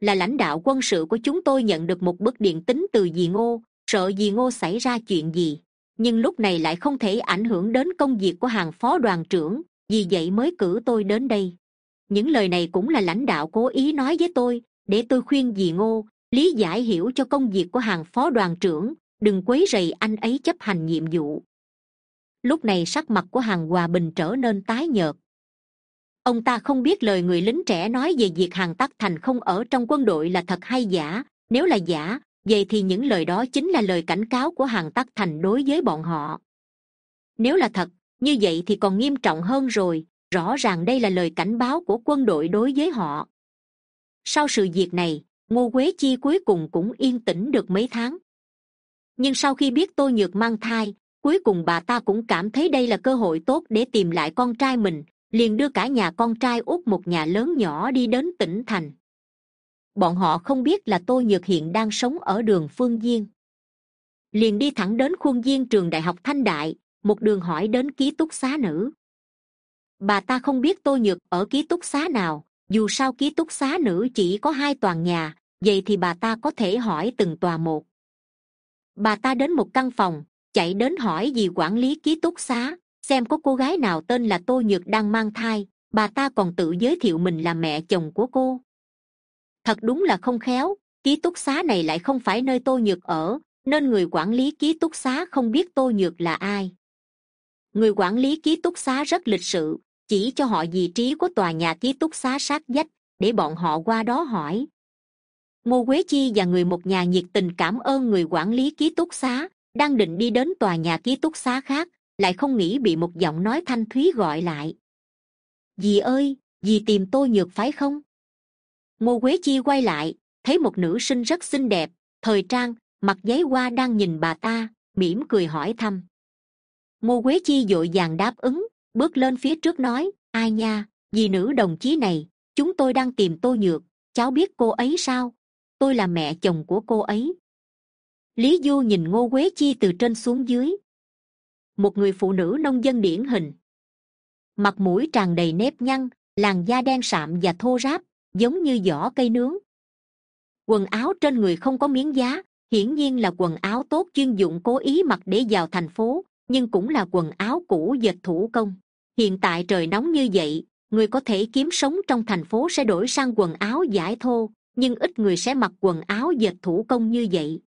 là lãnh đạo quân sự của chúng tôi nhận được một bức điện tính từ dì ngô, sợ dì ngô xảy ra chuyện gì. Nhưng lúc này lại không thể ảnh hưởng đến công việc của hàng phó đoàn trưởng, vì vậy mới cử tôi đến đây. Những lời này cũng là lãnh đạo cố ý nói với tôi, để tôi khuyên dì ngô, lý giải hiểu cho công việc của hàng phó đoàn trưởng, đừng quấy rầy anh ấy chấp hành nhiệm vụ. Lúc này sắc mặt của hàng hòa bình trở nên tái nhợt ông ta không biết lời người lính trẻ nói về việc Hàn tắc thành không ở trong quân đội là thật hay giả. Nếu là giả, vậy thì những lời đó chính là lời cảnh cáo của Hàn tắc thành đối với bọn họ. Nếu là thật, như vậy thì còn nghiêm trọng hơn rồi. Rõ ràng đây là lời cảnh báo của quân đội đối với họ. Sau sự việc này, ngô quế chi cuối cùng cũng yên tĩnh được mấy tháng. Nhưng sau khi biết tôi nhược mang thai, cuối cùng bà ta cũng cảm thấy đây là cơ hội tốt để tìm lại con trai mình liền đưa cả nhà con trai út một nhà lớn nhỏ đi đến tỉnh thành. Bọn họ không biết là tôi nhược hiện đang sống ở đường phương diên. Liền đi thẳng đến khuôn viên trường đại học thanh đại, một đường hỏi đến ký túc xá nữ. Bà ta không biết tôi nhược ở ký túc xá nào, dù sao ký túc xá nữ chỉ có hai toàn nhà, vậy thì bà ta có thể hỏi từng tòa một. Bà ta đến một căn phòng, chạy đến hỏi gì quản lý ký túc xá xem có cô gái nào tên là tô nhược đang mang thai, bà ta còn tự giới thiệu mình là mẹ chồng của cô. Thật đúng là không khéo, ký túc xá này lại không phải nơi tô nhược ở, nên người quản lý ký túc xá không biết tô nhược là ai. Người quản lý ký túc xá rất lịch sự, chỉ cho họ vị trí của tòa nhà ký túc xá sát vách, để bọn họ qua đó hỏi. Ngô quế chi và người một nhà nhiệt tình cảm ơn người quản lý ký túc xá, đang định đi đến tòa nhà ký túc xá khác lại không nghĩ bị một giọng nói thanh thúy gọi lại. Dì ơi, dì tìm tôi nhược phải không? Ngô quế chi quay lại, thấy một nữ sinh rất xinh đẹp, thời trang, mặc giấy hoa đang nhìn bà ta, mỉm cười hỏi thăm. Ngô quế chi d ộ i vàng đáp ứng, bước lên phía trước nói, ai nha, dì nữ đồng chí này, chúng tôi đang tìm tôi nhược, cháu biết cô ấy sao? Tôi là mẹ chồng của cô ấy. Lý du nhìn ngô quế chi từ trên xuống dưới một người phụ nữ nông dân điển hình. Mặt mũi tràn đầy nếp nhăn, làn da đen sạm và thô ráp, giống như vỏ cây nướng. Quần áo trên người không có miếng giá, hiển nhiên là quần áo tốt chuyên dụng cố ý mặc để vào thành phố, nhưng cũng là quần áo cũ dệt thủ công. Hiện tại trời nóng như vậy, người có thể kiếm sống trong thành phố sẽ đổi sang quần áo giải thô, nhưng ít người sẽ mặc quần áo dệt thủ công như vậy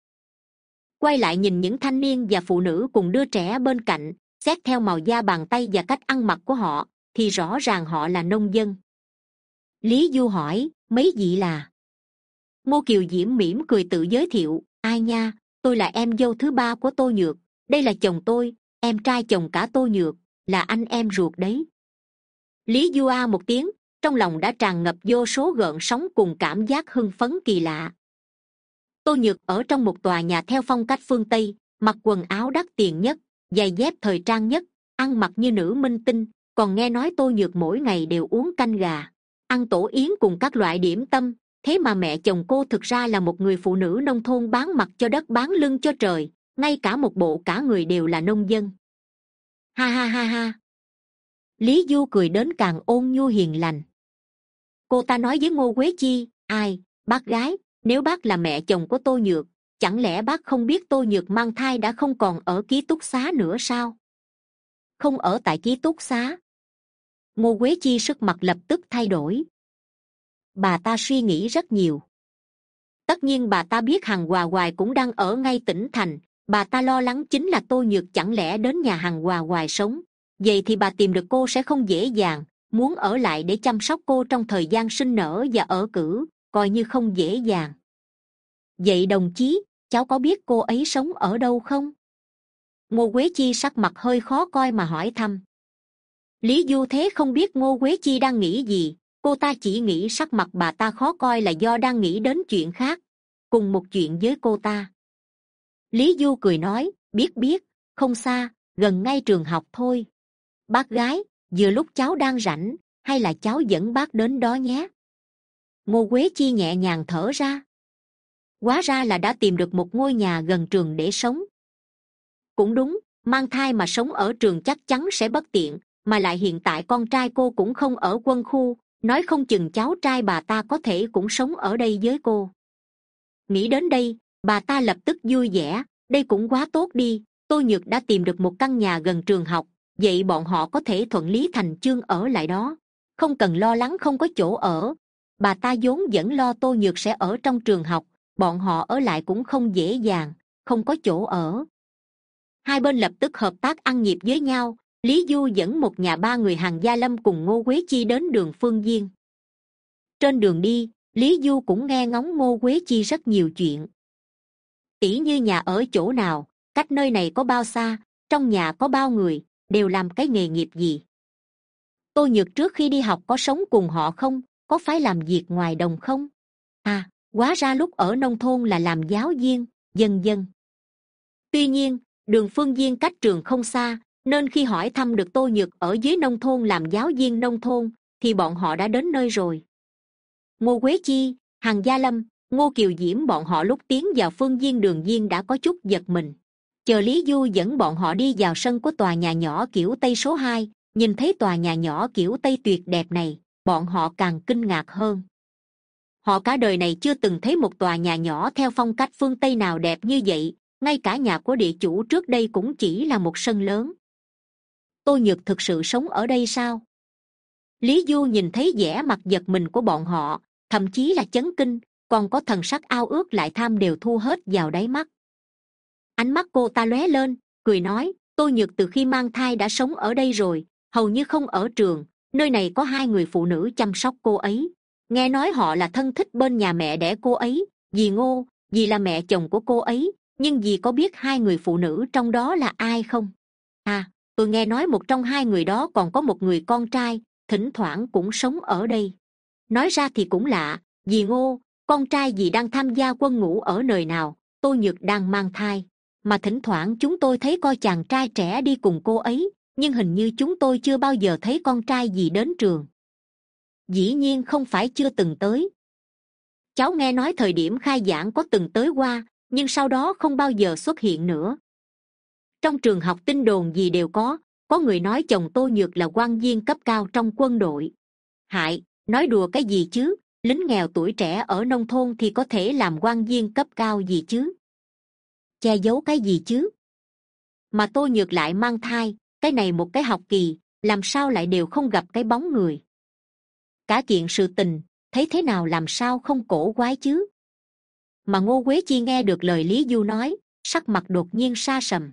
quay lại nhìn những thanh niên và phụ nữ cùng đứa trẻ bên cạnh, xét theo màu da bàn tay và cách ăn mặc của họ, thì rõ ràng họ là nông dân. Lý du hỏi, mấy vị là? Ngô kiều diễm mỉm cười tự giới thiệu, ai nha, tôi là em dâu thứ ba của tô nhược. Đây là chồng tôi, em trai chồng cả tô nhược, là anh em ruột đấy. Lý du a một tiếng, trong lòng đã tràn ngập vô số gợn sóng cùng cảm giác hưng phấn kỳ lạ tô nhược ở trong một tòa nhà theo phong cách phương tây, mặc quần áo đắt tiền nhất, giày dép thời trang nhất, ăn mặc như nữ minh tinh, còn nghe nói tô nhược mỗi ngày đều uống canh gà, ăn tổ yến cùng các loại điểm tâm. Thế mà mẹ chồng cô thực ra là một người phụ nữ nông thôn bán mặt cho đất bán lưng cho trời, ngay cả một bộ cả người đều là nông dân. Ha ha ha ha. Lý du cười đến càng ôn nhu hiền lành. Cô ta nói với ngô quế chi, ai, bác gái nếu bác là mẹ chồng của tô nhược, chẳng lẽ bác không biết tô nhược mang thai đã không còn ở ký túc xá nữa sao? Không ở tại ký túc xá. Ngô quế chi sức mặt lập tức thay đổi. Bà ta suy nghĩ rất nhiều. Tất nhiên bà ta biết hằng hòa hoài cũng đang ở ngay tỉnh thành. Bà ta lo lắng chính là tô nhược chẳng lẽ đến nhà hằng hòa hoài sống. Vậy thì bà tìm được cô sẽ không dễ dàng. Muốn ở lại để chăm sóc cô trong thời gian sinh nở và ở cử coi như không dễ dàng. Vậy đồng chí, cháu có biết cô ấy sống ở đâu không? Ngô quế chi sắc mặt hơi khó coi mà hỏi thăm. Lý du thế không biết ngô quế chi đang nghĩ gì, cô ta chỉ nghĩ sắc mặt bà ta khó coi là do đang nghĩ đến chuyện khác, cùng một chuyện với cô ta. Lý du cười nói, biết biết, không xa, gần ngay trường học thôi. Bác gái, vừa lúc cháu đang rảnh, hay là cháu dẫn bác đến đó nhé? Ngô quế chi nhẹ nhàng thở ra. Quá ra là đã tìm được một ngôi nhà gần trường để sống. Cũng đúng, mang thai mà sống ở trường chắc chắn sẽ bất tiện, mà lại hiện tại con trai cô cũng không ở quân khu, nói không chừng cháu trai bà ta có thể cũng sống ở đây với cô. Nghĩ đến đây, bà ta lập tức vui vẻ, đây cũng quá tốt đi tôi nhược đã tìm được một căn nhà gần trường học, vậy bọn họ có thể thuận lý thành chương ở lại đó. Không cần lo lắng không có chỗ ở bà ta vốn vẫn lo tô nhược sẽ ở trong trường học, bọn họ ở lại cũng không dễ dàng, không có chỗ ở. Hai bên lập tức hợp tác ăn nhịp với nhau, lý du dẫn một nhà ba người hàng gia lâm cùng ngô quế chi đến đường phương diên. Trên đường đi, lý du cũng nghe ngóng ngô quế chi rất nhiều chuyện. Tỉ như nhà ở chỗ nào, cách nơi này có bao xa, trong nhà có bao người, đều làm cái nghề nghiệp gì. Tôi nhược trước khi đi học có sống cùng họ không? Có phải làm việc ngoài đồng không? À quá ra lúc ở nông thôn là làm giáo viên dân dân tuy nhiên, đường phương viên cách trường không xa, nên khi hỏi thăm được tô nhược ở dưới nông thôn làm giáo viên nông thôn, thì bọn họ đã đến nơi rồi. Ngô quế chi hằng gia lâm, ngô kiều diễm bọn họ lúc tiến vào phương viên đường viên đã có chút giật mình. Chờ lý du dẫn bọn họ đi vào sân của tòa nhà nhỏ kiểu tây số hai, nhìn thấy tòa nhà nhỏ kiểu tây tuyệt đẹp này bọn họ càng kinh ngạc hơn. Họ cả đời này chưa từng thấy một tòa nhà nhỏ theo phong cách phương tây nào đẹp như vậy, ngay cả nhà của địa chủ trước đây cũng chỉ là một sân lớn. Tôi nhược thực sự sống ở đây sao? Lý du nhìn thấy vẻ mặt giật mình của bọn họ, thậm chí là chấn kinh, còn có thần sắc ao ước lại tham đều thu hết vào đáy mắt. Ánh mắt cô ta lóe lên, cười nói tôi nhược từ khi mang thai đã sống ở đây rồi, hầu như không ở trường nơi này có hai người phụ nữ chăm sóc cô ấy. Nghe nói họ là thân thích bên nhà mẹ đẻ cô ấy dì ngô dì là mẹ chồng của cô ấy, nhưng dì có biết hai người phụ nữ trong đó là ai không? À tôi nghe nói một trong hai người đó còn có một người con trai, thỉnh thoảng cũng sống ở đây. Nói ra thì cũng lạ dì ngô, con trai dì đang tham gia quân ngũ ở nơi nào tôi nhược đang mang thai. Mà thỉnh thoảng chúng tôi thấy coi chàng trai trẻ đi cùng cô ấy nhưng hình như chúng tôi chưa bao giờ thấy con trai gì đến trường. Dĩ nhiên không phải chưa từng tới. Cháu nghe nói thời điểm khai giảng có từng tới qua, nhưng sau đó không bao giờ xuất hiện nữa. Trong trường học tin đồn gì đều có có người nói chồng tô nhược là quan viên cấp cao trong quân đội. Hại, nói đùa cái gì chứ? Lính nghèo tuổi trẻ ở nông thôn thì có thể làm quan viên cấp cao gì chứ? Che giấu cái gì chứ? Mà tô nhược lại mang thai cái này một cái học kỳ, làm sao lại đều không gặp cái bóng người? Cả chuyện sự tình, thấy thế nào làm sao không cổ quái chứ? Mà ngô quế chi nghe được lời lý du nói, sắc mặt đột nhiên xa sầm.